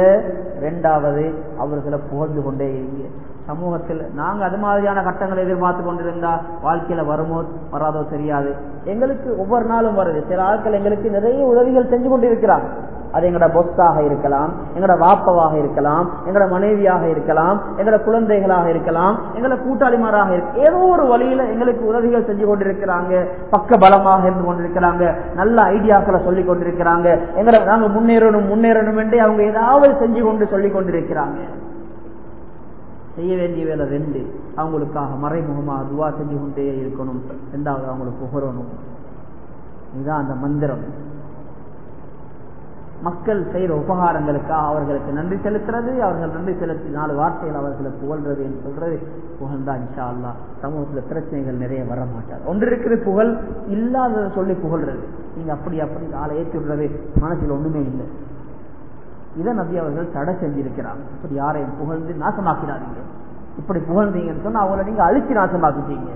ரெண்டாவது அவர்களை புகழ்ந்து கொண்டே இருங்க. சமூகத்தில். நாங்க அது மாதிரியான கட்டங்களை எதிர்பார்த்து கொண்டிருந்தா வாழ்க்கையில வருமோ வராதோ தெரியாது. எங்களுக்கு ஒவ்வொரு நாளும் வருது. சில ஆட்கள் எங்களுக்கு நிறைய உதவிகள் செஞ்சு கொண்டிருக்கிறாங்க. அது எங்களோட பொஸ்ஸாக இருக்கலாம் எங்களோட வாப்பவாக இருக்கலாம் எங்களோட மனைவியாக இருக்கலாம் எங்களோட குழந்தைகளாக இருக்கலாம் எங்களோட கூட்டாளிமாராக இருக்கு ஏதோ ஒரு வழியில எங்களுக்கு உதவிகள் செஞ்சு கொண்டிருக்கிறாங்க. பக்க பலமாக இருந்து கொண்டிருக்கிறாங்க. நல்ல ஐடியாக்களை சொல்லி கொண்டிருக்கிறாங்க. எங்களை நாங்க முன்னேறணும் முன்னேறணும் என்று அவங்க ஏதாவது செஞ்சு கொண்டு சொல்லி கொண்டிருக்கிறாங்க. செய்ய வேண்டிய வேலை ரெண்டு. அவங்களுக்காக மறைமுகமாக துவா செஞ்சு கொண்டே இருக்கணும். ரெண்டாவது அவங்களுக்கு புகழணும் இதுதான் அந்த மந்திரம். மக்கள் செய்யற உபகாரங்களுக்காக அவர்களுக்கு நன்றி செலுத்துறது அவர்கள் நன்றி செலுத்தி நாலு வார்த்தைகள் அவர்களை புகழ்றது என்று சொல்றது. புகழ்ந்தா இன்ஷா அல்லா சமூகத்துல பிரச்சனைகள் நிறைய வர மாட்டார் ஒன்று இருக்கிற புகழ் இல்லாததை சொல்லி புகழ்றது. நீங்க அப்படி அப்படி ஆளை ஏற்றி விடுறது மனசில் ஒண்ணுமே இல்லை. இதை நபி அவர்கள் தடை செஞ்சிருக்கிறார். இப்படி யாரையும் புகழ்ந்து நாசமாக்கிறாதீங்க. இப்படி புகழ்ந்தீங்கன்னு சொன்னா அவங்களை நீங்க அழிச்சு நாசமாக்கிட்டீங்க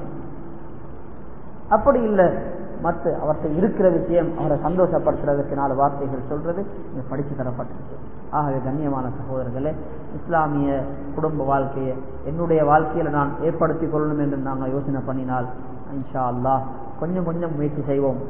அப்படி இல்லை. மற்ற அவர்கிட்ட இருக்கிற விஷயம் அவரை சந்தோஷப்படுத்துறதுக்கு நாலு வார்த்தைகள் சொல்றது இங்க படிச்சு தரப்பட்டிருக்கு. ஆகவே கண்ணியமான சகோதரர்களே இஸ்லாமிய குடும்ப வாழ்க்கையை என்னுடைய வாழ்க்கையில நான் ஏற்படுத்திக் கொள்ளணும் என்று நாங்கள் யோசனை பண்ணினால் இன்ஷா அல்லாஹ் கொஞ்சம் கொஞ்சம் முயற்சி செய்வோம்.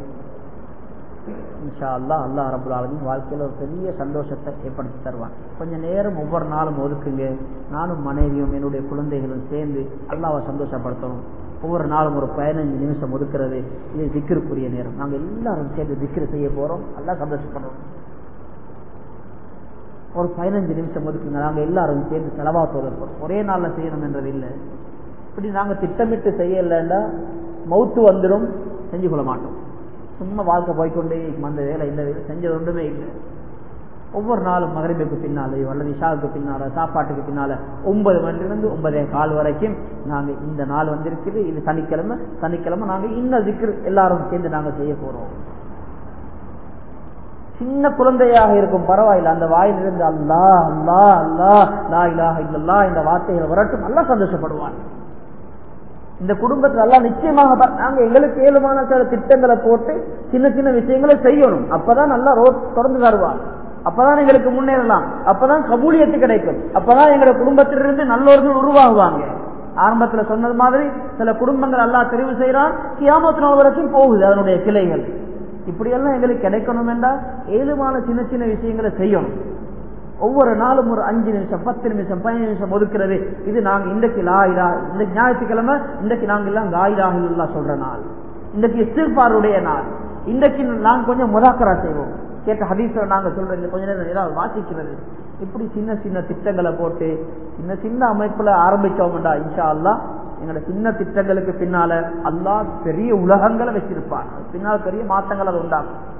இன்ஷா அல்லா அல்லாஹ் ரபுல் ஆலமின் வாழ்க்கையில் ஒரு பெரிய சந்தோஷத்தை ஏற்படுத்தி தருவான் கொஞ்ச நேரம் ஒவ்வொரு நாளும் ஒதுக்குங்க. நானும் மனைவியும் என்னுடைய குழந்தைகளும் சேர்ந்து அல்லாவை சந்தோஷப்படுத்தணும். ஒவ்வொரு நாளும் ஒரு பதினஞ்சு நிமிஷம் ஒதுக்குறது இது திக்கிற்குரிய நேரம். நாங்கள் எல்லாரும் சேர்ந்து திக்கிரு செய்ய போறோம். எல்லாம் சந்தோஷப்படுறோம். ஒரு பதினஞ்சு நிமிஷம் ஒதுக்குங்க. நாங்கள் எல்லாரும் சேர்ந்து செலவா போகிறோம் ஒரே நாளில் செய்யணும் என்றது இல்லை. இப்படி நாங்கள் திட்டமிட்டு செய்யலைன்னா மவுத்து வந்துடும் செஞ்சு கொள்ள மாட்டோம். சும்மா வாழ்க்கை போய்கொண்டே அந்த வேலை இந்த வேலை செஞ்சது ஒன்றுமே இல்லை. ஒவ்வொரு நாளும் மகரிபுக்கு பின்னாலேயோ அல்லது இஷாவுக்கு பின்னால சாப்பாட்டுக்கு பின்னால ஒன்பது மணிலிருந்து ஒன்பதே கால் வரைக்கும் நாங்க இந்த நாள் வந்திருக்குது. இது சனிக்கிழமை சனிக்கிழமை நாங்க இன்ன திக்ரு எல்லாரும் சேர்ந்து நாங்க செய்ய போறோம். சின்ன குழந்தையாக இருக்கும். பரவாயில்ல. அந்த வாயிலிருந்து அல்லா அல்லா அல்லா லா இலாஹ இல்லல்லா இந்த வார்த்தைகள் வரட்டும். நல்லா சந்தோஷப்படுவான். இந்த குடும்பத்தில் எல்லாம் நிச்சயமாக நாங்க எங்களுக்கு ஏழுமான சில திட்டங்களை போட்டு சின்ன சின்ன விஷயங்களை செய்யணும். அப்பதான் நல்லா ரோட் தொடர்ந்து தருவாங்க. அப்பதான் எங்களுக்கு முன்னேறலாம். அப்பதான் கபூலியத்து கிடைக்கும். அப்பதான் எங்களோட குடும்பத்திலிருந்து நல்லவர்கள் உருவாகுவாங்க. ஆரம்பத்துல சொன்னது மாதிரி சில குடும்பங்கள் எல்லாம் தெரிவு செய்யறான் கியாமத்து நாள் வரைக்கும் போகுது அதனுடைய கிளைகள். இப்படியெல்லாம் எங்களுக்கு கிடைக்கணும் என்றால் ஏழுமான சின்ன சின்ன விஷயங்களை செய்யணும். ஒவ்வொரு நாளும் ஒரு அஞ்சு நிமிஷம் பத்து நிமிஷம் பதினஞ்சு நிமிஷம் ஒதுக்கிறது. இது நாங்க இன்றைக்கு லாயிரா இந்த ஞாயிற்றுக்கிழமை இன்றைக்கு நாங்க எல்லாம் லாயிலாக சொல்ற நாள். இன்றைக்கு இஸ்திர்பாருடைய நாள். இன்றைக்கு நாங்க கொஞ்சம் முதாக்கரா செய்வோம். கேட்ட ஹதீஸ்ல நாங்க சொல்றது கொஞ்ச நேரம் ஏதாவது வாசிக்கிறது. இப்படி சின்ன சின்ன திட்டங்களை போட்டு சின்ன சின்ன அமைப்புல ஆரம்பிச்சோம்டா இன்ஷா அல்லா எங்களோட சின்ன திட்டங்களுக்கு பின்னால அல்லா பெரிய உலகங்களை வச்சிருப்பார். பின்னால் பெரிய மாற்றங்கள் அது உண்டாகும்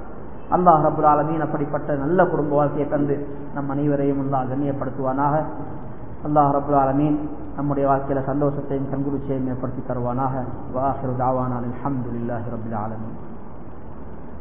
அல்லாஹ் ரபுல் ஆலமீன் அப்படிப்பட்ட நல்ல குடும்ப வாழ்க்கையை தந்து நம் அனைவரையும் அல்லா கண்ணியப்படுத்துவானாக. அல்லாஹ் ரபுல் ஆலமீன் நம்முடைய வாழ்க்கையில சந்தோஷத்தையும் கண்குறிச்சியையும் ஏற்படுத்தி தருவானாக. வாஹிரு தாவானான் அலமதுல்லாஹி ரபுல் ஆலமீன்.